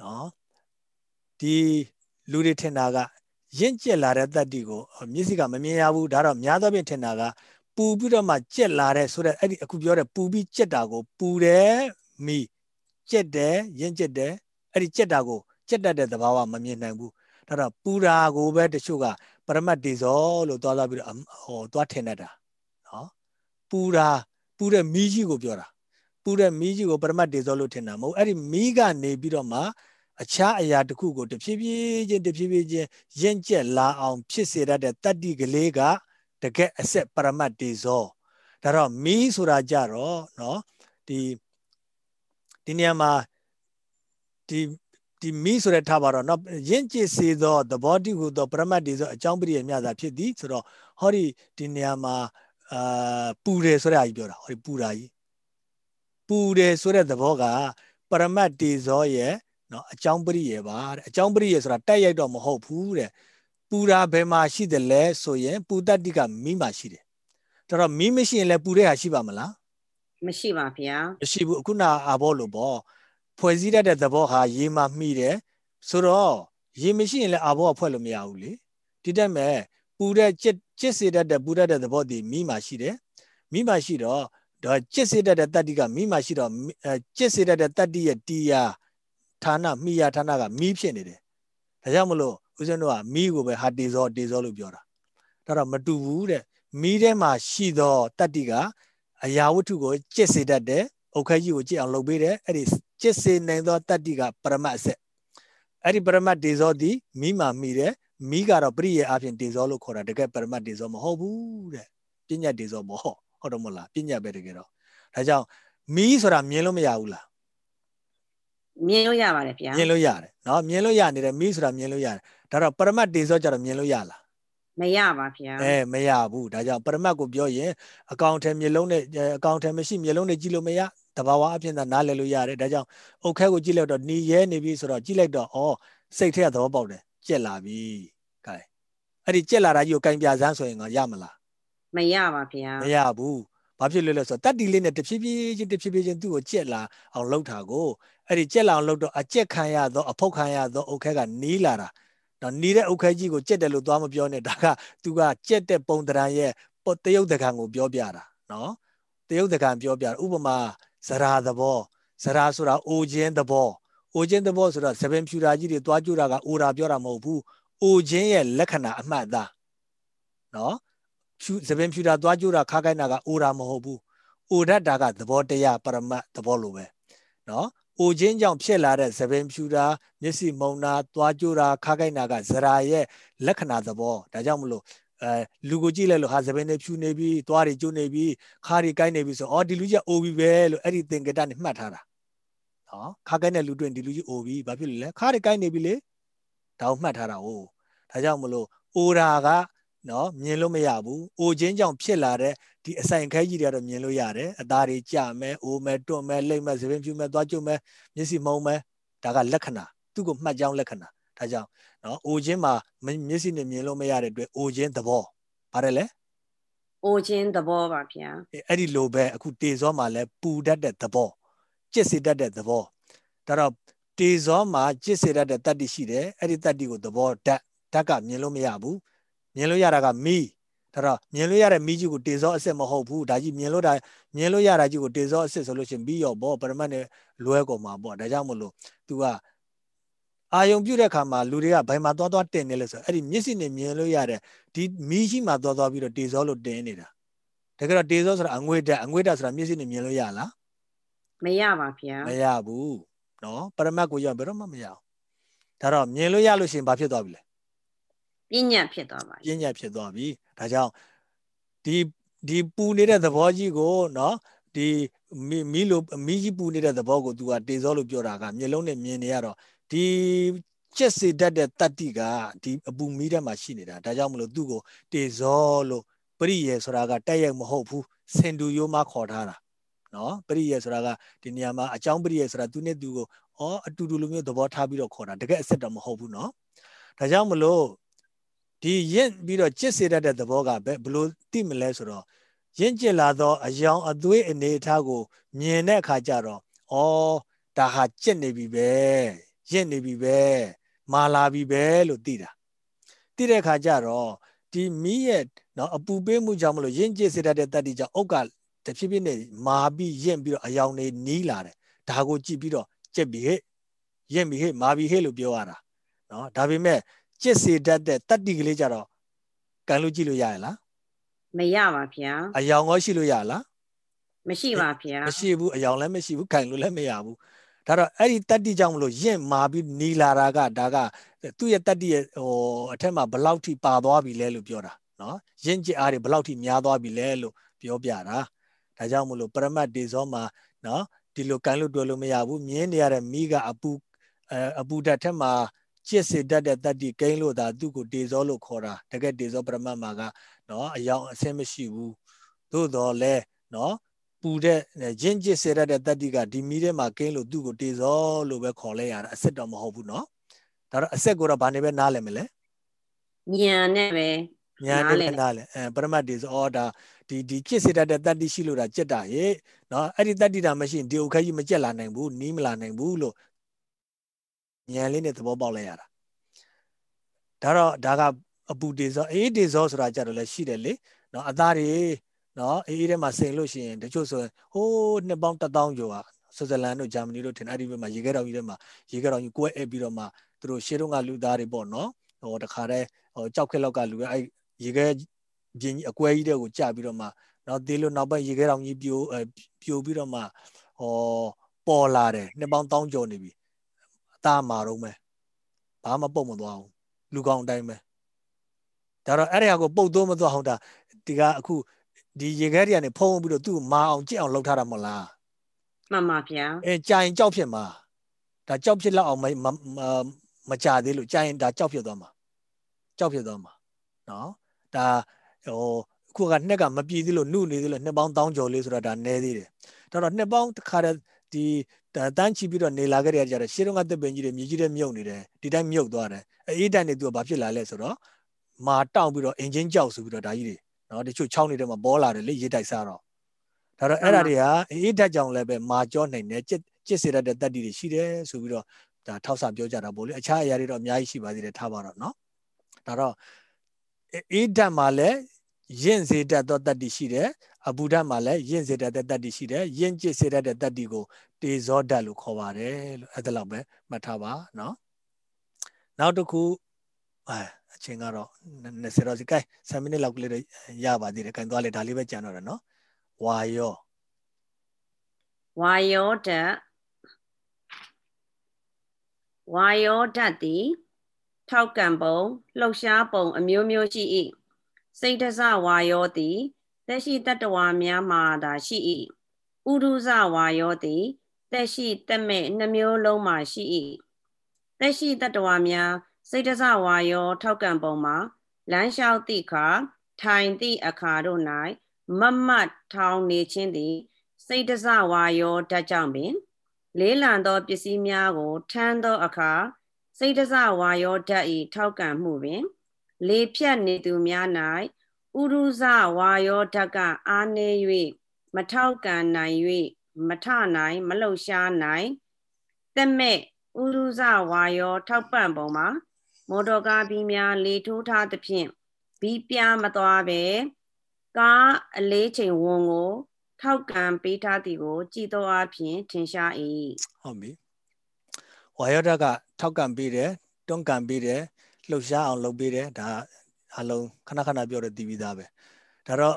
နော်ဒီလူတွေထင်တာကရင့်ကျက်လာတဲ့တတ္တိကိုမျက်စိကမမြင်ရဘူးဒါတော့များသောဖြင့်ထင်တာကပူပြီးတော့မှကြက်လာတဲ့ဆိုတဲ့အဲ့ဒီအခုပြောတဲ့ပူပြီးကြက်တာကိုပူတယ်မိကြက်တယ်ရင့်ကျက်တယ်အဲ့ဒီကြက်တာကိုကြက်တတ်တဲ့သဘာဝမမြင်နိုင်ဘူးဒါတော့ပူတာကိုပဲတချို့ကပရမတ်တေဇောလို့သွားသွားပြီးတော့ဟောသွားထင်တတ်တာနော်ပူတာပူတဲ့မီးကြီးကိုပြောတာပူ တဲ့မီးကြီးကိုပရမတ်တေဇောလို့ထင်တာမဟုတ်အဲ့ဒီမီးကနေပြီးတော့မှအခြားအရာတစ်ခုကိုတဖြည်းဖြည်းချင်းတဖြည်းဖြည်းချင်းရင့်ကျက်လာအောင်ဖြစ်စေတတ်တဲ့တတ္တိကလေးကတကယ်အဆက်ပရမတ်တေဇောဒါတော့မီးဆိုတာကြတော့เนาะဒီဒီနေရာမှာဒီဒီမီးဆိုတဲ့ထားပါတော့เนาะရင့်ကျက်စေသောသဘောတိဟုသောပရမတ်တေဇောအကြောင်းပရိယမြတာဖြစ်သည်ဆိုတော့ဟောဒီဒီနေရာမှာအာပူတယ်ဆိုတဲ့အကြီးပြောတာဟောဒီပူတာကြီး ပူတယ်ဆိုတဲ့သဘောကပရမတ်တေဇောရဲ့နော်အကြောင်းပရိယေပါတဲ့အကြောင်းပရိယေဆိုတာတက်ရိုက်တော့မဟုတ်ဘူးတဲ့ပူတာဘယ်မှာရှိတယ်လဲဆိုရင်ပူတတ္တိကမိမှာရှိတယ်ဒါတော့မိမရှိရင်လည်းပူတဲ့ဟာရှိပါမလားမရှိပါဗျာမရှိဘူးအခုနာအာဘောလို့ပေါ့ဖွဲ့စည်းတတ်တဲ့သဘောဟာရေမှာမှီတယ်ဆိုတော့ရေမရှိရင်လည်းအာဘောကဖွဲ့လို့မရဘူးလေဒီတက်မဲ့ပူတဲ့จิตจิตစေတတ်တဲ့ပူတတ်တဲ့သဘောဒီမိမှာရှိတယ်မိမှာရှိတော့ ဒါจิตစေတတ်တဲ့တတ္တိကမိမှာရှိတော့จิตစေတတ်တဲ့တတ္တိရဲ့တရားဌာနမိယာဌာနကမီးဖြစ်နေတယ်ဒါကြောင့်မလို့ဦးဇင်းတို့ကမီးကိုပဲဟာတေဇောတေဇောလို့ပြောတာဒါတော့မတူဘူးတဲ့မီးထဲမှာရှိသောတတ္တိကအရာဝတ္ထုကိုကျစ်စေတတ်တယ်အုတ်ခဲကြီးကိုကြည့်အောင်လုပ်ပေးတယ်အဲ့ဒီကျစ်စေနိုင်သောတတ္တိကပရမတ်အဆက်အဲ့ဒီပရမတ်တေဇောဒီမီးမှာမိတယ်မီးကတော့ပရိယေအဖြစ်တေဇောလို့ခေါ်တာတကယ်ပရမတ်တေဇောမဟုတ်ဘူးတဲ့ပညာတေဇောမဟုတ် ဟုတ်တော့မဟုတ်လားပညာပဲတကယ်တော့ဒါကြောင့်မီးဆိုတာမြင်လို့မရဘူးလားမြင်လို့ရပါတယ်ဗျာမြင်လို့ရတယ်နော်မြင်လို့ရနေတယ်မိဆိုတာမြင်လို့ရတယ်ဒါတော့ပရမတ်တေဇောကြတော့မြင်လို့ရလားမရပါဗျာအဲမရဘူးဒါကြောင့်ပရမတ်ကိုပြောရင်အကောင့်ထဲမျက်လုံးနဲ့အကောင့်ထဲမရှိမျက်လုံးနဲ့ကြည့်လို့မရတဘာဝအဖြစ်သာနားလည်လို့ရတယ်ဒါကြောင့်အုတ်ခဲကိုကြည့်လိုက်တော့หนีရဲနေပြီဆိုတော့ကြည့်လိုက်တော့ဩစိတ်ထဲကသဘောပေါက်တယ်ကြက်လာပြီကဲအဲ့ဒီကြက်လာတာကြီးကိုကင်ပြစမ်းဆိုရင်ကရမလား မရပါဗျာမရဘူးဘာဖြစ်လို့လဲဆိုတော့တတ်တီလေးနဲ့တဖြည်းဖြည်းချင်းတဖြည်းဖြည်းချင်းသူ့ကိုကြက်လာအောင်လှုပ်တာကိုအဲ့ဒီကြက်လောင်လို့တော့အကြက်ခံရသောအဖုတ်ခံရသောအုတ်ခဲကနီးလာတာနော်နီးတဲ့အုတ်ခဲကြီးကိုကြက်တယ်လို့သွားမပြောနဲ့ဒါကသူကကြက်တဲ့ပုံတရံရဲ့တရုတ်တကန်ကိုပြောပြတာနော်တရုတ်တကန်ပြောပြတာဥပမာဇရာသဘောဇရာဆိုတာအိုခြင်းသဘောအိုခြင်းသဘောဆိုတော့သပင်ဖြူတာကြီးတွေသွားကြတာကအိုတာပြောတာမဟုတ်ဘူးအိုခြင်းရဲ့လက္ခဏာအမှတ်သားနော် ဖြူသပင်ဖြူတာသွားကြတာခါကိုင်းတာကအိုတာမဟုတ်ဘူးအိုဒတ်တာကသဘောတရားပရမတ်သဘောလိုပဲနော်အိုခြင်းကြောင့်ဖြစ်လာတဲ့သပင်ဖြူတာမျက်စိမုံတာသွားကြိုးတာခါကိုက်တာကဇရာရဲ့လက္ခဏာသဘောဒါကြောင့်မလို့အဲလူကိုကြည့်လိုက်လို့ဟာသပင်းနဲ့ဖြူနေပြီသွားတွေကျွနေပြီခါးတွေကိုင်းနေပြီဆိုအော်ဒီလူကြီးအိုပြီပဲလို့အဲ့ဒီသင်္ကေတနဲ့မှတ်ထားတာနော်ခါကိုင်းတဲ့လူတွင်ဒီလူကြီးအိုပြီဘာဖြစ်လို့လဲခါးတွေကိုင်းနေပြီလေဒါကိုမှတ်ထားတာဟုတ်ဒါကြောင့်မလို့အိုရာက နော်မြင်လို့မရဘူးအိုချင်းကြောင့်ဖြစ်လာတဲ့ဒီအဆိုင်ခဲကြီးတွေကတော့မြင်လို့ရတယ်အသားတွေကြမယ်အိုမယ်တွန့်မယ်လိမ့်မယ်သပင်းဖြူမယ်သွားကျွမယ်မျက်စိမှုံမယ်ဒါကလက္ခဏာသူ့ကိုမှတ်ကြောင်းလက္ခဏာဒါကြောင့်နော်အိုခြင်းမှာမျက်စိနဲ့မြင်လို့မရတဲ့အတွက်အိုခြင်းသဘောပါတယ်လေအိုခြင်းသဘောပါဗျာအဲ့ဒီလိုပဲအခုတေဇောမှာလည်းပူတတ်တဲ့သဘောကြစ်စေတတ်တဲ့သဘောဒါတော့တေဇောမှာကြစ်စေတတ်တဲ့တတ္တိရှိတယ်အဲ့ဒီတတ္တိကိုသဘောဓာတ်ဓာတ်ကမြင်လို့မရဘူး မြင်လို့ရတာကမီးဒါတော့မြင်လို့ရတဲ့မီးကြီးကိုတေဇောအစစ်မဟုတ်ဘူးဒါကြီးမြင်လို့တာမြင်လို့ရတာကြီးကိုတေဇောအစစ်ဆိုလို့ရှိရင်ပြီးရောဘောပရမတ်နဲ့လွဲကုန်မှာပေါ့ဒါကြောင့်မလို့ तू ကအာယုံပြုတဲ့အခါမှာလူတွေကဘိုင်မှာသွားသွားတင်နေလဲဆိုအဲ့ဒီမျက်စိနဲ့မြင်လို့ရတဲ့ဒီမီးရှိမှသွားသွားပြီးတော့တေဇောလို့တင်နေတာတကယ်တော့တေဇောဆိုတာအငွေ့တက်အငွေ့တက်ဆိုတာမျက်စိနဲ့မြင်လို့ရလားမရပါဗျာမရဘူးနော်ပရမတ်ကိုရောက်ဘယ်တော့မှမရအောင်ဒါတော့မြင်လို့ရလို့ရှိရင်ဘာဖြစ်သွားပြီလဲ ပညာဖြစ်သွားပါပြီပညာဖြစ်သွားပြီဒါကြောင့်ဒီဒီပူနေတဲ့သဘောကြီးကိုနော်ဒီမီးလိုမီးကြီးပူနေတဲ့သဘောကို तू ကတေဇောလို့ပြောတာကမျက်လုံးနဲ့မြင်နေရတော့ဒီကျက်စေတတ်တဲ့တတ္တိကဒီအပူမီးထဲမှာရှိနေတာဒါကြောင့်မလို့သူ့ကိုတေဇောလို့ပရိယေဆိုတာကတက်ရိုက်မဟုတ်ဘူးစင်တူယိုးမှခေါ်ထားတာနော်ပရိယေဆိုတာကဒီနေရာမှာအကြောင်းပရိယေဆိုတာသူနဲ့သူကိုဩအတူတူလိုမျိုးသဘောထားပြီးတော့ခေါ်တာတကယ်အစစ်တော့မဟုတ်ဘူးနော်ဒါကြောင့်မလို့ ဒီရင့်ပြီးတော့ကျစ်စေတတ်တဲ့သဘောကဘယ်လို့သိမလဲဆိုတော့ရင့်ကျစ်လာသောအယောင်အသွေးအနေအထားကိုမြင်တဲ့အခါကျတော့ဩဒါဟာကျစ်နေပြီပဲရင့်နေပြီပဲမာလာပြီပဲလို့သိတာသိတဲ့အခါကျတော့ဒီမီးရဲ့နော်အပူပေးမှုကြောင့်မလို့ရင့်ကျစ်စေတတ်တဲ့တတ္တိကြောင့်အုတ်ကတဖြည်းဖြည်းနဲ့မာပြီးရင့်ပြီးတော့အယောင်တွေနီးလာတယ်ဒါကိုကြည့်ပြီးတော့ကျက်ပြီဟဲ့ရင့်ပြီဟဲ့မာပြီဟဲ့လို့ပြောရတာနော်ဒါပေမဲ့ ကျစ်စေတတ်တဲ့တတ္တိကလေးကြတော့ကန်လို့ကြည့်လို့ရရလားမရပါဗျာအယောင်ရောရှိလို့ရလားမရှိပါဗျာမရှိဘူးအယောင်လည်းမရှိဘူးကန်လို့လည်းမရဘူးဒါတော့အဲ့ဒီတတ္တိကြောင့်မလို့ရင့်မာပြီးနီလာတာကဒါကသူ့ရဲ့တတ္တိရဲ့ဟိုအထက်မှာဘလောက်ထိပါသွားပြီလဲလို့ပြောတာနော်ရင့်ကြအားတွေဘလောက်ထိများသွားပြီလဲလို့ပြောပြတာဒါကြောင့်မလို့ပရမတ်ဒေဇောမှာနော်ဒီလိုကန်လို့တွေ့လို့မရဘူးမြင်းနေရတဲ့မိကအပူအပူဓာတ်ထက်မှာ ရှစ်စေတတ်တဲ့တတ္တိကိန်းလို့သာသူ့ကိုတေဇောလို့ခေါ်တာတကယ်တေဇောပရမတ်မှာကနော်အယောင်အဆင်းမရှိဘူးသို့တော်လဲနော်ပူတဲ့ရင့်ကျစ်စေတတ်တဲ့တတ္တိကဒီမီးထဲမှာကိန်းလို့သူ့ကိုတေဇောလို့ပဲခေါ်လဲရတာအစစ်တော့မဟုတ်ဘူးနော်ဒါတော့အစစ်ကိုတော့ဘာနေပဲနားလည်မလဲဉာဏ်နဲ့ပဲညာနဲ့နားလဲအဲပရမတ်တေဇောဒါဒီဒီဖြစ်စေတတ်တဲ့တတ္တိရှိလို့ဒါကြက်တာရေနော်အဲ့ဒီတတ္တိတာမရှိရင်ဒီဥခကြီးမကြက်လာနိုင်ဘူးနီးမလာနိုင်ဘူးလို့ ဉာဏ်လေးနဲ့သဘောပေါက်လိုက်ရတာဒါတော့ဒါကအပူတေဇောအေးတေဇောဆိုတာကြတော့လည်းရှိတယ်လေနော်အသားတွေနော်အေးအေးထဲမှာစိန်လို့ရှိရင်တချို့ဆိုရင်ဟိုးနှစ်ပေါင်းတစ်တောင်းကျော်ကဆွစ်ဇာလန်တို့ဂျာမနီတို့ထင်အဲ့ဒီဘက်မှာရေခဲတောင်ကြီးထဲမှာရေခဲတောင်ကြီးကိုယ်အဲ့ပြီးတော့မှသူတို့ရှေးတုန်းကလူသားတွေပေါ့နော်ဟိုတခါတည်းဟိုကြောက်ခက်လောက်ကလူအဲ့ရေခဲပြင်းကြီးအကွဲကြီးတဲ့ကိုကြာပြီးတော့မှနော်သေးလို့နောက်ပိုင်းရေခဲတောင်ကြီးပြိုပြိုပြီးတော့မှဟောပေါ်လာတယ်နှစ်ပေါင်းတောင်းကျော်နေပြီ အသားမာတော့မယ်ဘာမှပုတ်မသွားဘူးလူကောင်းအတိုင်းပဲဒါတော့အဲ့ဒီဟာကိုပုတ်သွုံးမသွားအောင်ဒါဒီကအခုဒီရေခဲတွေကနေဖုံးပြီးတော့သူ့ကိုမာအောင်ကြည့်အောင်လုပ်ထားတာမဟုတ်လားမှန်ပါဗျာအဲကြာရင်ကြောက်ဖြစ်မှာဒါကြောက်ဖြစ်လောက်အောင်မမကြသေးလို့ကြာရင်ဒါကြောက်ဖြစ်သွားမှာကြောက်ဖြစ်သွားမှာနော်ဒါဟိုခုကနှစ်ကမပြည့်သေးလို့နှုတ်နေသေးလို့နှစ်ပေါင်းတောင်းကျော်လေးဆိုတော့ဒါနည်းသေးတယ်ဒါတော့နှစ်ပေါင်းတစ်ခါတည်းဒီ တန်းချီပြီးတော့နေလာခဲ့တဲ့ကြတော့ရှေးတုန်းကသစ်ပင်ကြီးတွေမြေကြီးတွေမြုပ်နေတယ်ဒီတိုင်းမြုပ်သွားတယ်အေးတန်နေသူကဘာဖြစ်လာလဲဆိုတော့မာတောင့်ပြီးတော့အင်ဂျင်ကြောက်ဆိုပြီးတော့ဒါကြီးတွေနော်တချို့ချောင်းတွေထဲမှာပေါ်လာတယ်လေရေတိုက်စားတော့ဒါတော့အဲ့ဒါတွေဟာအေးဓာတ်ကြောင့်လည်းပဲမာကြောနိုင်တယ်ကြစ်ကြစ်စေတတ်တဲ့တတ္တိတွေရှိတယ်ဆိုပြီးတော့ဒါထောက်ဆပြောကြတာပေါ့လေအခြားအရာတွေတော့အများကြီးရှိပါသေးတယ်ထားပါတော့နော်ဒါတော့အေးဓာတ်မှာလည်း ယင့်စေတတ်သောတတ္တိရှိတယ်အဘူဓာတ်မှာလည်းယင့်စေတတ်တဲ့တတ္တိရှိတယ်ယင့်จิตစေတတ်တဲ့တတ္တိကိုတေဇောဓာတ်လို့ခေါ်ပါတယ်လို့အဲ့ဒါလောက်ပဲမှတ်ထားပါနော်နောက်တစ်ခုအဲအချိန်ကတော့20တော့စီကဲ7မိနစ်လောက်ကလေးတော့ရပါသေးတယ်ကဲသွားလေဒါလေးပဲကြံတော့တယ်နော်ဝါယောဝါယောဓာတ်ဝါယောဓာတ်သည်ထောက်ကံပုံလှုပ်ရှားပုံ အမျိုးမျိုးရှိ၏ စိတ်တစဝါယောသည်သက်ရှိတတ္တဝါများမှာသာရှိ၏ဥဒုဇဝါယောသည်သက်ရှိတက်မဲ့နှမျိုးလုံးမှာရှိ၏သက်ရှိတတ္တဝါများစိတ်တစဝါယောထောက်ကံပုံမှာလမ်းလျှောက်သည့်အခါထိုင်သည့်အခါတို့၌မမတ်ထောင်နေခြင်းသည် စိတ်တစဝါယောဓာတ်ကြောင့်ပင် လေးလံသောပစ္စည်းများကိုထမ်းသောအခါစိတ်တစဝါယောဓာတ်၏ထောက်ကံမှုပင် လေဖြတ်နေသူများ၌ဥရုဇဝါယောဓာတ်ကအာနေ၍မထောက်ကံနိုင်၍မထနိုင် မလှုပ်ရှားနိုင်တက်မဲ့ဥရုဇဝါယော ထောက်ပံ့ပုံမှာမော်တော်ကားပြီးများလေထိုးထားသဖြင့်ဘီးပြားမသွားပဲကားအလေးချိန်ဝန်ကို ထောက်ကံပေးထားသည်ကို ကြည်သောအဖြစ်ထင်ရှား၏ဟုတ်ပြီဝါယောဓာတ်ကထောက်ကံပေးတယ်တွန်းကံပေးတယ် လှုပ်ရှားအောင်လုပ်ပေးတယ်ဒါအလုံးခဏခဏပြောတဲ့တည်ပြီးသားပဲဒါတော့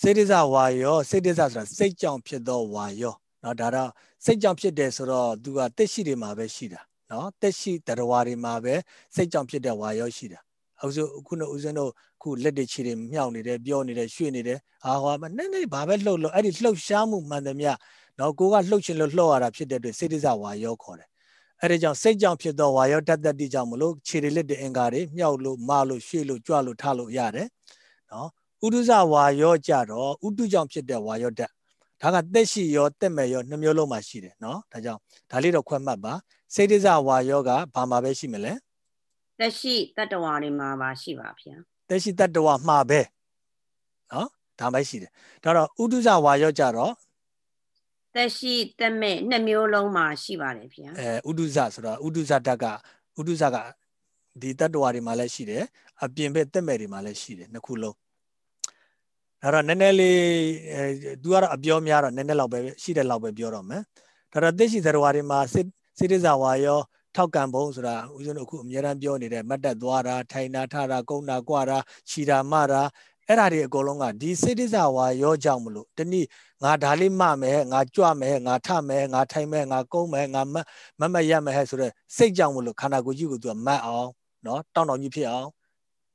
စေတဇဝါယောစေတဇဆိုတာစိတ်ကြောင့်ဖြစ်သောဝါယောเนาะဒါတော့စိတ်ကြောင့်ဖြစ်တယ်ဆိုတော့ तू ကတက်ရှိတွေမှာပဲရှိတာเนาะတက်ရှိတရဝါတွေမှာပဲစိတ်ကြောင့်ဖြစ်တဲ့ဝါယောရှိတာအခုဆိုခုနဦးဇင်းတို့ခုလက်တွေခြေတွေမြောက်နေတယ်ပြောနေတယ်ရွှေ့နေတယ်အာဟောမနဲ့နဲ့ဘာပဲလှုပ်လို့အဲ့ဒီလှုပ်ရှားမှုမှန်သမျှနော်ကိုကလှုပ်ချင်လို့လှုပ်ရတာဖြစ်တဲ့အတွက်စေတဇဝါယောခေါ်တယ် အဲ့ဒါကြောင့်စိတ်ကြောင့်ဖြစ်သောဝါယောတတ္တတိကြောင့်မလို့ခြေတွေလက်တွေအင်္ဂါတွေမြောက်လို့မလို့ရွှေ့လို့ကြွလို့ထလို့ရတယ်နော်ဥဒုဇဝါယောကြတော့ဥတုကြောင့်ဖြစ်တဲ့ဝါယောဓာတ်ဒါကသက်ရှိရောတက်မဲ့ရောနှမျိုးလုံးမှာရှိတယ်နော်ဒါကြောင့်ဒါလေးတော့ခွဲမှတ်ပါစေတဇဝါယောကဘာမှာပဲရှိမလဲသက်ရှိတတ္တဝါတွေမှာပါရှိပါဗျာသက်ရှိတတ္တဝါမှာပဲနော်ဒါမှရှိတယ်ဒါတော့ဥဒုဇဝါယောကြတော့ သက်ရှိသက်မဲ့နှစ်မျိုးလုံးမှာရှိပါတယ်ဗျာအဲဥဒုဇဆိုတော့ဥဒုဇဓာတ်ကဥဒုဇကဒီတတ္တဝါတွေမှာလည်းရှိတယ်အပြင်ဘက်သက်မဲ့တွေမှာလည်းရှိတယ်နှစ်ခုလုံးဒါတော့နည်းနည်းလေးအဲသူကတော့အပြောများတော့နည်းနည်းလောက်ပဲရှိတဲ့လောက်ပဲပြောတော့မယ်ဒါတော့သိရှိသရဝါတွေမှာစိတ္တဇဝါယောထောက်ကံဘုံဆိုတာဦးဇင်းတို့အခုအများအားပြောနေတဲ့မတ်တက်သွားတာထိုင်တာထတာကုန်းတာကြွတာခြီတာမတာအဲ့ဒါတွေအကုန်လုံးကဒီစိတ္တဇဝါရောကြောင့်မလို့တနည်း ငါဒါလေးမမယ်ငါကြွမယ်ငါထမယ်ငါထိုင်မယ်ငါကုန်းမယ်ငါမမမရမယ်ဟဲ့ဆိုတော့စိတ်ကြောင့်မလို့ခန္ဓာကိုယ်ကြီးကိုသူကမတ်အောင်နော်တောင်းတောင်းကြီးဖြစ်အောင်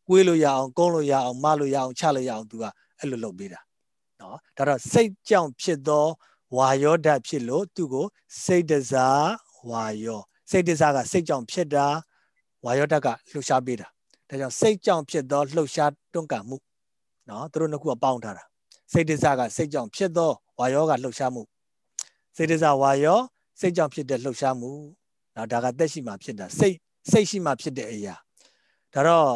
ကွေးလို့ရအောင်ကုန်းလို့ရအောင်မလို့ရအောင်ချလို့ရအောင်သူကအဲ့လိုလုပ်ပေးတာနော်ဒါတော့စိတ်ကြောင့်ဖြစ်သောဝါယောဓာတ်ဖြစ်လို့သူကိုစိတ်တစားဝါယောစိတ်တစားကစိတ်ကြောင့်ဖြစ်တာဝါယောဓာတ်ကလှုပ်ရှားပေးတာဒါကြောင့်စိတ်ကြောင့်ဖြစ်သောလှုပ်ရှားတွန်းကန်မှုနော်သူတို့နှစ်ခုကပေါင်းထားတာ စိတ်တစားကစိတ်ကြောင့်ဖြစ်သောဝါယောကလှုပ်ရှားမှုစိတ်တစားဝါယောစိတ်ကြောင့်ဖြစ်တဲ့လှုပ်ရှားမှုနော်ဒါကသက်ရှိမှဖြစ်တာစိတ်စိတ်ရှိမှဖြစ်တဲ့အရာဒါတော့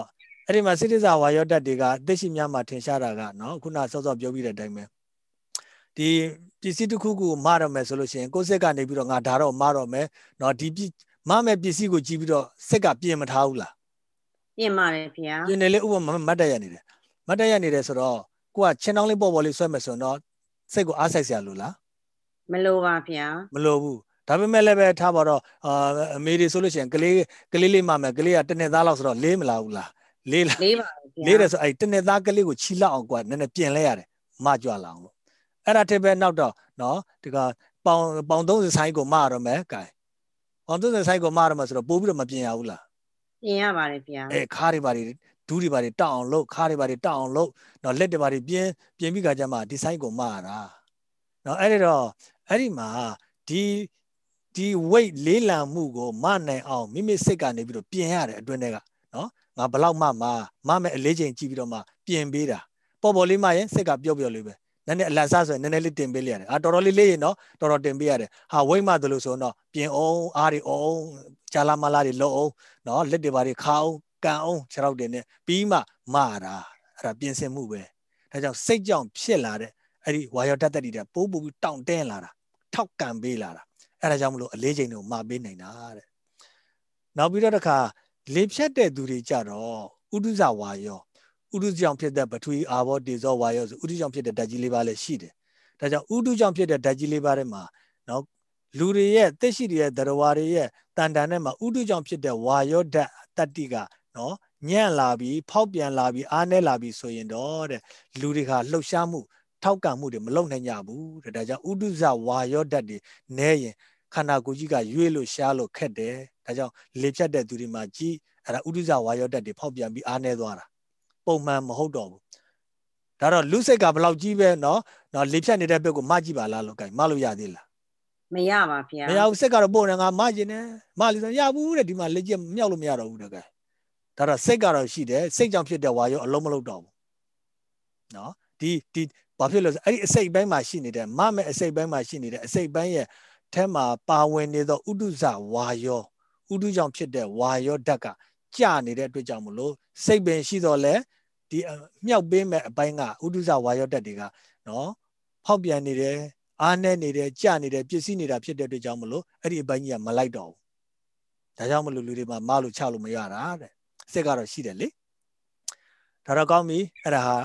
အဲ့ဒီမှာစိတ္တဇဝါယောဓာတ်တွေကအသက်ရှိများမှာထင်ရှားတာကနော်ခုနစောစောပြောပြီးတဲ့အတိုင်းပဲဒီပစ္စည်းတစ်ခုခုမရမယ်ဆိုလို့ရှိရင်ကိုယ်စိတ်ကနေပြီးတော့ငါဒါတော့မတော့မယ်နော်ဒီမမဲ့ပစ္စည်းကိုကြည့်ပြီးတော့စိတ်ကပြင်မထားဘူးလားပြင်ပါတယ်ဗျာပြင်နေလေဥပမာမတ်တရနေတယ်မတ်တရနေတယ်ဆိုတော့ ကိုကချင်းတောင်းလေးပေါ့ပေါ့လေးဆွဲမယ်ဆိုတော့စိတ်ကိုအားဆိုင်စရာလိုလားမလိုပါဗျာမလိုဘူးဒါပေမဲ့လည်းပဲထားပါတော့အာအမေတွေဆိုလို့ရှိရင်ကလေးကလေးလေးမှမယ်ကလေးကတနေ့သားလောက်ဆိုတော့လေးမလာဘူးလားလေးလားလေးပါလေးတယ်ဆိုအဲ့တနေ့သားကလေးကိုချီလောက်အောင်ကွာနည်းနည်းပြင်လဲရတယ်မကြွလာအောင်လို့အဲ့ဒါတစ်ပဲနောက်တော့နော်ဒီကပေါင်ပေါင်30ဆိုင်ကိုမရတော့မယ်ကဲပေါင်30ဆိုင်ကိုမရတော့မယ်ဆိုတော့ပို့ပြီးတော့မပြင်ရဘူးလားပြင်ရပါတယ်ဗျာအဲခါးတွေပါတွေ ဒူးတွေပါတွေတောက်အောင်လုပ်ခါးတွေပါတွေတောက်အောင်လုပ်နော်လက်တွေပါတွေပြင်းပြင်းပြီးခါကျမှဒီဆိုင်ကိုမရတာနော်အဲ့ဒီတော့အဲ့ဒီမှာဒီဒီ weight လေးလံမှုကိုမနိုင်အောင်မိမိစိတ်ကနေပြီးတော့ပြင်ရတယ်အတွင်းထဲကနော်ငါဘလောက်မှမမမဲ့အလေးချိန်ကြည့်ပြီးတော့မှပြင်ပေးတာပေါ်ပေါ်လေးမှရင်စိတ်ကပျော့ပျော့လေးပဲနည်းနည်းအလတ်စားဆိုရင်နည်းနည်းလေးတင်ပေးလိုက်ရတယ်အာတော်တော်လေးလေးရင်တော့တော်တော်တင်ပေးရတယ်ဟာဝိတ်မှတလို့ဆိုတော့ပြင်အောင်အားတွေအောင်ဂျာလာမလာတွေလုံအောင်နော်လက်တွေပါတွေခါအောင် ကန်အောင်ခြေထောက်တွေနဲ့ပြီးမှမတာအဲ့ဒါပြင်ဆင်မှုပဲဒါကြောင့်စိတ်ကြောင့်ဖြစ်လာတဲ့အဲ့ဒီဝါယောတတ်တတိတဲ့ပိုးပူပြီးတောင့်တင်းလာတာထောက်ကန်ပေးလာတာအဲ့ဒါကြောင့်မလို့အလေးချိန်တွေကိုမပေးနိုင်တာတဲ့နောက်ပြီးတော့တခါလေဖြတ်တဲ့သူတွေကြတော့ဥဒုဇဝါယောဥဒုကြောင့်ဖြစ်တဲ့ပထဝီအာဘောတေဇောဝါယောဆိုဥဒုကြောင့်ဖြစ်တဲ့ဓာတ်ကြီးလေးပါးလည်းရှိတယ်ဒါကြောင့်ဥဒုကြောင့်ဖြစ်တဲ့ဓာတ်ကြီးလေးပါးထဲမှာနော်လူတွေရဲ့သက်ရှိတွေရဲ့သရဝါတွေရဲ့တန်တန်ထဲမှာဥဒုကြောင့်ဖြစ်တဲ့ဝါယောဓာတ်တတ္တိက နော်ညံ့လာပြီးဖောက်ပြန်လာပြီးအားနည်းလာပြီးဆိုရင်တော့တဲ့လူတွေကလှုပ်ရှားမှုထောက်ကံမှုတွေမလုပ်နိုင်ကြဘူးတဲ့ဒါကြောင့်ဥဒုဇဝါယောဓာတ်တွေနဲရင်ခန္ဓာကိုယ်ကြီးကရွေ့လို့ရှားလို့ခက်တယ်ဒါကြောင့်လေဖြတ်တဲ့သူတွေမှာကြည်အဲ့ဒါဥဒိဇဝါယောတက်တွေဖောက်ပြန်ပြီးအားနေသွားတာ ပုံမှန်မဟုတ်တော့ဘူးဒါတော့လူစိတ်ကဘလောက်ကြီးပဲเนาะเนาะလေဖြတ်နေတဲ့ဘက်ကိုမကြည့်ပါလားလို့ gain မလို့ရသေးလား မရပါဗျာ မရဘူးစိတ်ကတော့ပို့နေငါမကျင်တယ်မလို့ဆိုရဘူးတဲ့ဒီမှာလက်ကျမြောက်လို့မရတော့ဘူးတဲ့ gain ဒါတော့စိတ်ကတော့ရှိတယ်စိတ်ကြောင့်ဖြစ်တဲ့ဝါရောအလုံးမလုံးတော့ဘူးနော်ဒီဒီဘာဖြစ်လို့အဲ့ဒီအစိတ်ပိုင်းမှာရှိနေတဲ့မမဲ့အစိတ်ပိုင်းမှာရှိနေတဲ့အစိတ်ပိုင်းရဲ့ထဲမှာပါဝင်နေသောဥဒုဇဝါယောဥဒုကြောင့်ဖြစ်တဲ့ဝါယောဓာတ်ကကြာနေတဲ့အတွက်ကြောင့်မလို့စိတ်ပင်ရှိတော့လဲဒီမြောက်ပေးမဲ့အပိုင်းကဥဒုဇဝါယောဓာတ်တွေကနော်ဖောက်ပြန်နေတယ်အားနေနေတယ်ကြာနေတယ်ပြည့်စည်နေတာဖြစ်တဲ့အတွက်ကြောင့်မလို့အဲ့ဒီအပိုင်းကြီးကမလိုက်တော့ဘူးဒါကြောင့်မလို့လူတွေမှာမလို့ချလို့မရတာတဲ့ စိတ်ကတော့ရှိတယ်လေဒါတော့ကောင်းပြီအဲ့ဒါဟာ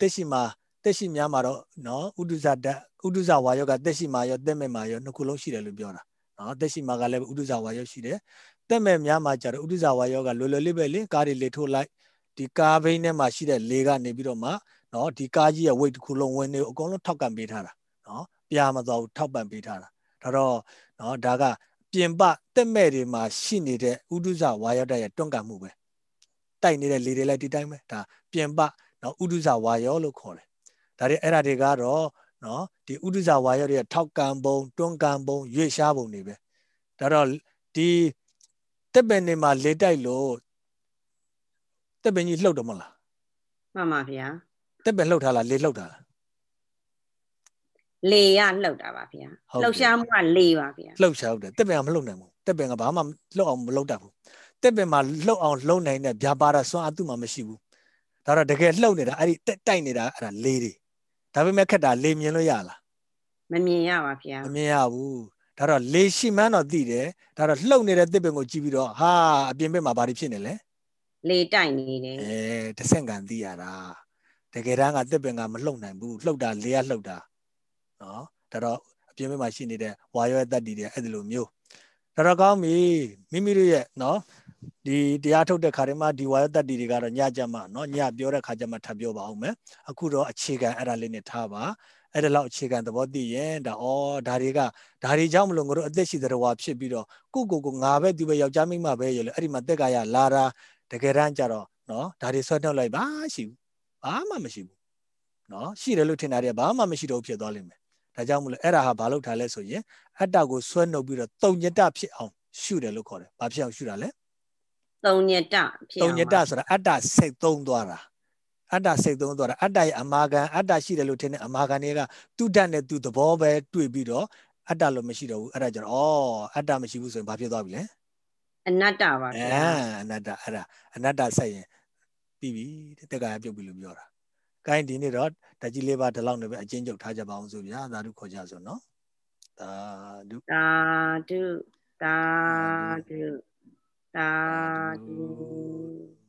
တက်ရှိမှာတက်ရှိများမှာတော့နော်ဥဒုဇဓာတ်ဥဒုဇဝါယောကတက်ရှိမှာရောတက်မဲ့မှာရောနှစ်ခုလုံးရှိတယ်လို့ပြောတာနော်တက်ရှိမှာကလည်းဥဒုဇဝါယောရှိတယ်တက်မဲ့များမှာကျတော့ဥဒုဇဝါယောကလွယ်လွယ်လေးပဲလေကားတွေလေထိုးလိုက်ဒီကားဘိန်းထဲမှာရှိတဲ့လေကနေပြီးတော့မှနော်ဒီကားကြီးရဲ့ weight တစ်ခုလုံးဝင်နေအကုန်လုံးထောက်ကန်ပေးထားတာနော်ပြာမသွားဘူးထောက်ပံ့ပေးထားတာဒါတော့နော်ဒါက ပြင်ပတက်မဲ့တွေမှာရှိနေတဲ့ဥဒုဇဝါယောဓာတ်ရဲ့တွန့်ကန်မှုပဲတိုက်နေတဲ့လေတွေလည်းဒီတိုင်းပဲဒါပြင်ပနော်ဥဒုဇဝါယောလို့ခေါ်တယ်ဒါတွေအဲ့ဒါတွေကတော့နော်ဒီဥဒုဇဝါယောရဲ့ထောက်ကံပုံတွန်းကံပုံရွေ့ရှားပုံတွေပဲဒါတော့ဒီတက်ပင်တွေမှာလေတိုက်လို့တက်ပင်ကြီးလှုပ်တယ်မလားမှန်ပါဗျာတက်ပင်လှုပ်ထားလားလေလှုပ်ထားလား လေရလှုပ်တာပါဗျာဟုတ်တယ်လှုပ်ရှားမှုကလေပါဗျာလှုပ်ရှားဟုတ်တယ်တက်ပင်ကမလှုပ်နိုင်ဘူးတက်ပင်ကဘာမှလှုပ်အောင်မလှုပ်တတ်ဘူးတက်ပင်မှာလှုပ်အောင်လှုပ်နိုင်တဲ့ဗျာပါတာစွမ်းအသူ့မှာမရှိဘူးဒါတော့တကယ်လှုပ်နေတာအဲ့ဒီတက်တိုက်နေတာအဲ့ဒါလေတွေဒါပေမဲ့ခက်တာလေမြင်လို့ရလားမမြင်ရပါဗျာမမြင်ရဘူးဒါတော့လေရှိမှန်းတော့သိတယ်ဒါတော့လှုပ်နေတဲ့တစ်ပင်ကိုကြည့်ပြီးတော့ဟာအပြင်ဘက်မှာဘာတွေဖြစ်နေလဲလေတိုက်နေတယ်အဲတစ်ဆင့်ကန်သိရတာတကယ်တမ်းကတစ်ပင်ကမလှုပ်နိုင်ဘူးလှုပ်တာလေကလှုပ်တာ နော်ဒါတော့အပြင်ဘက်မှာရှိနေတဲ့ဝါရောရဲ့တတ္တိတွေအဲ့ဒီလိုမျိုးဒါတော့ကောင်းပြီမိမိတို့ရဲ့နော်ဒီတရားထုတ်တဲ့ခါတွေမှာဒီဝါရောတတ္တိတွေကတော့ညကြမှာနော်ညပြောတဲ့ခါကျမှထပ်ပြောပါအောင်မယ်အခုတော့အခြေခံအဲ့ဒါလေးနဲ့ထားပါအဲ့ဒါလောက်အခြေခံသဘောသိရင်ဒါဩဒါတွေကဒါတွေကြောင့်မလို့ငါတို့အသက်ရှိတဲ့တော်ဝါဖြစ်ပြီးတော့ကိုကိုကိုငါပဲသူပဲယောက်ျားမိန်းမပဲရလေအဲ့ဒီမှာတက်ကရလာတာတကယ်တမ်းကျတော့နော်ဒါတွေဆွဲထုတ်လိုက်ပါရှိဘူးဘာမှမရှိဘူးနော်ရှိတယ်လို့ထင်တာတွေကဘာမှမရှိတော့ဖြစ်သွားလိမ့်မယ် ဒါကြောင့်မလို့အဲ့ဒါဟာဘာလို့ထားလဲဆိုရင်အတ္တကိုဆွဲနှုတ်ပြီးတော့တုံညတဖြစ်အောင်ရှုတယ်လို့ခေါ်တယ်ဘာဖြစ်အောင်ရှုတာလဲသုံးညတဖြစ်တုံအောင်ညတဆိုတာအတ္တစိတ်သုံးသွားတာအတ္တစိတ်သုံးသွားတာအတ္တရဲ့အမာခံအတ္တရှိတယ်လို့ထင်တဲ့အမာခံတွေကသူ့ဓာတ်နဲ့သူ့သဘောပဲတွေ့ပြီးတော့အတ္တလို့မရှိတော့ဘူးအဲ့ဒါကြတော့ဩအတ္တမရှိဘူးဆိုရင်ဘာဖြစ်သွားပြီလဲအနတ္တပါအဲဗျာအနတ္တအဲ့ဒါအနတ္တဆက်ရင်ပြီးပြီတဲ့တက္ကရာပြုတ်ပြီလို့ပြောတာ။ ကိုင်းဒီနေ့တော့ဓာကြီးလေးပါဒီလောက်နဲ့ပဲအချင်းချုပ်ထားကြပါအောင်ဆိုဗျာသာဓုခေါ်ကြဆိုနော်။သာဓုသာဓုသာဓုသာဓု